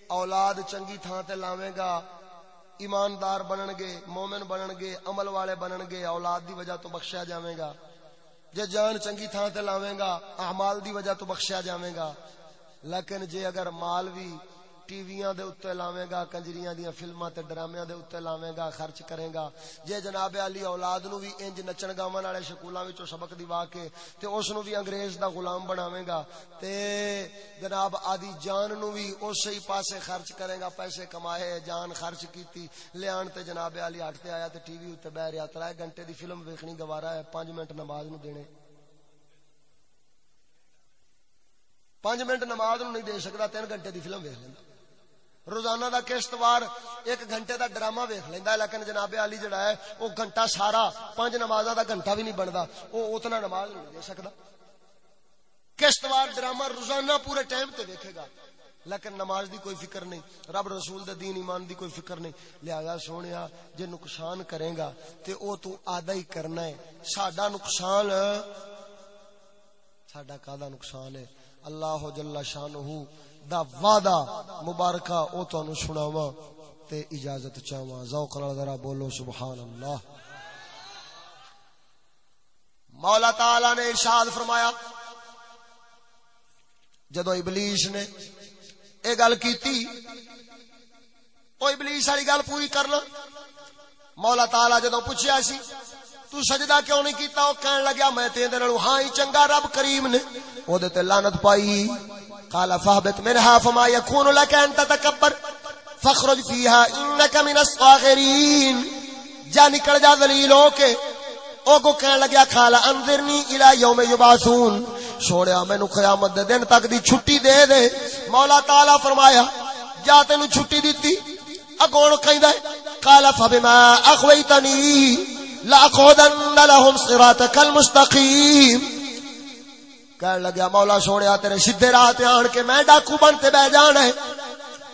اولاد چنگی تھان تے لاویں گا، ایماندار بنن گے، مومن بنن گے، عمل والے بنن گے، اولاد دی وجہ تو بخشیا جاویں گا۔ جے جان چنگی تھان تے لاویں گا، اعمال دی وجہ تو بخشیا جاویں گا۔ لیکن جے اگر مال بھی ٹی ویاں دے اوتے لاویں گا، کنجریاں دیاں فلماں تے ڈرامیاں دے اوتے لاویں گا، خرچ کرے گا۔ جے جناب علی اولاد نو بھی انج نچن گاون والے سکولاں وچوں سبق دیوا کے، تے اس نو بھی انگریز دا غلام بناویں گا۔ تے جناب آدی جان نو بھی اسی ہی پاسے خرچ کرے گا، پیسے کمائے، جان خرچ کیتی۔ لیان تے جناب علی ہٹ تے آیا تے ٹی وی اوتے بیٹھ رہیا 3 گھنٹے دی فلم ویکھنی گوارا ہے 5 منٹ نماز نو دینے۔ پانچ منٹ نماز نو نہیں دے سکتا، تین گھنٹے دی فلم ویک لینا۔ روزانہ دا کشتوار ایک گھنٹے دا ڈرامہ ویک لینا لیکن جناب علی جڑا ہے، وہ گھنٹہ سارا پانچ نماز دا گھنٹہ بھی نہیں بنتا وہ اتنا نماز نہیں دے سکتا کشتوار ڈرامہ روزانہ پورے ٹائم تے دیکھے گا۔ لیکن نماز دی کوئی فکر نہیں، رب رسول دے دین ایمان دی کوئی فکر نہیں۔ لہذا سونیا، جے نقصان کرے گا، تے او تو آدھا ہی کرنا ہے۔ ساڈا نقصان، ساڈا کادا نقصان ہے۔ اللہ جل شانہ دا وعدہ مبارکہ او تانوں سناواں تے اجازت چاواں ذوق نال ذرا بولو سبحان اللہ مولا تعالی نے ارشاد فرمایا، جدو ابلیس نے اے گل کیتی، او ابلیس والی گل پوری کرنا مولا تعالی جدو پوچھیا سی تو سجدہ کیوں نہیں کیتا؟ او کہن لگیا، میں تے دے نالوں ہاں ہی چنگا رب کریم نے۔ او دے تے لعنت پائی۔ قال فهبت منها فما يكون لك ان تتكبر فخرج فيها انك من الصاغرين۔ جا نکل جا ذلیل ہو کے۔ او کو کہن لگیا کھالا انذرنی الى یوم یبعثون۔ چھوڑیا مینوں قیامت دے دن تک دی چھٹی دے دے۔ مولا تعالی فرمایا، جا تینو چھٹی دتی اگون کہندا ہے، قال فبما اغويتني لاقعدن لهم صراطك المستقيم. کہنے لگیا، مولا سونے تیرے سیدھے راہ تے آن کے میں ڈاکو بن تے بہ جانا ہے.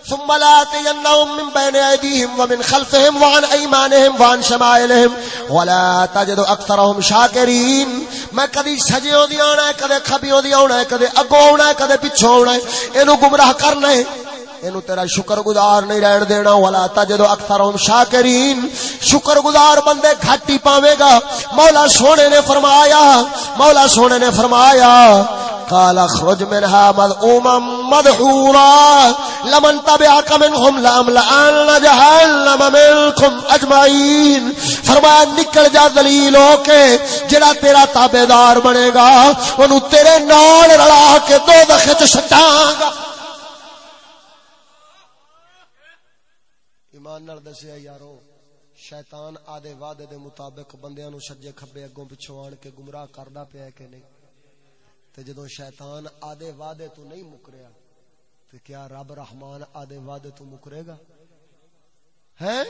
ثم لا تينهم من بين ايديهم ومن خلفهم وعن ايمانهم وعن شمائلهم ولا تجد اكثرهم شاكرين میں کدی سجیوں دی آنا ہے کدے کھبیوں دی آنا ہے کدے اگوں آنا ہے کدے پیچھے آنا ہے. اینو گمراہ کرنا ہے. اینو تیرا شکر گزار نہیں رہن دینا، ولا تجد اکثرهم شاکرین شکر گزار بندے گھاٹی پاوے گا۔ مولا سونے نے فرمایا، مولا سونے نے فرمایا، قال اخرج منها مذءوما مدحورا۔ لمن تبعك منهم لاملأن جهنم منكم اجمعين فرمایا نکل جا ذلیل ہو کے، جڑا تیرا تابعدار بنے گا اونوں تیرے نال رلا کے دوزخ وچ سٹاں گا ایمان نال دسیا یارو، شیطان آدھے وعدے دے مطابق بندیاں نو سجے کھبے اگوں پچھوں آن کے گمراہ کردا پیا کہ نہیں؟ تے جدوں شیطان آدھے وعدے تو نہیں مکریا، تے کیا رب رحمان آدھے وعدے تو مکرے گا؟ ہیں؟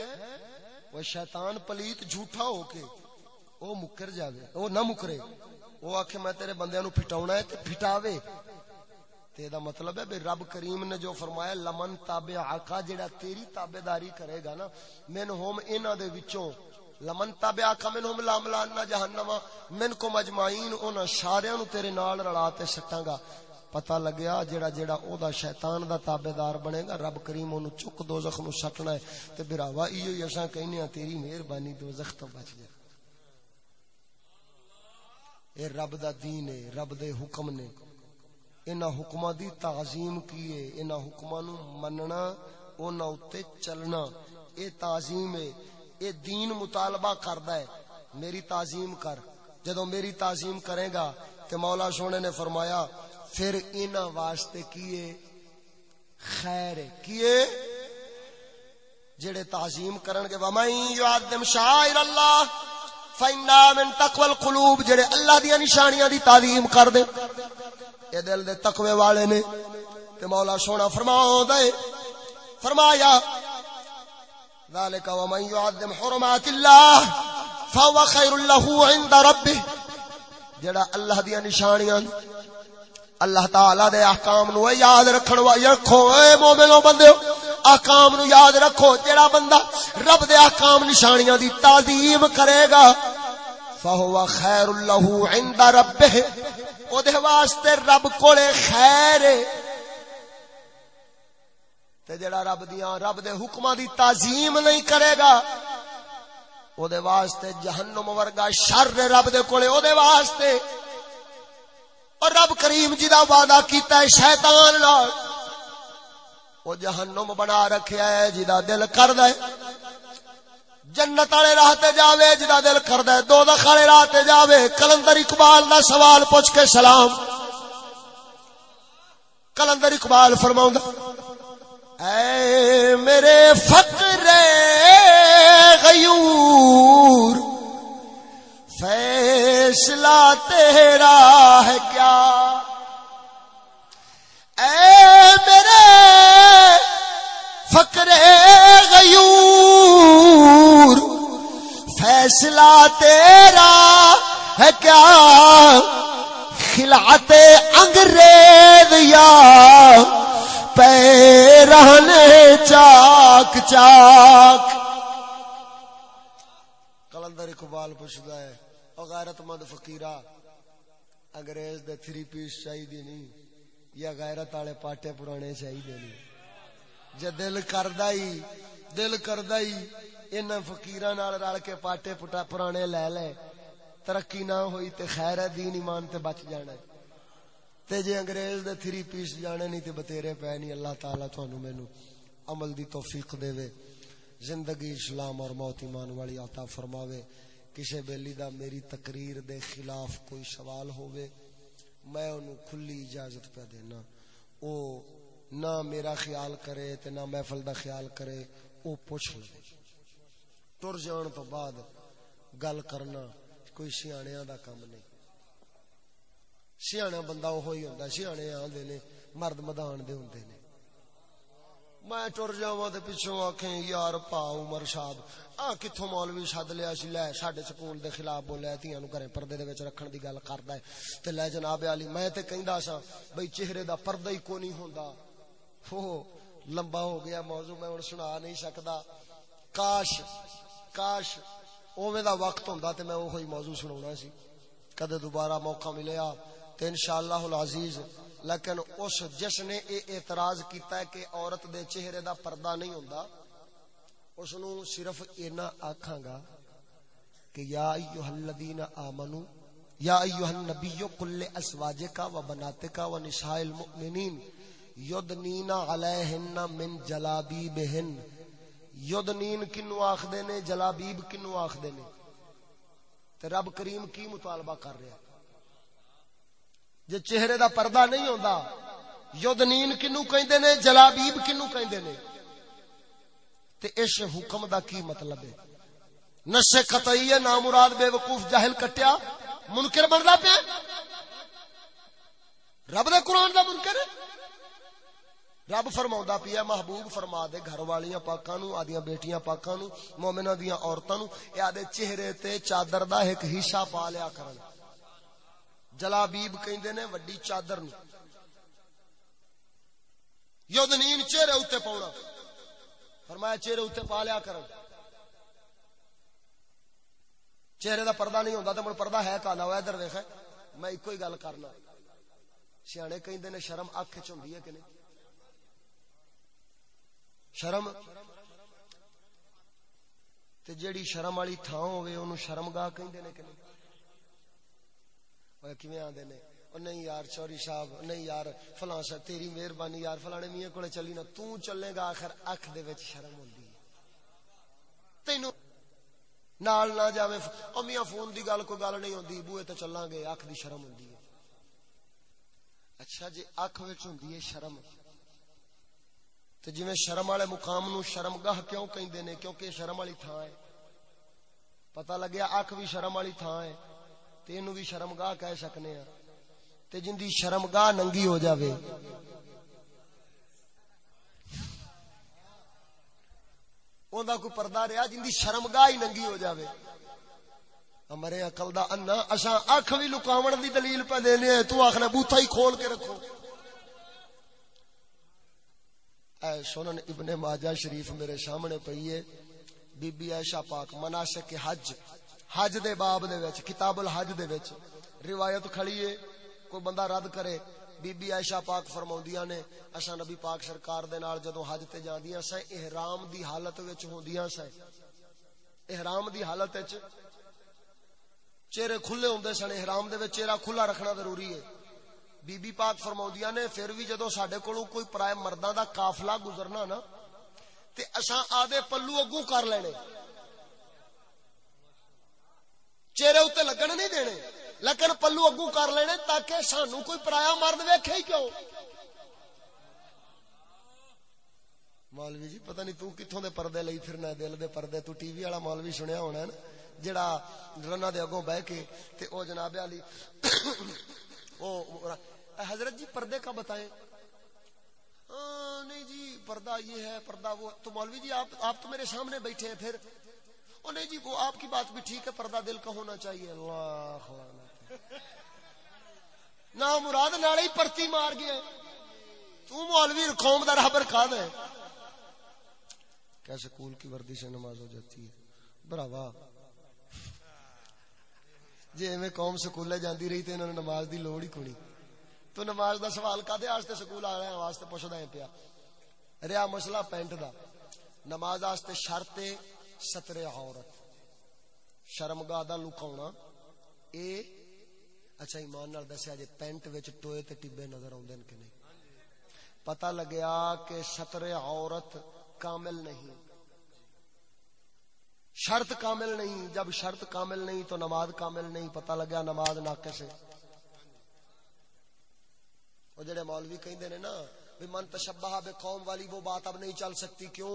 وہ شیطان پلیت جھوٹا ہو کے او مکر جاوے، او نہ مکرے، او آکھے میں تیرے بندیاں نو پھٹاونا ہے تے پھٹاوے۔ تے دا مطلب ہے بے رب کریم نے جو فرمایا لمن تابع آقا جڑا تیری تابعداری کرے گا نا من ہوم انہاں دے وچوں، لمن تابع آقا من ہوم لاملان جہنم من کو مجمعین انہاں سارے نو تیرے نال رلا تے سٹاں گا۔ پتہ لگیا جڑا جڑا او دا شیطان دا تابعدار بنے گا، رب کریم اونوں چک دوزخ نو سٹنا ہے۔ تے براوا ایو ہی اساں کہنے ہاں تیری مہربانی دوزخ تو بچ جائے اے رب دا دین ہے رب دے حکم نے۔ انہاں حکماں دی تعظیم کیے انہاں حکماں نو مننا انہاں اتے چلنا اے تعظیم ہے اے دین مطالبہ کردا ہے میری تعظیم کر جدوں میری تعظیم کرے گا تے مولا سونے نے فرمایا پھر انہاں واسطے کیے خیر کیے جڑے تعظیم کرن گے ومن یعظم شائر اللہ فإنا من تقوى القلوب جڑے اللہ دی نشانیاں دی تعظیم کر دے اے دل دے تقوی والے نے تے مولا سونا فرماؤ دے فرمایا، ذالک ومن يعظم حرمات الله فهو خير له عند ربه جڑا اللہ دی نشانیاں اللہ تعالی دے احکام نو یاد رکھن وا رکھو اے مومنو بندیو، احکام نو یاد رکھو، جڑا بندہ رب دے احکام نشانیاں دی تعظیم کرے گا فهو خير له عند ربه او دے واسطے رب کولے خیر تے جڑا رب دیاں رب دے حکماں دی تعظیم نہیں کرے گا او دے واسطے جہنم ورگا شر رب دے کولے او دے واسطے اور رب کریم جی دا وعدہ کیتا ہے شیطان نال او جہنم بنا رکھیا ہے جی دا دل کردا ہے جنت والے راہ تے جاوے جدا دل کردا ہے دوزخ والے راہ تے جاوے، کلندر اقبال دا سوال پوچھ کے سلام۔ کلندر اقبال فرماوندا اے میرے فقر غیور، فیصلہ تیرا ہے کیا؟ اے میرے فقر غیور، فیصلہ تیرا ہے کیا؟ کھلاتے انگریز یا پیرہنے چاک چاک؟ کلندر اقبال پوچھتا ہے غیرت مند فقیرہ، انگریز دے تھری پیس چاہیے نہیں، یا غیرت والے پاٹے پرانے چاہیے نہیں؟ جے دل کردا ہی دل کردا ہی انہاں فقیراں نال رل کے پاٹے پٹا پرانے لے لے۔ ترقی نہ ہوئی تے خیر ہے، دین ایمان تے بچ جانا ہے۔ تے جے انگریز دے تھری پیس جانے نہیں تے بتیرے پے نہیں، اللہ تعالی تھانو مینوں عمل دی توفیق دے وے زندگی، اسلام اور موت ایمان والی عطا فرماوے۔ کسے بیلی دا میری تقریر دے خلاف کوئی سوال ہووے، میں انہوں کھلی اجازت پہ دینا۔ او نہ میرا خیال کرے تے نہ محفل دا خیال کرے، او پوچھ لے۔ ٹر جان تو بعد گل کرنا کوئی سیاح دا کام نہیں۔ سیاح بندہ وہی ہوں سیانے آدھے نے، مرد مدان دے ہوں نے۔ میں ٹر جاواں تے پیچھوں آکھیں، یار پا عمر صاحب، آ کتھوں مولوی سد لیا سی؟ لے، ساڈے سکول دے خلاف بولیا تیاں نو گھرے پردے دے وچ رکھن دی گل کردا ہے۔ تے لے جناب علی، میں تے کہندا سا بھئی چہرے دا پردہ ہی کو نہیں ہوندا۔ ہو، لمبا ہو گیا موضوع، میں ہن سنا نہیں سکدا۔ کاش کاش اوویں دا وقت ہوندا تے میں اوہی موضوع سناونا سی۔ کدے دوبارہ موقع ملیا تے انشاءاللہ العزیز، لیکن اس جس نے اے اعتراض کیتا ہے کہ عورت دے چہرے دا پردہ نہیں ہوندا، اس نو صرف اینا آکھاں گا کہ یا ایھا الذین آمنو، یا ایھا النبی قل ازواجک و بناتک و نساء المؤمنین یدنین علیہن من جلابیبہن. یدنین کنو آکھدے نے؟ جلابیب کنو آکھدے نے؟ تے رب کریم کی مطالبہ کر رہا ہے؟ جے چہرے دا پردہ نہیں ہوندا یودنین کنو کہندے نے؟ جلابیب کنو کہندے نے؟ تے اس حکم دا کی مطلب ہے؟ نشے قطعی ہے، نامراد بے وقوف جاہل کٹیا، منکر بندا پیا؟ رب دے قرآن دا منکر ہے؟ رب فرماوندا پیا محبوب فرما دے گھر والیاں پاکاں نو آدیاں بیٹیاں پاکاں نو مومناں دیاں عورتاں نو اے آدے چہرے تے چادر دا ایک حصہ پا لیا کرن۔ جلابیب کہندے نے وڈی چادر نو یودنین چہرے اوتے پاونا۔ فرمایا چہرے اوتے پا لیا کرن۔ چہرے دا پردہ نہیں ہوندا تے مڑ پردہ ہے کالا ہوا ادھر ویکھ میں اکو ہی گل کرنا۔ سیانے کہندے نے شرم اکھ وچ ہوندی ہے کہ نہیں؟ شرم تے جیڑی شرم والی تھاں ہوے اونوں شرمگاہ کہندے نے کہ نہیں؟ کیویں آندے نے؟ او نہیں یار چوری صاحب نہیں یار فلاں صاحب تیری مہربانی یار فلانے میاں کولے چلی نا تو چلے گا آخر اکھ دے وچ شرم ہوندی۔ تینو نال نہ جاوے، او میاں فون دی گل کوئی گل نہیں ہوندی، بوئے تے چلاں گے، اکھ دی شرم ہوندی ہے۔ اچھا جی اکھ وچ ہوندی ہے شرم۔ تے جویں شرم والے مقام نو شرمگاہ کیوں کہندے نے؟ کیونکہ شرم والی تھاں ہے۔ پتہ لگیا اکھ بھی شرم والی تھاں ہے تے تینو بھی شرمگاہ کہہ سکنے ہیں تے جن دی شرمگاہ ننگی ہو جاوے۔ اون دا کوئی پردہ رہا جن دی شرمگاہ ہی ننگی ہو جاوے۔ ہاں ہمارے عقل دا انا اساں اکھ وی لکاون دی دلیل پہ دینے ہیں تو آخنا بوتھا ہی کھول کے رکھو۔ اے سنن ابن ماجہ شریف میرے سامنے پئی ہے۔ بی بی عائشہ پاک، مناسک حج حج دے باب دے وچ، کتاب الحج دے وچ روایت کھڑی ہے۔ کوئی بندہ رد کرے، بی بی عائشہ پاک فرماوندیاں نے، اساں نبی پاک سرکار دے نال جدوں حج تے جاندیاں سا احرام دی حالت وچ ہوندیاں سا احرام دی حالت وچ چہرے کھلے ہوندے سن، احرام دے وچ چہرہ کھلا رکھنا ضروری ہے۔ بی بی پاک فرماوندیاں نے پھر بھی جدوں ساڈے کولوں کوئی پرائے مرداں دا قافلہ گزرنا نا تے اساں آدھے پلو اگوں کر لینے چہرے اتنے لگن نہیں دینے لیکن پلو اگو کر لینے تاکہ سانو کوئی پرایا مرد ویکھے ہی کیوں مولوی جی پتہ نہیں تو کتوں دے پردے لئی پھرنا دل دے پردے تو ٹی وی والا مولوی سنیا ہونا ہے نا جڑا رنا دے اگوں بہ کے تے او جناب علی او حضرت جی پردے کا بتائیں نہیں جی پردہ یہ ہے، پردہ وہ تو مولوی جی آپ آپ تو میرے سامنے بیٹھے ہیں پھر۔ نہیں جی وہ آپ کی بات بھی ٹھیک ہے، پردہ دل کا ہونا چاہیے۔ اللہ نہ مراد نالے ہی پرتی مار گیا۔ تو مولوی، قوم دا رہبر کھا دے۔ کیا سکول کی وردی سے نماز ہو جاتی ہے۔ براوا۔ جی ایویں قوم سکولے جاندی رہی تے انہوں نے نماز دی لوڑ ہی کونی تو نماز دا سوال کدے واسطے سکول آ رہے ہیں؟ واسطے پوچھدا ہے پیا۔ رہا مسئلہ پینٹ دا۔ نماز آستے شرط ستر عورت۔ شرمگاہ دا لکاونا اے اچھا ایمان نال دسیا جی پینٹ وچ ٹوئے تے ٹبے نظر آوندے کہ نہیں؟ پتہ لگیا کہ ستر عورت کامل نہیں۔ شرط کامل نہیں۔ جب شرط کامل نہیں تو نماز کامل نہیں پتہ لگیا نماز ناقص ہے۔ وہ جڑے مولوی کہندے نے نا بھی من تشبہ بے قوم والی وہ بات اب نہیں چل سکتی کیوں؟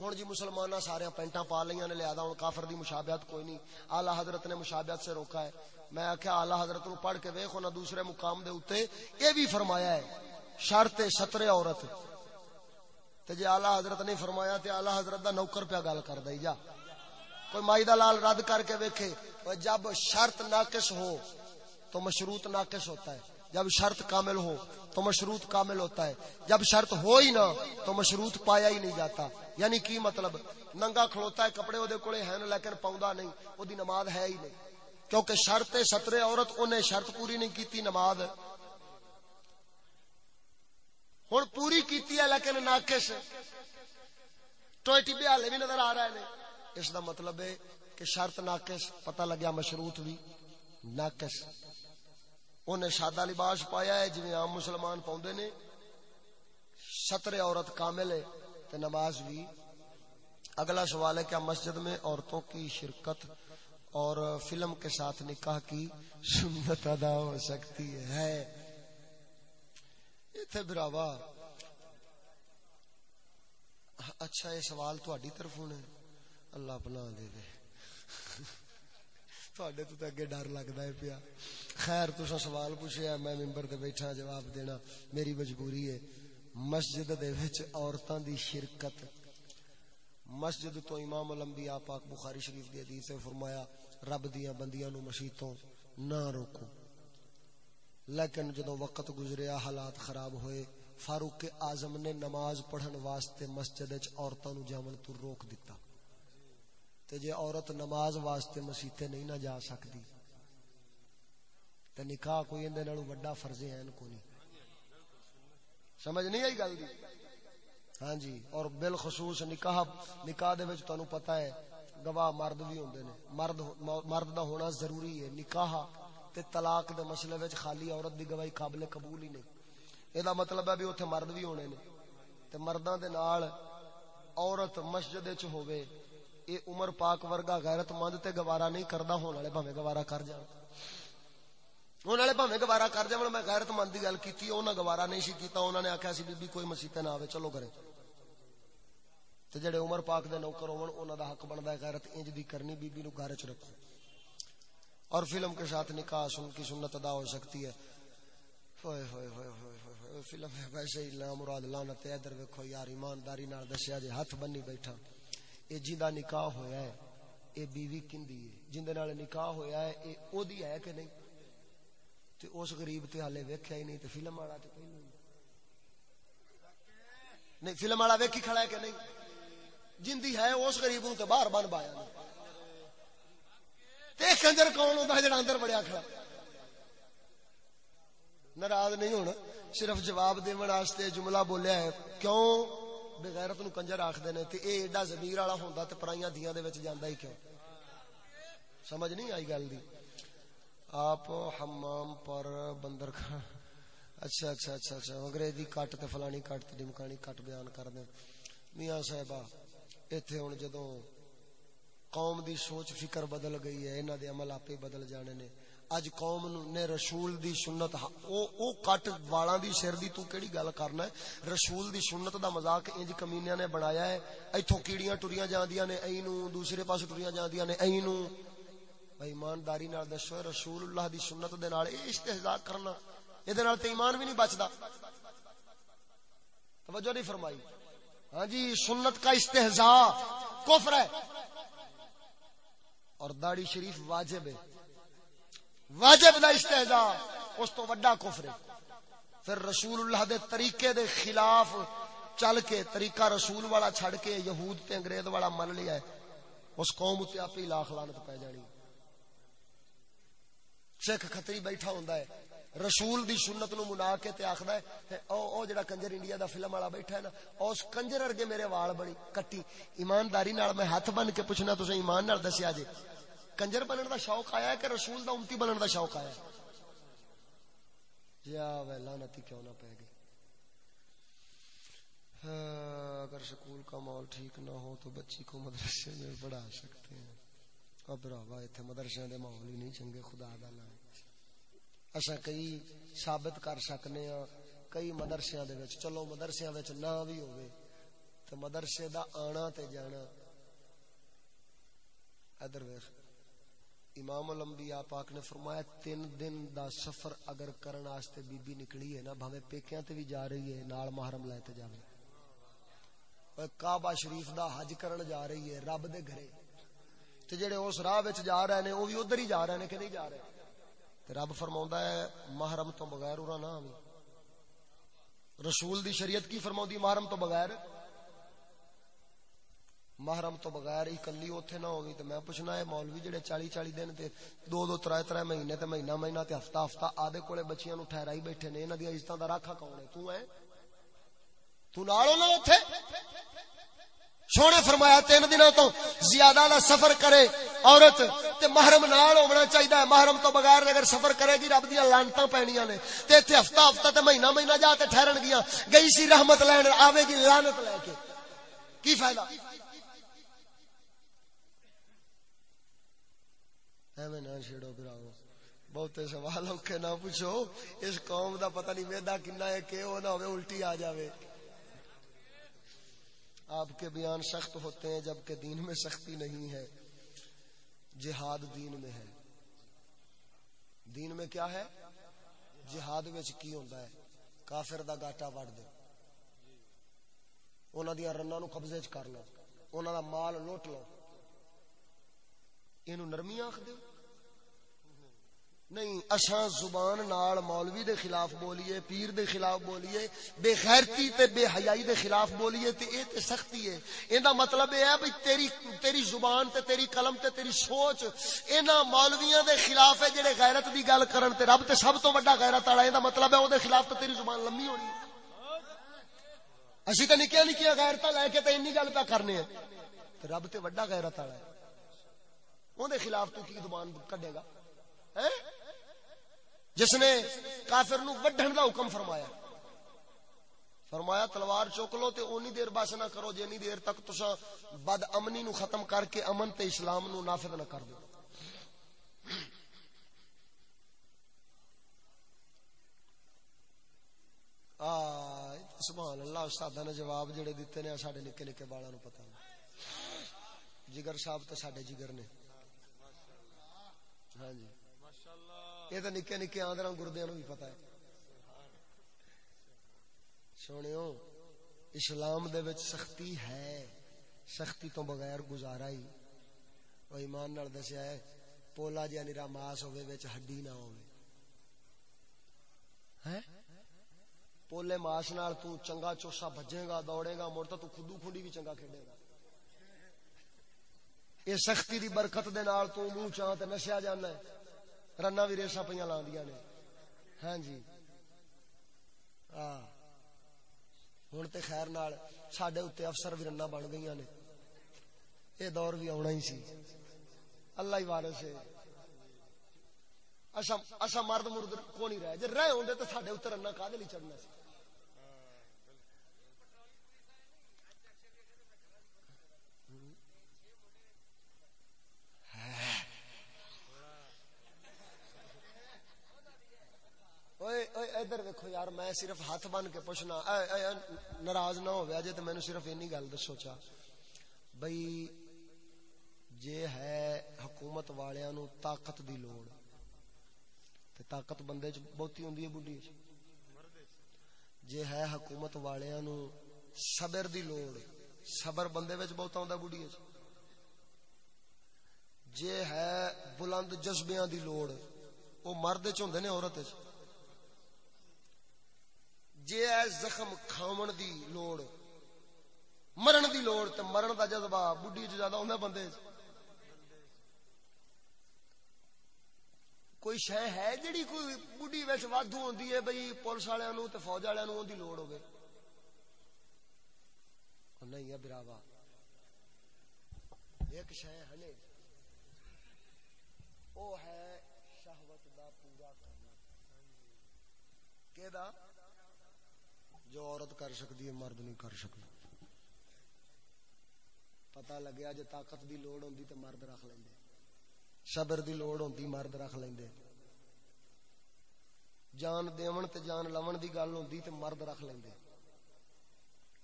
ہن جی مسلماناں سارے پینٹاں پا لیاں نے، لہذا ہن کافر دی مشابہت کوئی نہیں۔ اعلی حضرت نے مشابہت سے روکا ہے۔ میں آخیا اعلی حضرت نو پڑھ کے ویکھ نہ دوسرے مقام دے اوتے اے بھی فرمایا ہے، شرط سترے عورت۔ تے جے اعلی حضرت نے فرمایا تے اعلی حضرت دا نوکر پیا گل کردا ہی جا۔ کوئی مائی دا لال رد کر کے ویکھے جب شرط ناقص ہو تو مشروط ناقص ہوتا ہے۔ جب شرط کامل ہو تو مشروط کامل ہوتا ہے۔ جب شرط ہو ہی نہ تو مشروط پایا ہی نہیں جاتا۔ یعنی کی مطلب؟ ننگا کھلوتا ہے کپڑے وہ کولے ہیں لیکن پاؤں نہیں وہ نماز ہے ہی نہیں۔ کیونکہ شرط سترے عورت، انہیں شرط پوری نہیں کیتی نماز۔ ہوں پوری کیتی ہے لیکن ناقص۔ ٹوئے ٹبے ہالے بھی نظر آ رہے ہیں اس دا مطلب ہے کہ شرط ناقص، پتہ لگیا مشروط بھی ناقص۔ انہیں سادہ لباس پایا ہے جی عام مسلمان پاؤں نے۔ سترے عورت کامل ہے تو نماز بھی۔ اگلا سوال ہے کیا مسجد میں عورتوں کی شرکت اور فلم کے ساتھ نکاح کی سنت ادا ہو سکتی ہے؟ اتنے براوا اچھا یہ سوال تھی طرف نے اللہ اپنا دے دے۔ تھوڑے تو اگے ڈر لگتا ہے پیا۔ خیر تسا سوال پوچھا میں ممبر تے بیٹھا جواب دینا، میری مجبوری ہے۔ مسجد دے وچ عورتاں دی شرکت۔ مسجد تو امام الانبیاء پاک بخاری شریف دی حدیث سے فرمایا، رب دیاں بندیاں نو مسیتوں نہ روکو لیکن جدو وقت گزریا، حالات خراب ہوئے، فاروق اعظم نے نماز پڑھن واسطے مسجد وچ عورتاں نو جاون تو روک دیتا تے جے عورت نماز واسطے مسیتے نہیں نہ جا سکتی تے نکاح کوئی اندے نالوں بڑا فرض ہے ان کو نہیں۔ سمجھ نہیں آئی گل دی؟ ہاں جی اور بالخصوص نکاح نکاح دے وچ تانوں پتہ ہے، گواہ مرد بھی ہوندے نے۔ مرد مرد دا ہونا ضروری ہے۔ نکاح تے طلاق دے مسئلے وچ خالی عورت دی گواہی قابل قبول ہی نہیں۔ اے دا مطلب ہے بھی اوتھے مرد بھی ہونے نے۔ تے مرداں دے نال عورت مسجد وچ ہوے اے عمر پاک ورگا غیرت مند تے گوارا نہیں کردا، ہون والے بھاویں گوارا کر جان۔ ہون والے بھاویں گوارا کر جان میں غیرت مند دی گل کیتی انہاں گوارا نہیں سی کیتا انہاں نے آکھیا سی بی بی کوئی مسیتے نہ آوے چلو کرے تے جڑے عمر پاک دے نوکر ہون انہاں دا حق بندا ہے غیرت انج دی کرنی بی بی نو گھر وچ رکھو اور فلم کے ساتھ نکاح سن کی سنت ادا ہو سکتی ہے ہوئے ہوئے ہوئے ہوئے فلم ویسے ہی لا مراد لعنت ادھر ویکھو یار ایمانداری نال دسیا جے ہاتھ بنی بیٹھا اے جیندا نکاح ہویا ہے اے بیوی کیندی ہے جیندے نال نکاح ہویا ہے اے او ہے کہ نہیں تے اس غریب تے حالے ویکھیا ہی نہیں تے فلم والا تے پہلو ہی نہیں، فلم والا ویکھی کھڑا ہے کہ نہیں؟ جندی ہے اس غریب نو تے باہر بن بایا نہیں۔ تے کنجر کون ہوندا جڑا اندر بڑیا کھڑا؟ ناراض نہیں ہونا، صرف جواب دے واسطے جملہ بولیا ہے۔ کیوں؟ بغیرت نو کنجر آخدے نے تے اے ایڈا ضمیر والا ہوندا تے پرائیاں دیاں دے وچ جاندا ہی کیوں؟ سمجھ نہیں آئی گل دی۔ آپ حمام پر بندر خان اچھا اچھا اچھا اچھا انگریزی کٹ تے فلانی کٹ تے ڈمکانی کٹ بیان کر دیں۔ میاں صاحبہ، ایتھے ہن جدوں قوم دی سوچ فکر بدل گئی ہے، انہاں دے عمل آپے بدل جانے نے۔ اج قوم نے رسول دی سنت او او کٹ والاں دی سر دی تو کیڑی گل کرنا ہے؟ رسول دی سنت دا مذاق انج کمینیاں نے بنایا ہے۔ ایتھوں کیڑیاں ٹریاں جاندیاں نے ائی نو دوسرے پاس ٹریاں جاندیاں نے ائی ایمانداری نال دسو، رسول اللہ دی سنت دے نال اے استہزاء کرنا اے دے نال تے ایمان بھی نہیں بچدا۔ توجہ نہیں فرمائی۔ ہاں جی سنت کا استہزاء کفر ہے۔ اور داڑھی شریف واجب ہے۔ واجب دا استہزاء اس تو وڈا کفر ہے۔ پھر رسول اللہ دے طریقے دے خلاف چل کے طریقہ رسول والا چھڑ کے یہود تے انگریز والا من لیا ہے۔ اس قوم تے آپ ہی لاکھ لانت پہ جانی۔ سکھ کھتری بیٹھا ہوندا ہے۔ رسول دی سنت نو منا کے تے آخدا ہے تے او او جڑا کنجر انڈیا دا فلم والا بیٹھا ہے نا اس کنجر ارگے میرے وال بڑی کٹی۔ ایمانداری نال میں ہاتھ بن کے پوچھنا تسیں ایمان نال دسیا جے۔ کنجر بنن دا شوق آیا ہے کہ رسول دا امتی بنن دا شوق آیا ہے؟ جی یا ویلا نتی کیوں نہ پہ گئی۔ ہاں، اگر سکول کا ماحول ٹھیک نہ ہو تو بچی کو مدرسے میں پڑھا سکتے ہیں۔ اب راوا اتنے مدرسے دے ماحول ہی نہیں، چنگے خدا دا نام۔ اصا کئی ثابت کر سکنے ہاں کئی مدرسے دے وچ چلو مدرسے وچ نہ بھی ہوئے تو مدرسے دا آنا تے جانا ادھر ویخ امام الانبیاء پاک نے فرمایا تین دن دا سفر اگر کرن آستے بی بی نکلی ہے نا بھاوے پیکیاں تے بھی جا رہی ہے نال محرم لائے تے جاوے کعبہ شریف دا حج کرن جا رہی ہے رب دے گھرے تے جڑے اس راہ وچ جا رہے نے او بھی ادھر ہی جا رہے نے کہ نہیں جا رہے تے رب فرماوندا ہے، محرم تو بغیر اورا نہ آویں رسول دی شریعت کی فرماوندی محرم تو بغیر؟ محرم تو بغیر ہی کلی اوتھے نہ ہوگی تے میں پوچھنا ہے، مولوی جڑے 40 40 دن تے دو دو ترے ترے مہینے تے مہینہ مہینہ تے ہفتہ ہفتہ آدے کولے بچیاں نو ٹھہرائی بیٹھے نے، انہاں دی عزتاں دا راکھا کون ہے؟ تو ہے؟ تو نال نہ اوتھے؟ سونے فرمایا تین دنوں تو زیادہ نہ سفر کرے عورت تے محرم نال ہونا چاہیے محرم تو بغیر اگر سفر کرے گی، رب دیا لانتا پینیاں نے۔ تے تے ہفتہ ہفتہ تے مہینہ مہینہ جا تے ٹھہرن گیا گئی سی رحمت لین، آوے گی لانت لے کے۔ کی فائدہ؟ ایویں نہ چھڑو براو بہتے سوال اوکھے نہ پوچھو۔ اس قوم دا پتہ نہیں میدا کنا ہے کہ وہ نہ ہوے، الٹی آ جاوے۔ آپ کے بیان سخت ہوتے ہیں جبکہ دین میں سختی نہیں ہے، جہاد دین میں ہے۔ دین میں کیا ہے؟ جہاد وچ کی ہوندا ہے؟ کافر دا گاٹا وڈ دے۔ انہاں دی رناں نو قبضے وچ کر لو، انہاں دا مال لوٹ لو۔ اینو نرمی آخ دے نہیں اشاں زبان نال مولوی دے خلاف بولیے، پیر دے خلاف بولیے، بے غیرتی تے بے حیائی دے خلاف بولیے تے اے تے سختی ہے۔ ایندا مطلب اے ہے بھئی تیری تیری زبان تے تیری قلم تے تیری سوچ انہاں مولویاں دے خلاف ہے جڑے غیرت دی گل کرن تے رب تے سب تو بڑا غیرت والا ایندا مطلب ہے او دے خلاف تے تیری زبان لمبی ہونی اسی تے نکیا نکیا غیرت لے کے تے انی گل پہ کرنے ہیں تے رب تے بڑا غیرت والا ہے۔ اون دے خلاف تو کی زبان کڈے گا؟ جس نے کافر نو وڈھن دا حکم فرمایا۔ فرمایا، تلوار چوک لو تے اونی دیر بس نہ کرو، جنی دیر تک تسا بد امنی نو ختم کر کے امن تے اسلام نو نافذ نہ کر دو۔ سبحان اللہ استاد نے جواب جڑے دیتے نے، ساڈے نکے نکے بالاں نو پتہ جگر صاحب تے ساڈے جگر نے۔ ہاں جی۔ یہ تو نکے نکے آدر گردیا نو بھی پتا ہے۔ سونے اسلام دے وچ سختی ہے۔ سختی تو بغیر گزارا ہی۔ وہ ایمان نال دسیا ہے پولا جہا نیرا ماس ہوے وچ ہڈی نہ ہوے پولے ماس نال تو چنگا چوسا بجے گا دوڑے گا مڑ تو خودو کھڈی بھی چنگا کھیڈے گا یہ سختی دی برکت دے نال تو منہ چاہ تے نشیا جانا ہے۔ رنا بھی ریسا پہ لیا نے۔ ہاں جی۔ ہوں تو خیر سڈے اتنے افسر بھی رنا بن گئی نے۔ یہ دور بھی آنا ہی سی۔ اللہ ہی وارس ہے۔ اصا مرد مرد کو نہیں رہے۔ جی رہے ہوں تو سڈے اتنے رنا کا چڑھنا سی۔ ادھر دیکھو یار میں صرف ہاتھ بن کے پوچھنا ناراض نہ ہو جی تو مینو صرف اینی گل دسو چا بئی جے ہے حکومت والوں طاقت دی لوڑ تے طاقت بندے چ بہتی ہوں بڈی جے ہے حکومت والوں صبر دی لوڑ صبر بندے وچ بہت آندا بڈی جے ہے بلند جذبیاں دی لوڑ او مرد چ ہوندے نے عورت وچ جے ہے زخم کھاون دی لوڑ، مرن دی لوڑ تے مرن دا جذبہ بڈھی چ زیادہ ہوندا بندے۔ کوئی شہ ہے جڑی کوئی بڈی وچ وادھو ہوندی ہے بھئی پولیس والےاں نو تے فوج والےاں نو دی لوڑ ہوے نہیں ہے براوا۔ ایک شہ ہے نہیں او ہے شہوت دا پورا کرنا۔ کہ دا جو عورت کر سکتی ہے، مرد نہیں کر سکتا۔ پتہ لگیا جے طاقت دی لوڑ ہوندی تے مرد رکھ لیندے۔ صبر دی لوڑ ہوندی مرد رکھ لیندے۔ جان دیون تے جان لون دی گل ہوندی تے مرد رکھ لیندے۔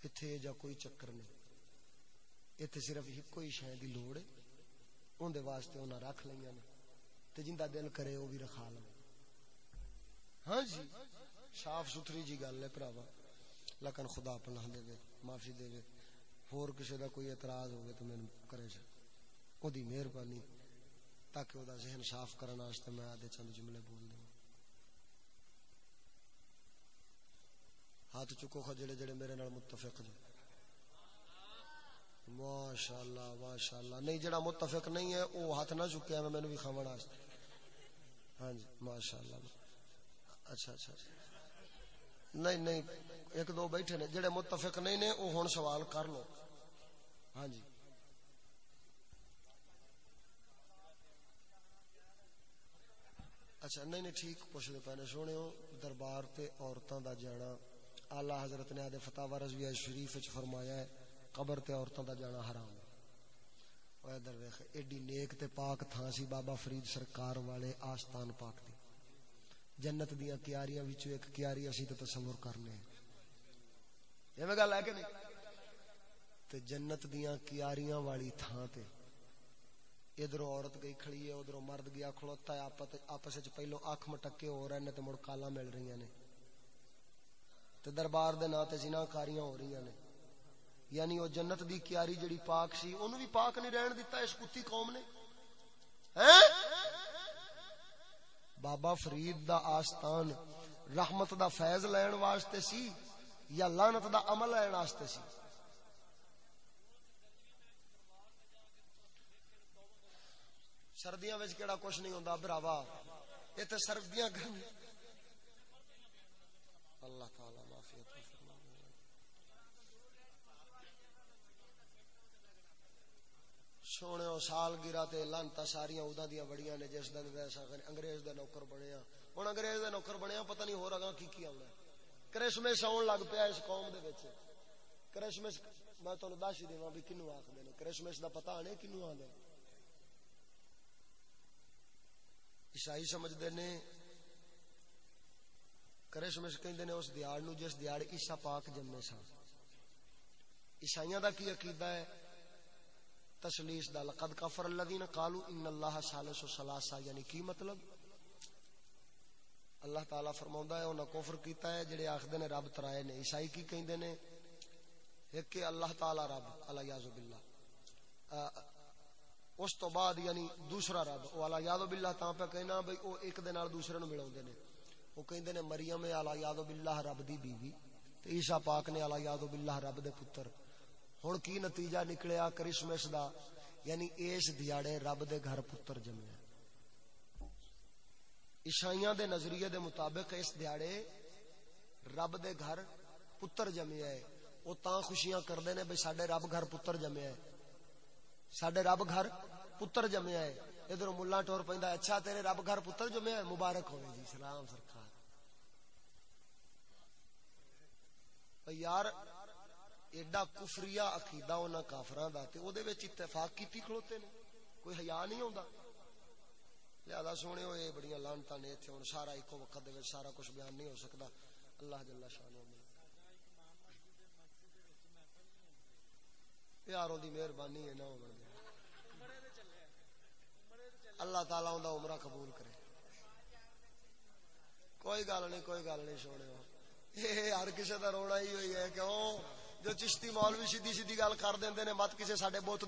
ایتھے جا کوئی چکر نہیں۔ ایتھے صرف ایکو ہی شے دی لوڑ ہے۔ اون دے واسطے انہاں رکھ لیاں نے۔ تے جیندا دل کرے او بھی رکھا لو ہاں جی صاف ستھری جی گل ہے بھراوا لیکن خدا پناہ دے وے معافی دے وے ہور کسی دا کوئی اعتراض ہوگا تو میں کرے جا۔ او دی مہربانی تاکہ او دا ذہن صاف کرنا واسطے میں آدھے چند جملے بول دوں۔ ہاتھ چکو خجڑے جڑے میرے نال متفق جو۔ ماشاءاللہ ماشاءاللہ۔ نہیں، جڑا متفق نہیں ہے، او ہاتھ نہ چکیا میں مینوں بھی کھاون واسطے ہاں جی ماشاءاللہ۔ اچھا اچھا اچھا۔ نہیں نہیں، ایک دو بیٹھے نے، جڑے متفق نہیں نے، او ہن سوال کر لو۔ ہاں جی۔ اچھا نہیں نہیں، ٹھیک، پوچھ دے پہنے سونے دربار تے عورتاں دا جانا۔ اعلی حضرت نے آدھے فتح رضویہ شریف وچ فرمایا ہے، قبر تے عورتاں دا جانا حرام۔ ہے ایڈی نیک تے پاک تھاں سی بابا فرید سرکار والے آستان پاک دی۔ جنت دیاں کیاریاں وچوں ایک کیاری اسی تے تصور کرنے یہ میں گل ہے کہ نہیں؟ تے جنت دیاں کیاریاں والی تھاں تے ادھر عورت گئی کھڑی ہے، ادھر مرد گیا کھڑوتا ہے، آپس وچ پہلو اکھ مٹکے ہو رہے نے تے مڑ کالا مل رہی نے تے دربار دے نا تے زنا کاریاں ہو رہی نے یعنی وہ جنت دی کیاری جڑی پاک سی اونوں بھی پاک نہیں رہن دیتا، اس کتی قوم نے۔ ہیں؟ بابا فرید دا آستان رحمت دا فیض لین واسطے سی یا لانت دا عمل لین واسطے سی؟ سردیاں وچ کیڑا کچھ نہیں ہوندا بھراوا اے تے سردیاں گرمی اللہ تعالی معافی عطا فرمائے سونے سال گرا تے لانتا ساریاں اوداں دیاں بڑیاں نے جس دن ایسا انگریز دا نوکر بنیا ہاں۔ ہن انگریز دا نوکر بنیا ہاں، پتہ نہیں ہو رہا کی کی آونا کرسمس آن لگ پیا اس قوم دے وچ۔ کرسمس میں تانوں دس ہی دیواں بھی کینو آکھدے نے۔ کرسمس دا پتہ نہیں کینو آندے عیسائی سمجھتے نے کرسمس کہندے نے اس دیار نو جس دیار عیسا پاک جمے سن۔ عیسائیاں دا کی عقیدہ ہے؟ تسلیس دا لقد کفر الذین قالوا ان اللہ ثالث ثلاثہ یعنی کی مطلب؟ اللہ تعالی فرماوندا ہے، انہاں کفر کیتا ہے، جڑے آکھدے نے رب ترائے نے، عیسائی کی کہندے نے۔ ایک کہ اللہ تعالی رب الیاذ باللہ۔ اس تو بعد یعنی دوسرا رب، او الا یاد باللہ، تاں پہ کہنا بھئی او ایک دے نال دوسرے نو ملاوندے نے۔ او کہندے نے مریم، الا یاد باللہ رب دی بیوی۔ تے عیسی پاک نے، الا یاد باللہ رب دے پتر۔ ہن کی نتیجہ نکلیا کرسمس دا؟ یعنی اس دیاڑے رب دے گھر پتر جمیا عیسائیاں دے نظریے دے مطابق اس دیاڑے رب دے گھر پتر جمیا ہے۔ او تاں خوشیاں کردے نے بھئی ساڈے رب گھر پتر جمیا ہے۔ ساڈے رب گھر پتر جمیا ہے۔ ادھر ملا ٹور پہ اچھا تیرے رب گھر پتر جمیا ہے۔ مبارک ہوئے جی۔ سلام سرکار۔ یار ایڈا کفریا عقیدہ انہاں کافراں دا تے او دے وچ اتفاق کیتی کھلوتے نے۔ کوئی حیا نہیں ہوندا۔ لہذا سونے ہوئے بڑیاں لعنتاں نے ایتھے، ہن سارا اکو وقت دے وچ سارا کچھ بیان نہیں ہو سکدا۔ اللہ جل شانہ پیاروں دی مہربانی ہے نہ ہون اللہ تعالیٰ اندہ عمرہ قبول کرے۔ کوئی گل نہیں، کوئی گل نہیں سونے ہر کسی کا رونا ہی ہوئی ہے، کیوں؟ جو چشتی مولوی سیدھی سیدھی گل کر دیں مت کسی سڈے بوت